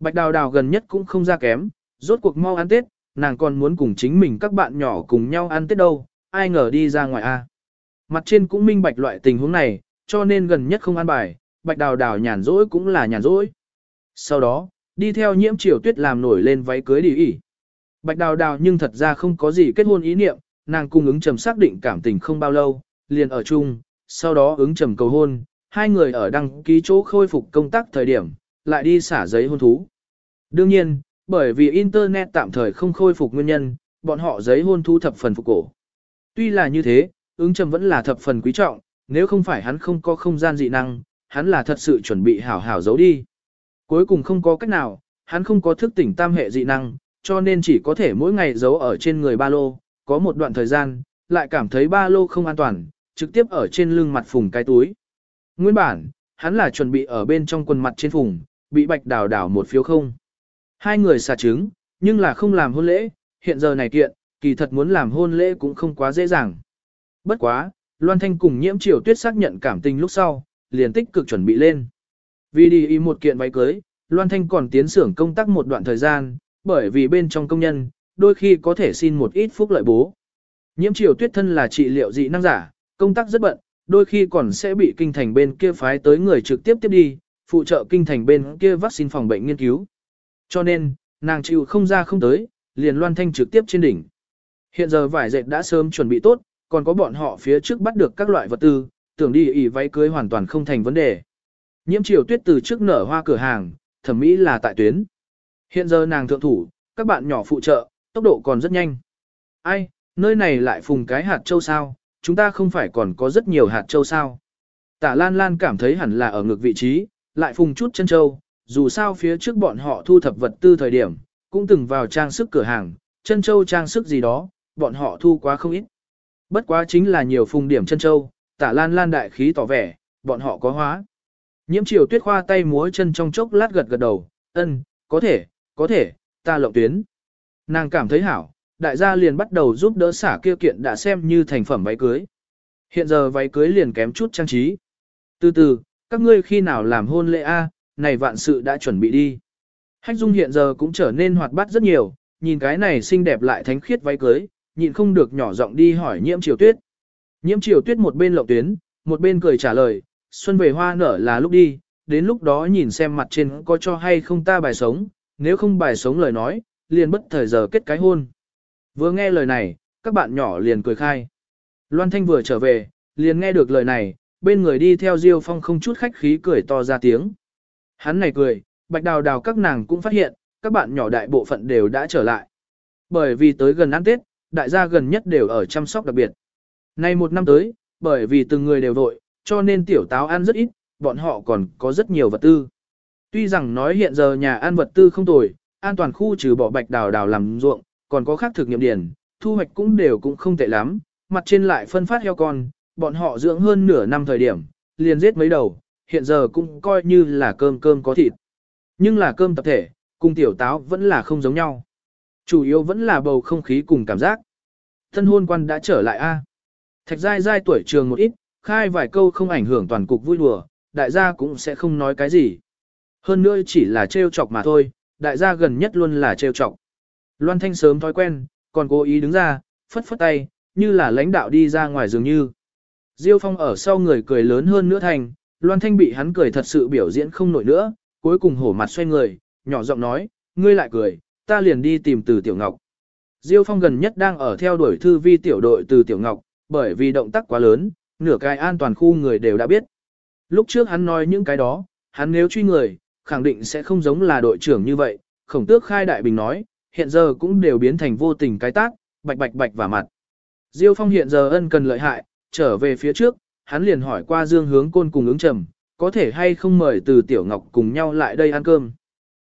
Bạch đào đào gần nhất cũng không ra kém, rốt cuộc mau ăn Tết, nàng còn muốn cùng chính mình các bạn nhỏ cùng nhau ăn Tết đâu, ai ngờ đi ra ngoài a. Mặt trên cũng minh bạch loại tình huống này, cho nên gần nhất không ăn bài, bạch đào đào nhàn rỗi cũng là nhàn rỗi. Sau đó, đi theo nhiễm triều tuyết làm nổi lên váy cưới đi ỉ. Bạch đào đào nhưng thật ra không có gì kết hôn ý niệm, nàng cung ứng trầm xác định cảm tình không bao lâu, liền ở chung, sau đó ứng trầm cầu hôn, hai người ở đăng ký chỗ khôi phục công tác thời điểm, lại đi xả giấy hôn thú. Đương nhiên, bởi vì Internet tạm thời không khôi phục nguyên nhân, bọn họ giấy hôn thu thập phần phục cổ. Tuy là như thế, ứng trầm vẫn là thập phần quý trọng, nếu không phải hắn không có không gian dị năng, hắn là thật sự chuẩn bị hảo hảo giấu đi. Cuối cùng không có cách nào, hắn không có thức tỉnh tam hệ dị năng, cho nên chỉ có thể mỗi ngày giấu ở trên người ba lô, có một đoạn thời gian, lại cảm thấy ba lô không an toàn, trực tiếp ở trên lưng mặt phùng cái túi. Nguyên bản, hắn là chuẩn bị ở bên trong quần mặt trên phùng, bị bạch đào đảo một phiếu không. Hai người xả trứng, nhưng là không làm hôn lễ, hiện giờ này kiện, kỳ thật muốn làm hôn lễ cũng không quá dễ dàng. Bất quá, Loan Thanh cùng nhiễm triều tuyết xác nhận cảm tình lúc sau, liền tích cực chuẩn bị lên. Vì đi ý một kiện váy cưới, Loan Thanh còn tiến xưởng công tác một đoạn thời gian, bởi vì bên trong công nhân, đôi khi có thể xin một ít phúc lợi bố. Nhiễm triều tuyết thân là trị liệu dị năng giả, công tác rất bận, đôi khi còn sẽ bị kinh thành bên kia phái tới người trực tiếp tiếp đi, phụ trợ kinh thành bên kia vaccine phòng bệnh nghiên cứu. Cho nên, nàng chịu không ra không tới, liền loan thanh trực tiếp trên đỉnh. Hiện giờ vải dệt đã sớm chuẩn bị tốt, còn có bọn họ phía trước bắt được các loại vật tư, tưởng đi ỉ váy cưới hoàn toàn không thành vấn đề. Nhiễm triều tuyết từ trước nở hoa cửa hàng, thẩm mỹ là tại tuyến. Hiện giờ nàng thượng thủ, các bạn nhỏ phụ trợ, tốc độ còn rất nhanh. Ai, nơi này lại phùng cái hạt châu sao, chúng ta không phải còn có rất nhiều hạt châu sao. Tả Lan Lan cảm thấy hẳn là ở ngược vị trí, lại phùng chút chân châu, dù sao phía trước bọn họ thu thập vật tư thời điểm, cũng từng vào trang sức cửa hàng, chân châu trang sức gì đó, bọn họ thu quá không ít. Bất quá chính là nhiều phùng điểm chân châu, tả Lan Lan đại khí tỏ vẻ, bọn họ có hóa. Nhiễm triều tuyết khoa tay múa chân trong chốc lát gật gật đầu, ân, có thể, có thể, ta lộng tuyến. Nàng cảm thấy hảo, đại gia liền bắt đầu giúp đỡ xả kia kiện đã xem như thành phẩm váy cưới. Hiện giờ váy cưới liền kém chút trang trí. Từ từ, các ngươi khi nào làm hôn lễ A, này vạn sự đã chuẩn bị đi. Hách Dung hiện giờ cũng trở nên hoạt bát rất nhiều, nhìn cái này xinh đẹp lại thánh khiết váy cưới, nhịn không được nhỏ giọng đi hỏi nhiễm triều tuyết. Nhiễm triều tuyết một bên lộng tuyến, một bên cười trả lời, xuân về hoa nở là lúc đi, đến lúc đó nhìn xem mặt trên có cho hay không ta bài sống, nếu không bài sống lời nói, liền bất thời giờ kết cái hôn. Vừa nghe lời này, các bạn nhỏ liền cười khai. Loan Thanh vừa trở về, liền nghe được lời này, bên người đi theo Diêu Phong không chút khách khí cười to ra tiếng. Hắn này cười, bạch đào đào các nàng cũng phát hiện, các bạn nhỏ đại bộ phận đều đã trở lại. Bởi vì tới gần ăn Tết, đại gia gần nhất đều ở chăm sóc đặc biệt. Nay một năm tới, bởi vì từng người đều vội, cho nên tiểu táo ăn rất ít, bọn họ còn có rất nhiều vật tư. Tuy rằng nói hiện giờ nhà ăn vật tư không tồi, an toàn khu trừ bỏ bạch đào đào làm ruộng, còn có khác thực nghiệm điển, thu hoạch cũng đều cũng không tệ lắm, mặt trên lại phân phát heo con, bọn họ dưỡng hơn nửa năm thời điểm, liền giết mấy đầu, hiện giờ cũng coi như là cơm cơm có thịt. Nhưng là cơm tập thể, cùng tiểu táo vẫn là không giống nhau. Chủ yếu vẫn là bầu không khí cùng cảm giác. Thân hôn quan đã trở lại a. Thạch giai giai tuổi trường một ít, khai vài câu không ảnh hưởng toàn cục vui đùa, đại gia cũng sẽ không nói cái gì. Hơn nữa chỉ là trêu chọc mà thôi, đại gia gần nhất luôn là trêu chọc. Loan Thanh sớm thói quen, còn cố ý đứng ra, phất phất tay, như là lãnh đạo đi ra ngoài dường như. Diêu Phong ở sau người cười lớn hơn nữa thành, Loan Thanh bị hắn cười thật sự biểu diễn không nổi nữa, cuối cùng hổ mặt xoay người, nhỏ giọng nói, ngươi lại cười, ta liền đi tìm từ Tiểu Ngọc. Diêu Phong gần nhất đang ở theo đuổi thư vi tiểu đội từ Tiểu Ngọc, bởi vì động tác quá lớn, nửa cái an toàn khu người đều đã biết. Lúc trước hắn nói những cái đó, hắn nếu truy người, khẳng định sẽ không giống là đội trưởng như vậy, khổng tước khai đại bình nói, hiện giờ cũng đều biến thành vô tình cái tác, bạch bạch bạch và mặt. Diêu Phong hiện giờ ân cần lợi hại, trở về phía trước, hắn liền hỏi qua Dương Hướng Côn cùng ứng trầm, có thể hay không mời từ Tiểu Ngọc cùng nhau lại đây ăn cơm.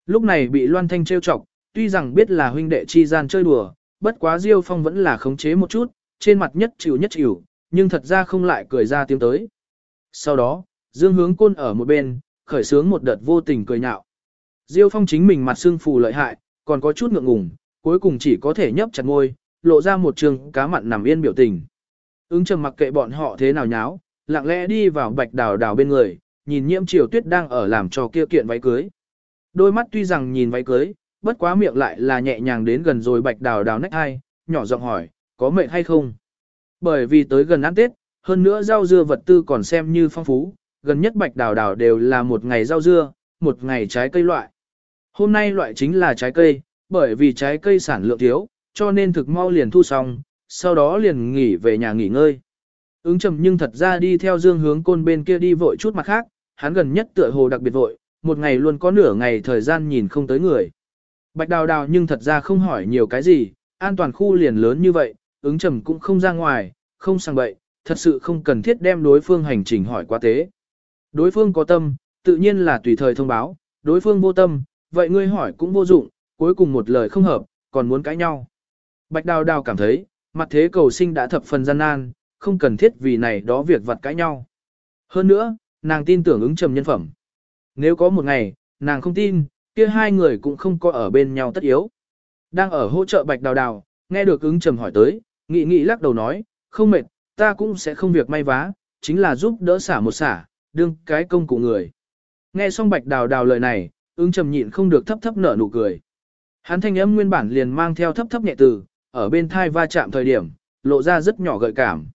Lúc này bị Loan Thanh trêu chọc, tuy rằng biết là huynh đệ chi gian chơi đùa, bất quá Diêu Phong vẫn là khống chế một chút, trên mặt nhất chịu nhất chịu, nhưng thật ra không lại cười ra tiếng tới. Sau đó, Dương Hướng Côn ở một bên, khởi sướng một đợt vô tình cười nhạo. Diêu Phong chính mình mặt xương phù lợi hại, còn có chút ngượng ngùng, cuối cùng chỉ có thể nhấp chặt môi, lộ ra một trường cá mặn nằm yên biểu tình. Ứng trầm mặc kệ bọn họ thế nào nháo, lặng lẽ đi vào bạch đào đào bên người, nhìn nhiễm triều tuyết đang ở làm cho kia kiện váy cưới. Đôi mắt tuy rằng nhìn váy cưới, bất quá miệng lại là nhẹ nhàng đến gần rồi bạch đào đào nách hai, nhỏ giọng hỏi, có mệt hay không? Bởi vì tới gần ăn Tết, hơn nữa rau dưa vật tư còn xem như phong phú, gần nhất bạch đào đào đều là một ngày rau dưa, một ngày trái cây loại. Hôm nay loại chính là trái cây, bởi vì trái cây sản lượng thiếu, cho nên thực mau liền thu xong, sau đó liền nghỉ về nhà nghỉ ngơi. Ứng trầm nhưng thật ra đi theo dương hướng côn bên kia đi vội chút mặt khác, hắn gần nhất tựa hồ đặc biệt vội, một ngày luôn có nửa ngày thời gian nhìn không tới người. Bạch đào đào nhưng thật ra không hỏi nhiều cái gì, an toàn khu liền lớn như vậy, ứng trầm cũng không ra ngoài, không sang bậy, thật sự không cần thiết đem đối phương hành trình hỏi quá tế. Đối phương có tâm, tự nhiên là tùy thời thông báo, đối phương vô tâm, vậy ngươi hỏi cũng vô dụng, cuối cùng một lời không hợp, còn muốn cãi nhau. Bạch đào đào cảm thấy, mặt thế cầu sinh đã thập phần gian nan, không cần thiết vì này đó việc vặt cãi nhau. Hơn nữa, nàng tin tưởng ứng trầm nhân phẩm. Nếu có một ngày, nàng không tin, kia hai người cũng không có ở bên nhau tất yếu. Đang ở hỗ trợ bạch đào đào, nghe được ứng trầm hỏi tới, nghị nghị lắc đầu nói, không mệt, ta cũng sẽ không việc may vá, chính là giúp đỡ xả một xả, đương cái công cụ người. Nghe xong bạch đào đào lời này, ứng trầm nhịn không được thấp thấp nở nụ cười. Hắn thanh âm nguyên bản liền mang theo thấp thấp nhẹ từ, ở bên thai va chạm thời điểm, lộ ra rất nhỏ gợi cảm.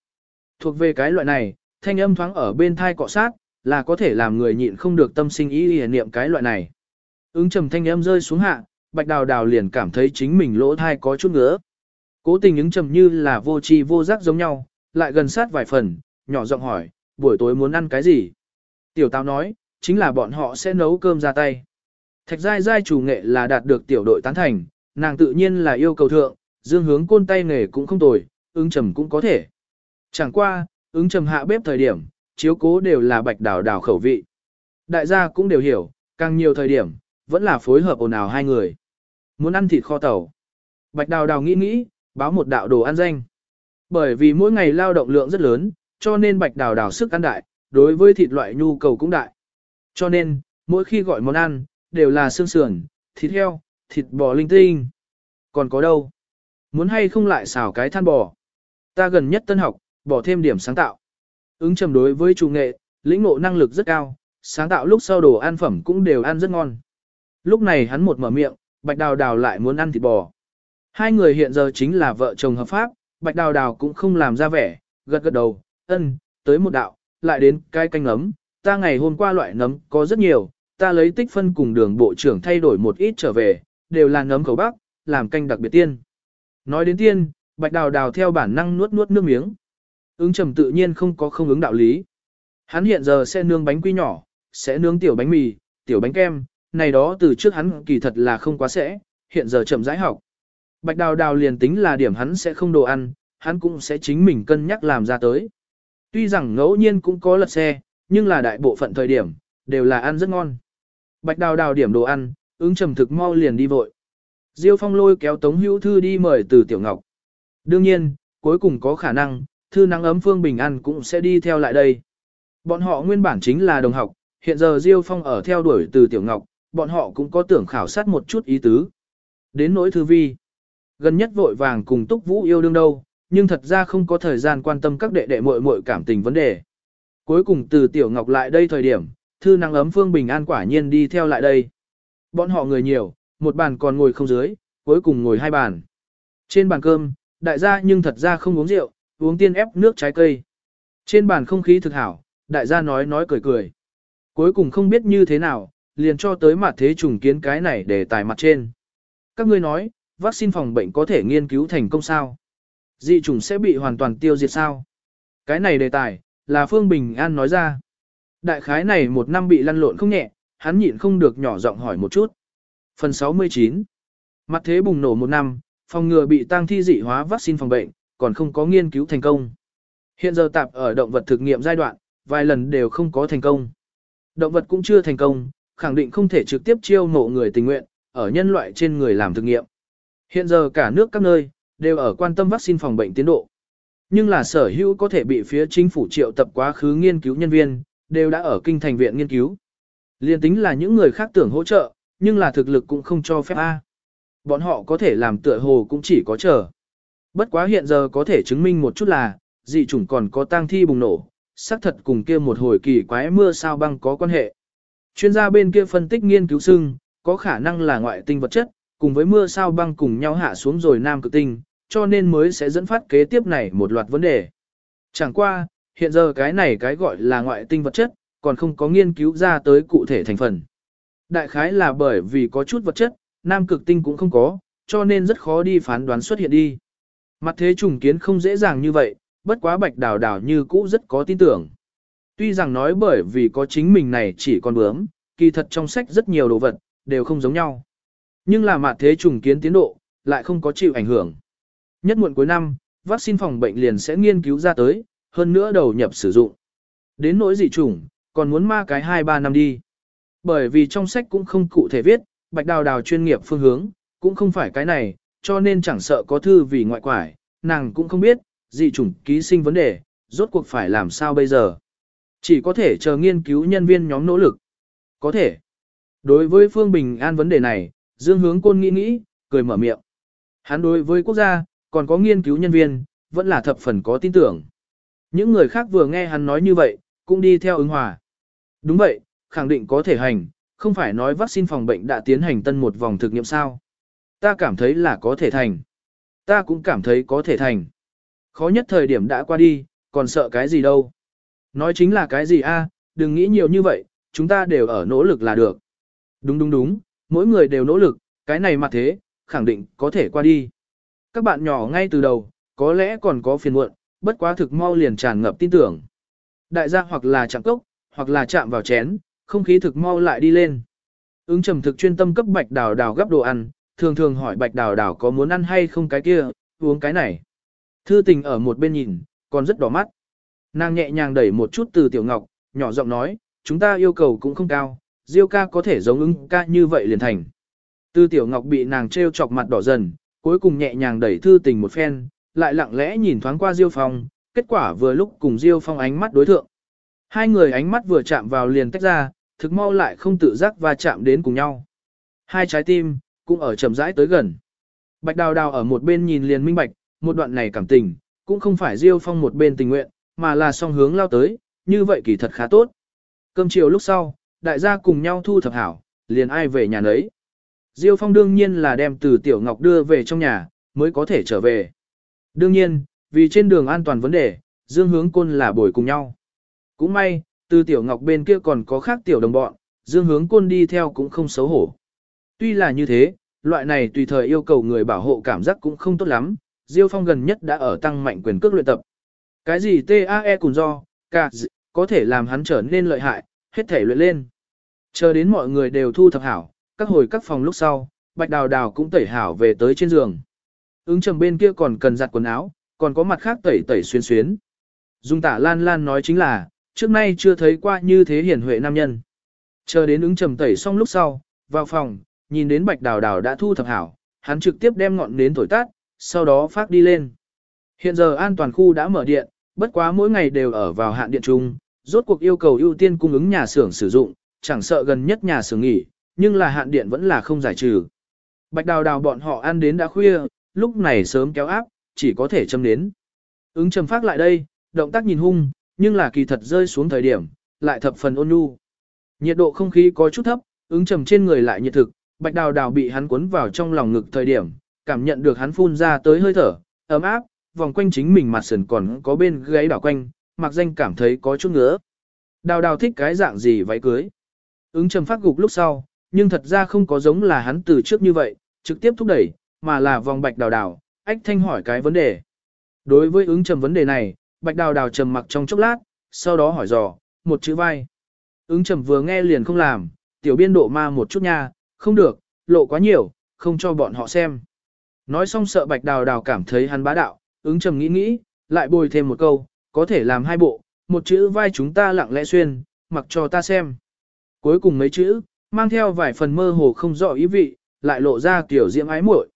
Thuộc về cái loại này, thanh âm thoáng ở bên thai cọ sát, là có thể làm người nhịn không được tâm sinh ý hề niệm cái loại này. Ứng trầm thanh âm rơi xuống hạ, bạch đào đào liền cảm thấy chính mình lỗ thai có chút ngứa. Cố tình ứng trầm như là vô tri vô giác giống nhau, lại gần sát vài phần, nhỏ giọng hỏi, buổi tối muốn ăn cái gì? Tiểu táo nói, chính là bọn họ sẽ nấu cơm ra tay. Thạch giai giai chủ nghệ là đạt được tiểu đội tán thành, nàng tự nhiên là yêu cầu thượng, dương hướng côn tay nghề cũng không tồi, ứng trầm cũng có thể. Chẳng qua, ứng trầm hạ bếp thời điểm, chiếu cố đều là bạch đào đào khẩu vị. Đại gia cũng đều hiểu, càng nhiều thời điểm, vẫn là phối hợp ồn ào hai người. Muốn ăn thịt kho tàu. Bạch đào đào nghĩ nghĩ, báo một đạo đồ ăn danh. Bởi vì mỗi ngày lao động lượng rất lớn, cho nên bạch đào đào sức ăn đại, đối với thịt loại nhu cầu cũng đại. Cho nên, mỗi khi gọi món ăn, đều là xương sườn, thịt heo, thịt bò linh tinh. Còn có đâu? Muốn hay không lại xào cái than bò? Ta gần nhất tân học, bỏ thêm điểm sáng tạo. Ứng trầm đối với chủ nghệ, lĩnh ngộ năng lực rất cao, sáng tạo lúc sau đồ ăn phẩm cũng đều ăn rất ngon. Lúc này hắn một mở miệng, bạch đào đào lại muốn ăn thịt bò. Hai người hiện giờ chính là vợ chồng hợp pháp, bạch đào đào cũng không làm ra vẻ, gật gật đầu, ân, tới một đạo, lại đến cái canh nấm, ta ngày hôm qua loại nấm có rất nhiều, ta lấy tích phân cùng đường bộ trưởng thay đổi một ít trở về, đều là nấm khẩu bắc, làm canh đặc biệt tiên. Nói đến tiên, bạch đào đào theo bản năng nuốt nuốt nước miếng. Ứng trầm tự nhiên không có không ứng đạo lý. Hắn hiện giờ sẽ nướng bánh quy nhỏ, sẽ nướng tiểu bánh mì, tiểu bánh kem, này đó từ trước hắn kỳ thật là không quá sẽ, hiện giờ chậm rãi học. Bạch đào đào liền tính là điểm hắn sẽ không đồ ăn, hắn cũng sẽ chính mình cân nhắc làm ra tới. Tuy rằng ngẫu nhiên cũng có lật xe, nhưng là đại bộ phận thời điểm, đều là ăn rất ngon. Bạch đào đào điểm đồ ăn, ứng trầm thực mau liền đi vội. Diêu phong lôi kéo Tống Hữu Thư đi mời từ Tiểu Ngọc. Đương nhiên, cuối cùng có khả năng, Thư nắng ấm Phương Bình An cũng sẽ đi theo lại đây. Bọn họ nguyên bản chính là đồng học, hiện giờ Diêu phong ở theo đuổi từ Tiểu Ngọc, bọn họ cũng có tưởng khảo sát một chút ý tứ. Đến nỗi Thư Vi. Gần nhất vội vàng cùng Túc Vũ yêu đương đâu, nhưng thật ra không có thời gian quan tâm các đệ đệ muội muội cảm tình vấn đề. Cuối cùng từ Tiểu Ngọc lại đây thời điểm, thư năng ấm Phương Bình An quả nhiên đi theo lại đây. Bọn họ người nhiều, một bàn còn ngồi không dưới, cuối cùng ngồi hai bàn. Trên bàn cơm, đại gia nhưng thật ra không uống rượu, uống tiên ép nước trái cây. Trên bàn không khí thực hảo, đại gia nói nói cười cười. Cuối cùng không biết như thế nào, liền cho tới mặt thế trùng kiến cái này để tài mặt trên. Các ngươi nói, vaccine phòng bệnh có thể nghiên cứu thành công sao? Dị trùng sẽ bị hoàn toàn tiêu diệt sao? Cái này đề tài, là Phương Bình An nói ra. Đại khái này một năm bị lăn lộn không nhẹ, hắn nhịn không được nhỏ giọng hỏi một chút. Phần 69 Mặt thế bùng nổ một năm, phòng ngừa bị tăng thi dị hóa vaccine phòng bệnh, còn không có nghiên cứu thành công. Hiện giờ tạp ở động vật thực nghiệm giai đoạn, vài lần đều không có thành công. Động vật cũng chưa thành công, khẳng định không thể trực tiếp chiêu mộ người tình nguyện, ở nhân loại trên người làm thực nghiệm. Hiện giờ cả nước các nơi, đều ở quan tâm vaccine phòng bệnh tiến độ. Nhưng là sở hữu có thể bị phía chính phủ triệu tập quá khứ nghiên cứu nhân viên, đều đã ở kinh thành viện nghiên cứu. Liên tính là những người khác tưởng hỗ trợ, nhưng là thực lực cũng không cho phép A. Bọn họ có thể làm tựa hồ cũng chỉ có chờ. Bất quá hiện giờ có thể chứng minh một chút là, dị chủng còn có tang thi bùng nổ, xác thật cùng kia một hồi kỳ quái mưa sao băng có quan hệ. Chuyên gia bên kia phân tích nghiên cứu xưng, có khả năng là ngoại tinh vật chất, cùng với mưa sao băng cùng nhau hạ xuống rồi nam cực tinh, cho nên mới sẽ dẫn phát kế tiếp này một loạt vấn đề. Chẳng qua, hiện giờ cái này cái gọi là ngoại tinh vật chất, còn không có nghiên cứu ra tới cụ thể thành phần. Đại khái là bởi vì có chút vật chất, nam cực tinh cũng không có, cho nên rất khó đi phán đoán xuất hiện đi. Mặt thế trùng kiến không dễ dàng như vậy, bất quá bạch đào đào như cũ rất có tin tưởng. Tuy rằng nói bởi vì có chính mình này chỉ còn bướm, kỳ thật trong sách rất nhiều đồ vật, đều không giống nhau. Nhưng là mặt thế trùng kiến tiến độ, lại không có chịu ảnh hưởng. Nhất muộn cuối năm, vaccine phòng bệnh liền sẽ nghiên cứu ra tới, hơn nữa đầu nhập sử dụng. Đến nỗi dị chủng, còn muốn ma cái 2-3 năm đi. Bởi vì trong sách cũng không cụ thể viết, bạch đào đào chuyên nghiệp phương hướng, cũng không phải cái này, cho nên chẳng sợ có thư vì ngoại quải, nàng cũng không biết, dị chủng ký sinh vấn đề, rốt cuộc phải làm sao bây giờ. Chỉ có thể chờ nghiên cứu nhân viên nhóm nỗ lực. Có thể. Đối với Phương Bình An vấn đề này, Dương Hướng Côn nghĩ nghĩ, cười mở miệng. Hắn đối với quốc gia, còn có nghiên cứu nhân viên, vẫn là thập phần có tin tưởng. Những người khác vừa nghe hắn nói như vậy, cũng đi theo ứng hòa. Đúng vậy, khẳng định có thể hành, không phải nói vaccine phòng bệnh đã tiến hành tân một vòng thực nghiệm sao. Ta cảm thấy là có thể thành. Ta cũng cảm thấy có thể thành. Khó nhất thời điểm đã qua đi, còn sợ cái gì đâu. Nói chính là cái gì a? À, đừng nghĩ nhiều như vậy, chúng ta đều ở nỗ lực là được. Đúng đúng đúng, mỗi người đều nỗ lực, cái này mà thế, khẳng định có thể qua đi. Các bạn nhỏ ngay từ đầu, có lẽ còn có phiền muộn, bất quá thực mau liền tràn ngập tin tưởng. Đại gia hoặc là chạm cốc, hoặc là chạm vào chén, không khí thực mau lại đi lên. Ứng trầm thực chuyên tâm cấp bạch đào đào gấp đồ ăn, thường thường hỏi bạch đào đào có muốn ăn hay không cái kia, uống cái này. Thư tình ở một bên nhìn, còn rất đỏ mắt. Nàng nhẹ nhàng đẩy một chút từ tiểu ngọc, nhỏ giọng nói, chúng ta yêu cầu cũng không cao, diêu ca có thể giống ứng ca như vậy liền thành. Từ tiểu ngọc bị nàng trêu chọc mặt đỏ dần, cuối cùng nhẹ nhàng đẩy thư tình một phen, lại lặng lẽ nhìn thoáng qua diêu phong, kết quả vừa lúc cùng diêu phong ánh mắt đối thượng. Hai người ánh mắt vừa chạm vào liền tách ra, thực mau lại không tự giác và chạm đến cùng nhau. Hai trái tim, cũng ở chậm rãi tới gần. Bạch đào đào ở một bên nhìn liền minh bạch, một đoạn này cảm tình, cũng không phải Diêu Phong một bên tình nguyện, mà là song hướng lao tới, như vậy kỳ thật khá tốt. Cơm chiều lúc sau, đại gia cùng nhau thu thập hảo, liền ai về nhà nấy. Diêu Phong đương nhiên là đem từ Tiểu Ngọc đưa về trong nhà, mới có thể trở về. Đương nhiên, vì trên đường an toàn vấn đề, Dương Hướng Côn là bồi cùng nhau. Cũng may, từ Tiểu Ngọc bên kia còn có khác tiểu đồng bọn, Dương Hướng Côn đi theo cũng không xấu hổ. Tuy là như thế, loại này tùy thời yêu cầu người bảo hộ cảm giác cũng không tốt lắm, Diêu Phong gần nhất đã ở tăng mạnh quyền cước luyện tập. Cái gì TAE cùng do, cả có thể làm hắn trở nên lợi hại, hết thể luyện lên. Chờ đến mọi người đều thu thập hảo, các hồi các phòng lúc sau, Bạch Đào Đào cũng tẩy hảo về tới trên giường. Ứng trầm bên kia còn cần giặt quần áo, còn có mặt khác tẩy tẩy xuyên xuyến. Dung tả Lan Lan nói chính là, trước nay chưa thấy qua như thế hiển huệ nam nhân. Chờ đến ứng trầm tẩy xong lúc sau, vào phòng, nhìn đến Bạch Đào Đào đã thu thập hảo, hắn trực tiếp đem ngọn nến thổi tắt, sau đó phát đi lên. Hiện giờ an toàn khu đã mở điện, bất quá mỗi ngày đều ở vào hạn điện chung, rốt cuộc yêu cầu ưu tiên cung ứng nhà xưởng sử dụng, chẳng sợ gần nhất nhà xưởng nghỉ, nhưng là hạn điện vẫn là không giải trừ. Bạch đào đào bọn họ ăn đến đã khuya, lúc này sớm kéo áp, chỉ có thể châm đến. Ứng trầm phát lại đây, động tác nhìn hung, nhưng là kỳ thật rơi xuống thời điểm, lại thập phần ôn nhu. Nhiệt độ không khí có chút thấp, ứng trầm trên người lại nhiệt thực, bạch đào đào bị hắn cuốn vào trong lòng ngực thời điểm, cảm nhận được hắn phun ra tới hơi thở, ấm áp, vòng quanh chính mình mặt sườn còn có bên gáy đảo quanh, mặc danh cảm thấy có chút ngứa. Đào đào thích cái dạng gì váy cưới. Ứng trầm phát gục lúc sau, nhưng thật ra không có giống là hắn từ trước như vậy, trực tiếp thúc đẩy, mà là vòng bạch đào đào, ách thanh hỏi cái vấn đề. Đối với ứng trầm vấn đề này, bạch đào đào trầm mặc trong chốc lát, sau đó hỏi dò, một chữ vai. Ứng trầm vừa nghe liền không làm, tiểu biên độ ma một chút nha, không được, lộ quá nhiều, không cho bọn họ xem. Nói xong sợ bạch đào đào cảm thấy hắn bá đạo, ứng trầm nghĩ nghĩ, lại bồi thêm một câu, có thể làm hai bộ, một chữ vai chúng ta lặng lẽ xuyên, mặc cho ta xem. Cuối cùng mấy chữ, mang theo vài phần mơ hồ không rõ ý vị, lại lộ ra kiểu diễm ái muội.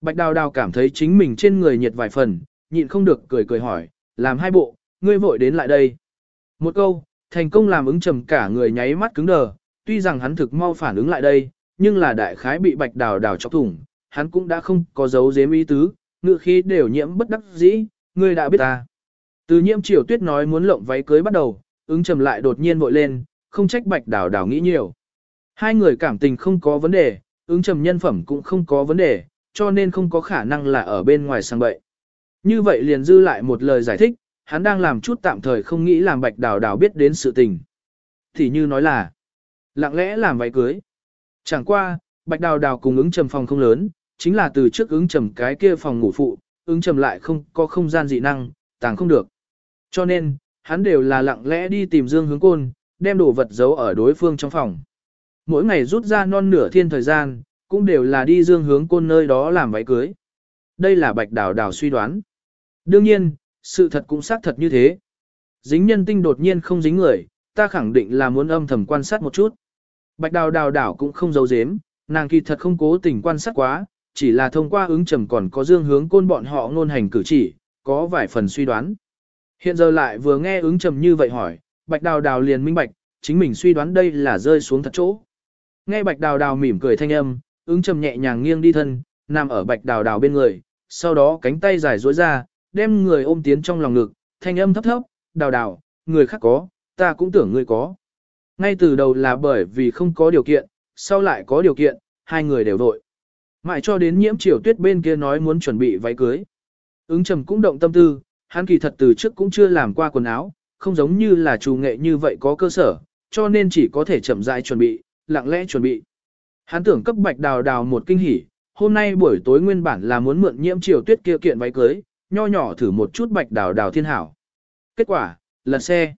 Bạch đào đào cảm thấy chính mình trên người nhiệt vài phần, nhịn không được cười cười hỏi, làm hai bộ, ngươi vội đến lại đây. Một câu, thành công làm ứng trầm cả người nháy mắt cứng đờ, tuy rằng hắn thực mau phản ứng lại đây, nhưng là đại khái bị bạch đào đào chọc thủng, hắn cũng đã không có dấu dếm ý tứ, ngựa khí đều nhiễm bất đắc dĩ, ngươi đã biết ta. Từ nhiễm triều tuyết nói muốn lộng váy cưới bắt đầu, ứng trầm lại đột nhiên vội lên, không trách bạch đào đào nghĩ nhiều. Hai người cảm tình không có vấn đề, ứng trầm nhân phẩm cũng không có vấn đề, cho nên không có khả năng là ở bên ngoài sang bậy. Như vậy liền dư lại một lời giải thích, hắn đang làm chút tạm thời không nghĩ làm bạch đào đào biết đến sự tình. Thì như nói là, lặng lẽ làm váy cưới. Chẳng qua, bạch đào đào cùng ứng trầm phòng không lớn, chính là từ trước ứng trầm cái kia phòng ngủ phụ, ứng trầm lại không có không gian dị năng, tàng không được. Cho nên, hắn đều là lặng lẽ đi tìm Dương Hướng Côn, đem đồ vật giấu ở đối phương trong phòng. Mỗi ngày rút ra non nửa thiên thời gian, cũng đều là đi Dương Hướng Côn nơi đó làm váy cưới. Đây là bạch đào đào suy đoán. Đương nhiên, sự thật cũng xác thật như thế. Dính nhân tinh đột nhiên không dính người, ta khẳng định là muốn âm thầm quan sát một chút. Bạch đào đào đảo cũng không giấu giếm, nàng kỳ thật không cố tình quan sát quá, chỉ là thông qua ứng trầm còn có dương hướng côn bọn họ ngôn hành cử chỉ, có vài phần suy đoán. Hiện giờ lại vừa nghe ứng trầm như vậy hỏi, bạch đào đào liền minh bạch, chính mình suy đoán đây là rơi xuống thật chỗ. Nghe bạch đào đào mỉm cười thanh âm, ứng trầm nhẹ nhàng nghiêng đi thân, nằm ở bạch đào đào bên người, sau đó cánh tay dài duỗi ra, đem người ôm tiến trong lòng ngực, thanh âm thấp thấp, đào đào, người khác có, ta cũng tưởng ngươi có. Ngay từ đầu là bởi vì không có điều kiện, sau lại có điều kiện, hai người đều vội. Mãi cho đến nhiễm triều tuyết bên kia nói muốn chuẩn bị váy cưới. Ứng trầm cũng động tâm tư, hắn kỳ thật từ trước cũng chưa làm qua quần áo, không giống như là chủ nghệ như vậy có cơ sở, cho nên chỉ có thể chậm rãi chuẩn bị, lặng lẽ chuẩn bị. Hắn tưởng cấp bạch đào đào một kinh hỉ, hôm nay buổi tối nguyên bản là muốn mượn nhiễm triều tuyết kia kiện váy cưới, nho nhỏ thử một chút bạch đào đào thiên hảo. Kết quả, lật xe.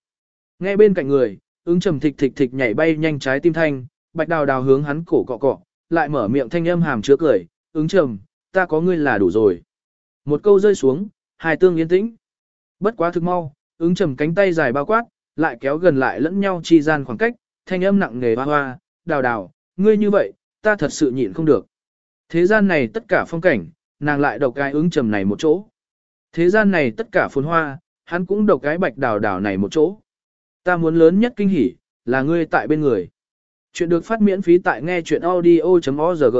Nghe bên cạnh người, ứng trầm thịch thịch thịch nhảy bay nhanh trái tim thanh, bạch đào đào hướng hắn cổ cọ cọ, lại mở miệng thanh âm hàm chứa cười, ứng trầm, ta có ngươi là đủ rồi. Một câu rơi xuống, hai tương yên tĩnh. Bất quá thực mau, ứng trầm cánh tay dài bao quát, lại kéo gần lại lẫn nhau chi gian khoảng cách, thanh âm nặng nề hoa hoa, đào đào, ngươi như vậy, ta thật sự nhịn không được. Thế gian này tất cả phong cảnh, nàng lại độc cái ứng trầm này một chỗ. Thế gian này tất cả phồn hoa, hắn cũng độc cái bạch đào đào này một chỗ. Ta muốn lớn nhất kinh hỉ, là ngươi tại bên người. Chuyện được phát miễn phí tại nghe chuyện audio.org.